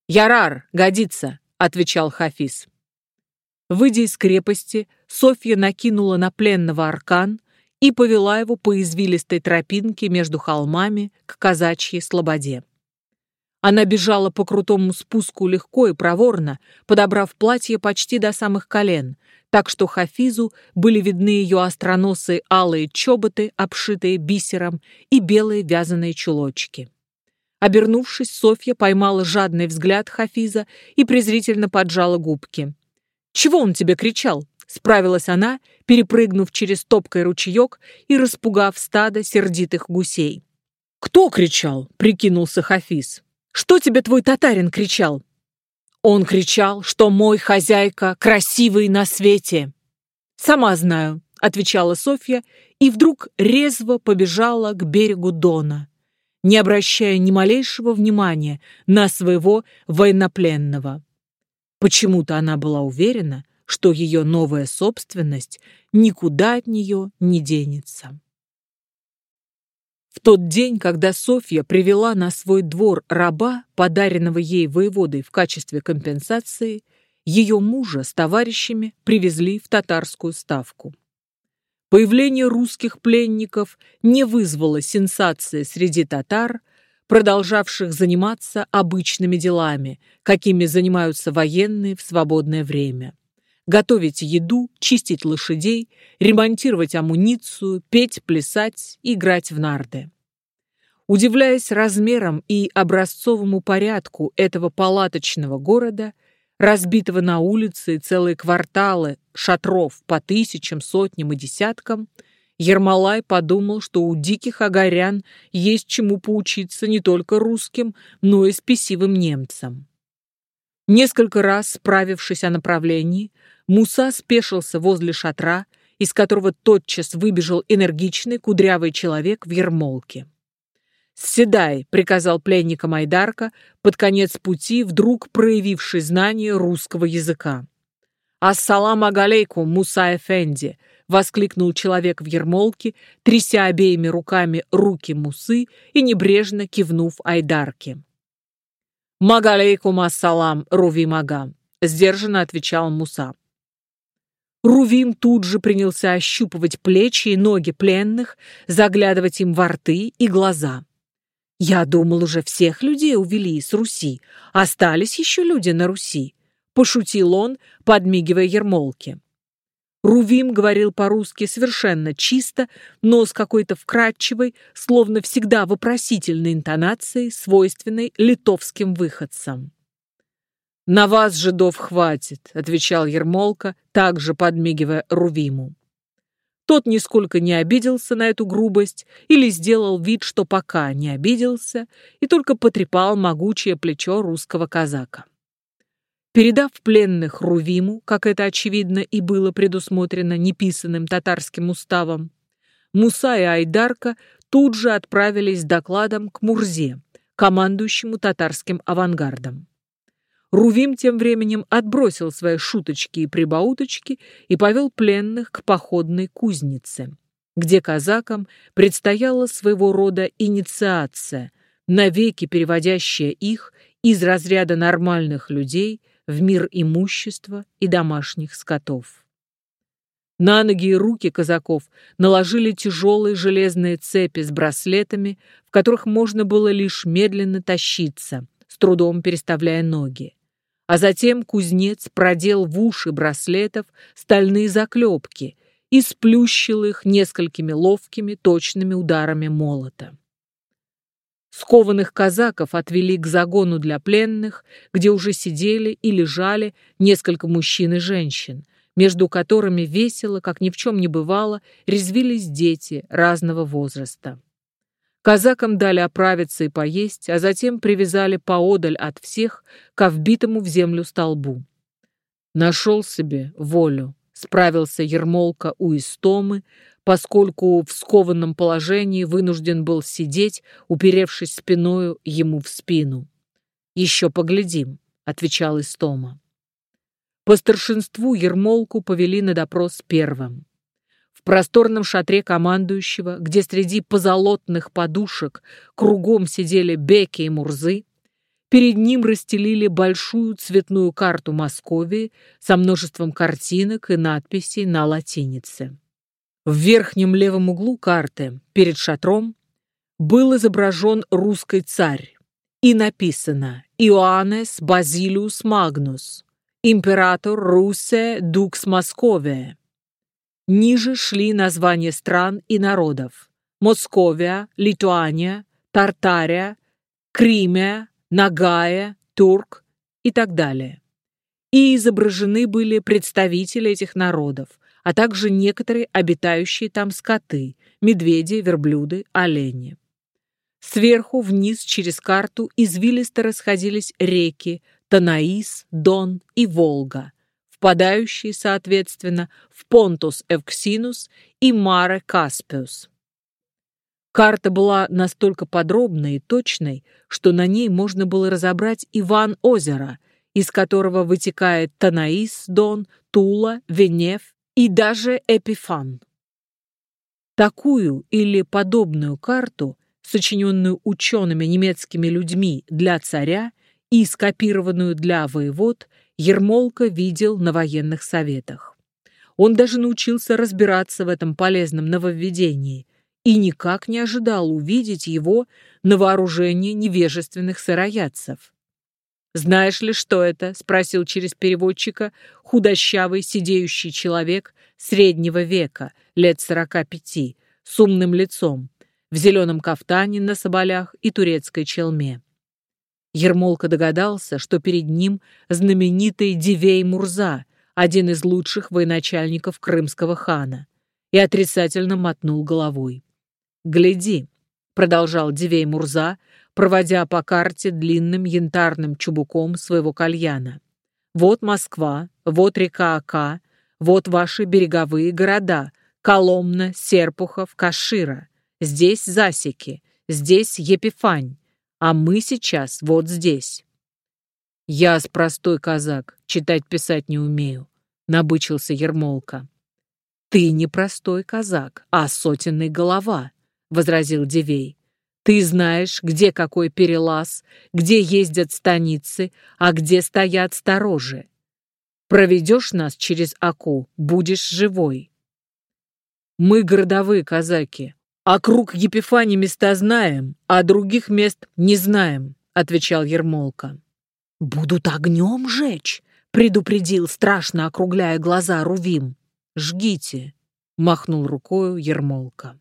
«Ярар, годится», — отвечал Хафиз. Выйдя из крепости, Софья накинула на пленного аркан и повела его по извилистой тропинке между холмами к казачьей слободе. Она бежала по крутому спуску легко и проворно, подобрав платье почти до самых колен, так что Хафизу были видны ее остроносые алые чоботы, обшитые бисером, и белые вязаные чулочки. Обернувшись, Софья поймала жадный взгляд Хафиза и презрительно поджала губки. «Чего он тебе кричал?» — справилась она, перепрыгнув через топкой ручеек и распугав стадо сердитых гусей. «Кто кричал?» — прикинулся Хафиз. «Что тебе твой татарин кричал?» Он кричал, что мой хозяйка красивый на свете. «Сама знаю», — отвечала Софья, и вдруг резво побежала к берегу Дона, не обращая ни малейшего внимания на своего военнопленного. Почему-то она была уверена, что ее новая собственность никуда от нее не денется. В тот день, когда Софья привела на свой двор раба, подаренного ей воеводой в качестве компенсации, ее мужа с товарищами привезли в татарскую ставку. Появление русских пленников не вызвало сенсации среди татар, продолжавших заниматься обычными делами, какими занимаются военные в свободное время. Готовить еду, чистить лошадей, ремонтировать амуницию, петь, плясать, играть в нарды. Удивляясь размерам и образцовому порядку этого палаточного города, разбитого на улицы целые кварталы шатров по тысячам, сотням и десяткам, Ермолай подумал, что у диких агарян есть чему поучиться не только русским, но и спесивым немцам. Несколько раз, справившись о направлении, Муса спешился возле шатра, из которого тотчас выбежал энергичный кудрявый человек в ермолке. «Седай», — приказал пленникам Айдарка, под конец пути вдруг проявивший знание русского языка. «Ассалам агалейкум, Муса Эфенди!» — воскликнул человек в ермолке, тряся обеими руками руки Мусы и небрежно кивнув Айдарке. «Магалейкум ассалам, Руви Мага», — сдержанно отвечал Муса. Рувим тут же принялся ощупывать плечи и ноги пленных, заглядывать им во рты и глаза. «Я думал, уже всех людей увели с Руси. Остались еще люди на Руси», — пошутил он, подмигивая Ермолке. Рувим говорил по-русски совершенно чисто, но с какой-то вкрадчивой, словно всегда вопросительной интонацией, свойственной литовским выходцам. «На вас, жидов, хватит», — отвечал Ермолка, также подмигивая Рувиму. Тот нисколько не обиделся на эту грубость или сделал вид, что пока не обиделся, и только потрепал могучее плечо русского казака. Передав пленных Рувиму, как это очевидно и было предусмотрено неписанным татарским уставом, Муса и Айдарка тут же отправились с докладом к Мурзе, командующему татарским авангардом. Рувим тем временем отбросил свои шуточки и прибауточки и повел пленных к походной кузнице, где казакам предстояла своего рода инициация, навеки переводящая их из разряда нормальных людей в мир имущества и домашних скотов. На ноги и руки казаков наложили тяжелые железные цепи с браслетами, в которых можно было лишь медленно тащиться, с трудом переставляя ноги. А затем кузнец продел в уши браслетов стальные заклепки и сплющил их несколькими ловкими точными ударами молота. Скованных казаков отвели к загону для пленных, где уже сидели и лежали несколько мужчин и женщин, между которыми весело, как ни в чем не бывало, резвились дети разного возраста. Казакам дали оправиться и поесть, а затем привязали поодаль от всех к вбитому в землю столбу. Нашел себе волю, справился Ермолка у Истомы, поскольку в скованном положении вынужден был сидеть, уперевшись спиною ему в спину. «Еще поглядим», — отвечал Истома. По старшинству Ермолку повели на допрос первым просторном шатре командующего, где среди позолотных подушек кругом сидели Беки и Мурзы, перед ним расстелили большую цветную карту Московии со множеством картинок и надписей на латинице. В верхнем левом углу карты, перед шатром, был изображен русский царь и написано «Иоаннес Базилиус Магнус, император Русе Дукс Московия». Ниже шли названия стран и народов. Московия, Литуания, Тартария, Кримия, Нагая, Турк и так далее. И изображены были представители этих народов, а также некоторые обитающие там скоты, медведи, верблюды, олени. Сверху вниз через карту извилисто расходились реки Танаис, Дон и Волга, впадающие, соответственно, в Понтус Эвксинус и Маре Каспиус. Карта была настолько подробной и точной, что на ней можно было разобрать Иван озера, из которого вытекает Танаис, Дон, Тула, Венев и даже Эпифан. Такую или подобную карту, сочиненную учеными немецкими людьми для царя и скопированную для воевод, Ермолка видел на военных советах. Он даже научился разбираться в этом полезном нововведении и никак не ожидал увидеть его на вооружении невежественных сыроядцев. «Знаешь ли, что это?» — спросил через переводчика худощавый сидеющий человек среднего века, лет сорока пяти, с умным лицом, в зеленом кафтане на соболях и турецкой челме. Ермолка догадался, что перед ним знаменитый Дивей Мурза, один из лучших военачальников крымского хана, и отрицательно мотнул головой. «Гляди», — продолжал Дивей Мурза, проводя по карте длинным янтарным чубуком своего кальяна. «Вот Москва, вот река Ака, вот ваши береговые города, Коломна, Серпухов, Кашира. Здесь засеки, здесь Епифань, а мы сейчас вот здесь. Я с простой казак, читать-писать не умею, набычился Ермолка. Ты не простой казак, а сотенный голова, возразил Дивей. Ты знаешь, где какой перелаз, где ездят станицы, а где стоят сторожи. Проведешь нас через Аку, будешь живой. Мы городовые казаки, «Округ Епифани места знаем, а других мест не знаем», — отвечал Ермолка. «Будут огнем жечь», — предупредил, страшно округляя глаза Рувим. «Жгите», — махнул рукою Ермолка.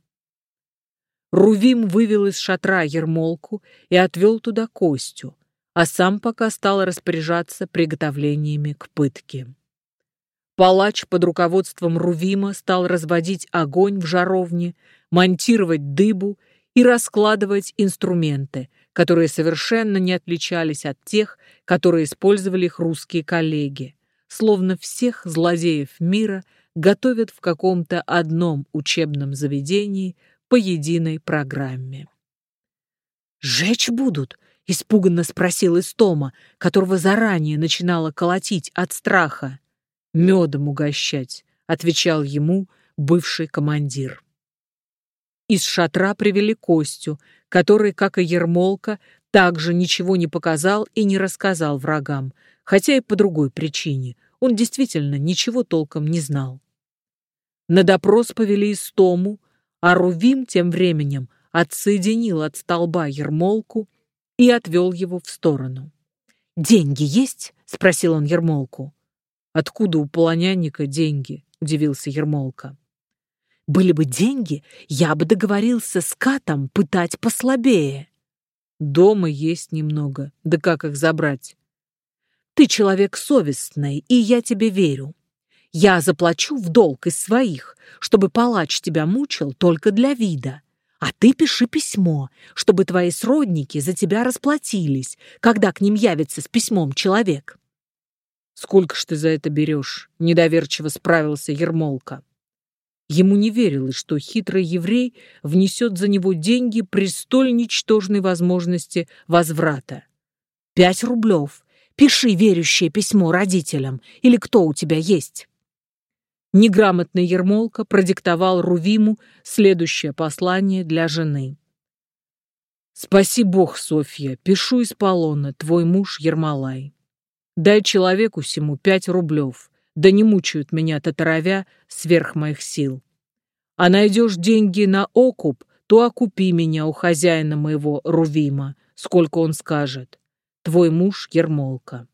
Рувим вывел из шатра Ермолку и отвел туда Костю, а сам пока стал распоряжаться приготовлениями к пытке. Палач под руководством Рувима стал разводить огонь в жаровне, монтировать дыбу и раскладывать инструменты, которые совершенно не отличались от тех, которые использовали их русские коллеги. Словно всех злодеев мира готовят в каком-то одном учебном заведении по единой программе. «Жечь будут?» — испуганно спросил Истома, которого заранее начинало колотить от страха. «Медом угощать», — отвечал ему бывший командир. Из шатра привели Костю, который, как и Ермолка, также ничего не показал и не рассказал врагам, хотя и по другой причине. Он действительно ничего толком не знал. На допрос повели Истому, а Рувим тем временем отсоединил от столба Ермолку и отвел его в сторону. «Деньги есть?» — спросил он Ермолку. «Откуда у полонянника деньги?» — удивился Ермолка. Были бы деньги, я бы договорился с Катом пытать послабее. Дома есть немного, да как их забрать? Ты человек совестный, и я тебе верю. Я заплачу в долг из своих, чтобы палач тебя мучил только для вида. А ты пиши письмо, чтобы твои сродники за тебя расплатились, когда к ним явится с письмом человек. «Сколько ж ты за это берешь?» — недоверчиво справился Ермолка. Ему не верилось, что хитрый еврей внесет за него деньги при столь ничтожной возможности возврата. «Пять рублев. Пиши верящее письмо родителям, или кто у тебя есть». Неграмотный Ермолка продиктовал Рувиму следующее послание для жены. «Спаси Бог, Софья, пишу из полона, твой муж Ермолай. Дай человеку сему пять рублев, да не мучают меня татаровя сверх моих сил. А найдешь деньги на окуп, то окупи меня у хозяина моего Рувима, сколько он скажет. Твой муж Ермолка.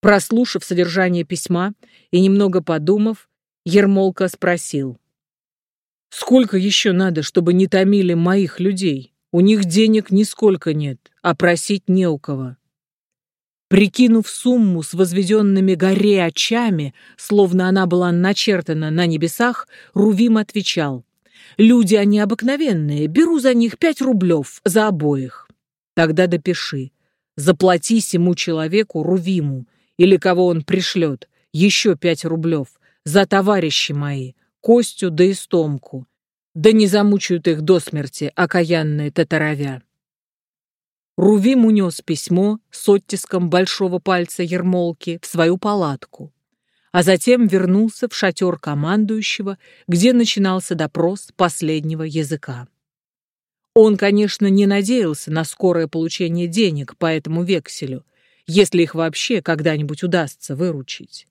Прослушав содержание письма и немного подумав, Ермолка спросил. «Сколько еще надо, чтобы не томили моих людей? У них денег нисколько нет, а просить не у кого». Прикинув сумму с возведенными горе очами, словно она была начертана на небесах, Рувим отвечал. «Люди они обыкновенные, беру за них пять рублев, за обоих». «Тогда допиши. Заплати сему человеку, Рувиму, или кого он пришлет, еще пять рублев, за товарищи мои, Костю да Истомку. Да не замучают их до смерти, окаянные татаровя». Рувим унес письмо с оттиском большого пальца Ермолки в свою палатку, а затем вернулся в шатер командующего, где начинался допрос последнего языка. Он, конечно, не надеялся на скорое получение денег по этому векселю, если их вообще когда-нибудь удастся выручить.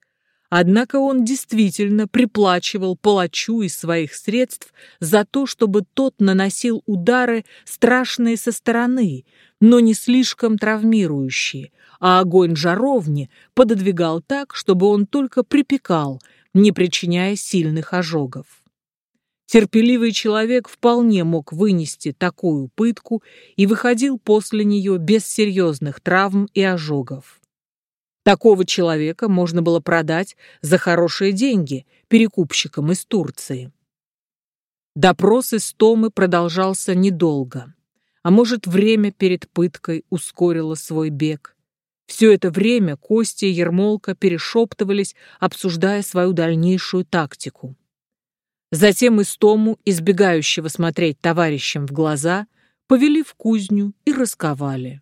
Однако он действительно приплачивал палачу из своих средств за то, чтобы тот наносил удары страшные со стороны, но не слишком травмирующие, а огонь жаровни пододвигал так, чтобы он только припекал, не причиняя сильных ожогов. Терпеливый человек вполне мог вынести такую пытку и выходил после нее без серьезных травм и ожогов. Такого человека можно было продать за хорошие деньги перекупщикам из Турции. Допрос Истомы продолжался недолго, а может, время перед пыткой ускорило свой бег. Все это время Костя и Ермолка перешептывались, обсуждая свою дальнейшую тактику. Затем Истому, избегающего смотреть товарищам в глаза, повели в кузню и расковали.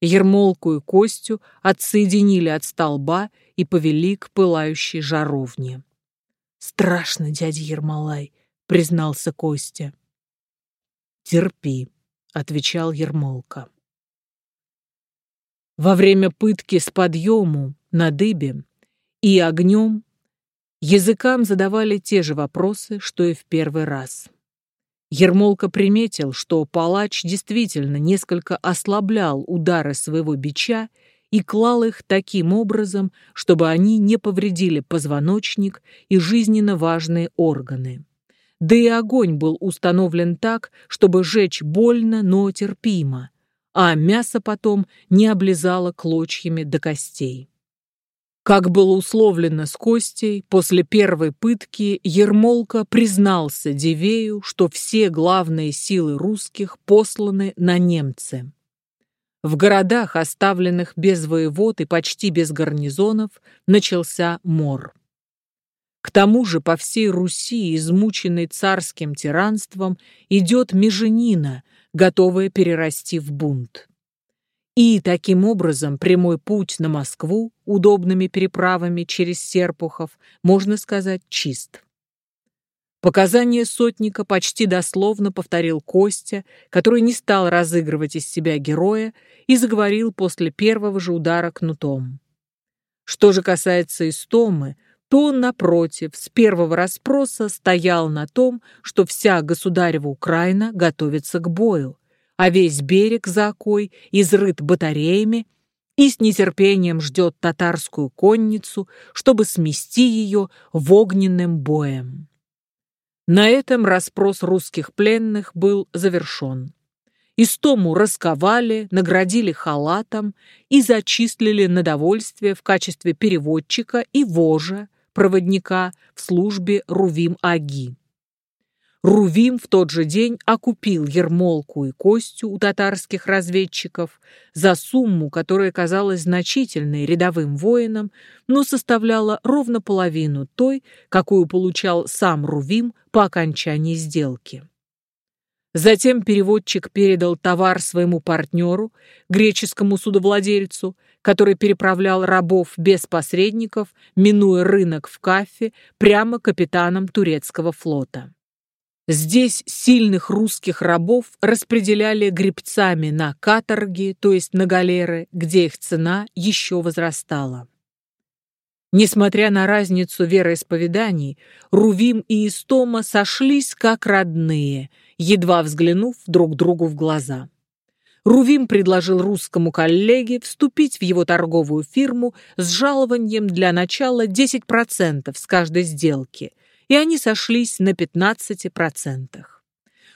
Ермолку и Костю отсоединили от столба и повели к пылающей жаровне. «Страшно, дядя Ермолай», — признался Костя. «Терпи», — отвечал Ермолка. Во время пытки с подъему на дыбе и огнем языкам задавали те же вопросы, что и в первый раз. Ермолка приметил, что палач действительно несколько ослаблял удары своего бича и клал их таким образом, чтобы они не повредили позвоночник и жизненно важные органы. Да и огонь был установлен так, чтобы жечь больно, но терпимо, а мясо потом не облизало клочьями до костей. Как было условлено с Костей, после первой пытки Ермолка признался Дивею, что все главные силы русских посланы на немцы. В городах, оставленных без воевод и почти без гарнизонов, начался мор. К тому же по всей Руси, измученной царским тиранством, идет меженина, готовая перерасти в бунт. И таким образом прямой путь на Москву удобными переправами через Серпухов, можно сказать, чист. Показания сотника почти дословно повторил Костя, который не стал разыгрывать из себя героя и заговорил после первого же удара кнутом. Что же касается Истомы, то он, напротив, с первого расспроса стоял на том, что вся государева Украина готовится к бою, а весь берег за окой изрыт батареями и с нетерпением ждет татарскую конницу, чтобы смести ее в огненным боем. На этом расспрос русских пленных был завершен. Истому расковали, наградили халатом и зачислили на довольствие в качестве переводчика и вожа, проводника в службе Рувим-Аги. Рувим в тот же день окупил Ермолку и Костю у татарских разведчиков за сумму, которая казалась значительной рядовым воинам, но составляла ровно половину той, какую получал сам Рувим по окончании сделки. Затем переводчик передал товар своему партнеру, греческому судовладельцу, который переправлял рабов без посредников, минуя рынок в Кафе, прямо капитаном турецкого флота. Здесь сильных русских рабов распределяли гребцами на каторги, то есть на галеры, где их цена еще возрастала. Несмотря на разницу вероисповеданий, Рувим и Истома сошлись как родные, едва взглянув друг другу в глаза. Рувим предложил русскому коллеге вступить в его торговую фирму с жалованием для начала 10% с каждой сделки – и они сошлись на 15%.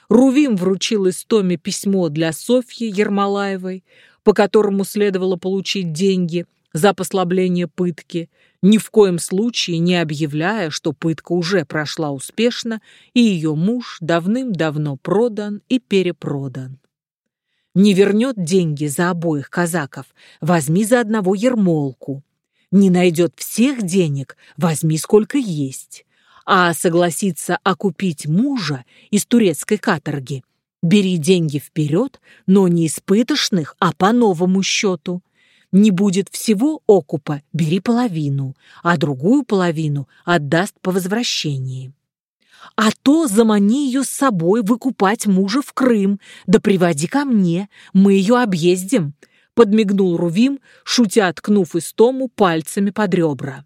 Рувим вручил Истоме письмо для Софьи Ермолаевой, по которому следовало получить деньги за послабление пытки, ни в коем случае не объявляя, что пытка уже прошла успешно, и ее муж давным-давно продан и перепродан. Не вернет деньги за обоих казаков, возьми за одного ермолку. Не найдет всех денег, возьми сколько есть а согласиться окупить мужа из турецкой каторги. Бери деньги вперед, но не из пытошных, а по новому счету. Не будет всего окупа, бери половину, а другую половину отдаст по возвращении. А то замани ее с собой выкупать мужа в Крым, да приводи ко мне, мы ее объездим. подмигнул Рувим, шутя ткнув Истому пальцами под ребра.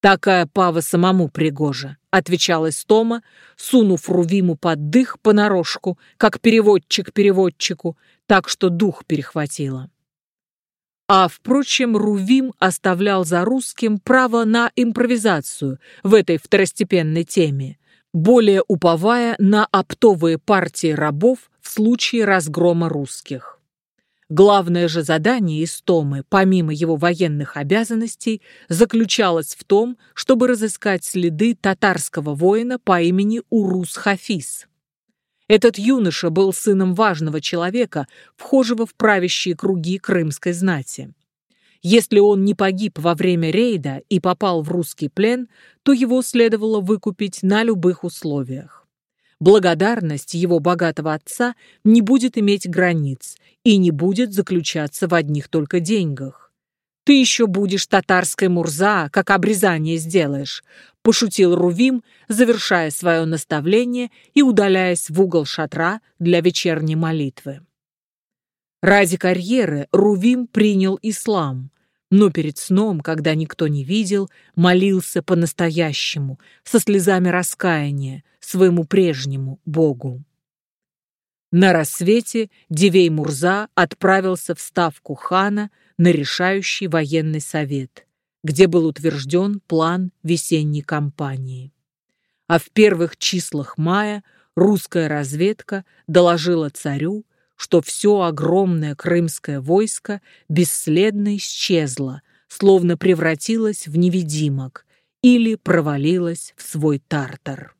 «Такая пава самому пригожа», — отвечал Истома, сунув Рувиму под дых понарошку, как переводчик переводчику, так что дух перехватило. А, впрочем, Рувим оставлял за русским право на импровизацию в этой второстепенной теме, более уповая на оптовые партии рабов в случае разгрома русских. Главное же задание Истомы, помимо его военных обязанностей, заключалось в том, чтобы разыскать следы татарского воина по имени Урус-Хафиз. Этот юноша был сыном важного человека, вхожего в правящие круги крымской знати. Если он не погиб во время рейда и попал в русский плен, то его следовало выкупить на любых условиях. Благодарность его богатого отца не будет иметь границ и не будет заключаться в одних только деньгах. «Ты еще будешь татарской мурза, как обрезание сделаешь», – пошутил Рувим, завершая свое наставление и удаляясь в угол шатра для вечерней молитвы. Ради карьеры Рувим принял ислам, но перед сном, когда никто не видел, молился по-настоящему, со слезами раскаяния, своему прежнему Богу. На рассвете Дивей Мурза отправился в ставку хана на решающий военный совет, где был утвержден план весенней кампании. А в первых числах мая русская разведка доложила царю, что все огромное крымское войско бесследно исчезло, словно превратилось в невидимок или провалилось в свой тартар.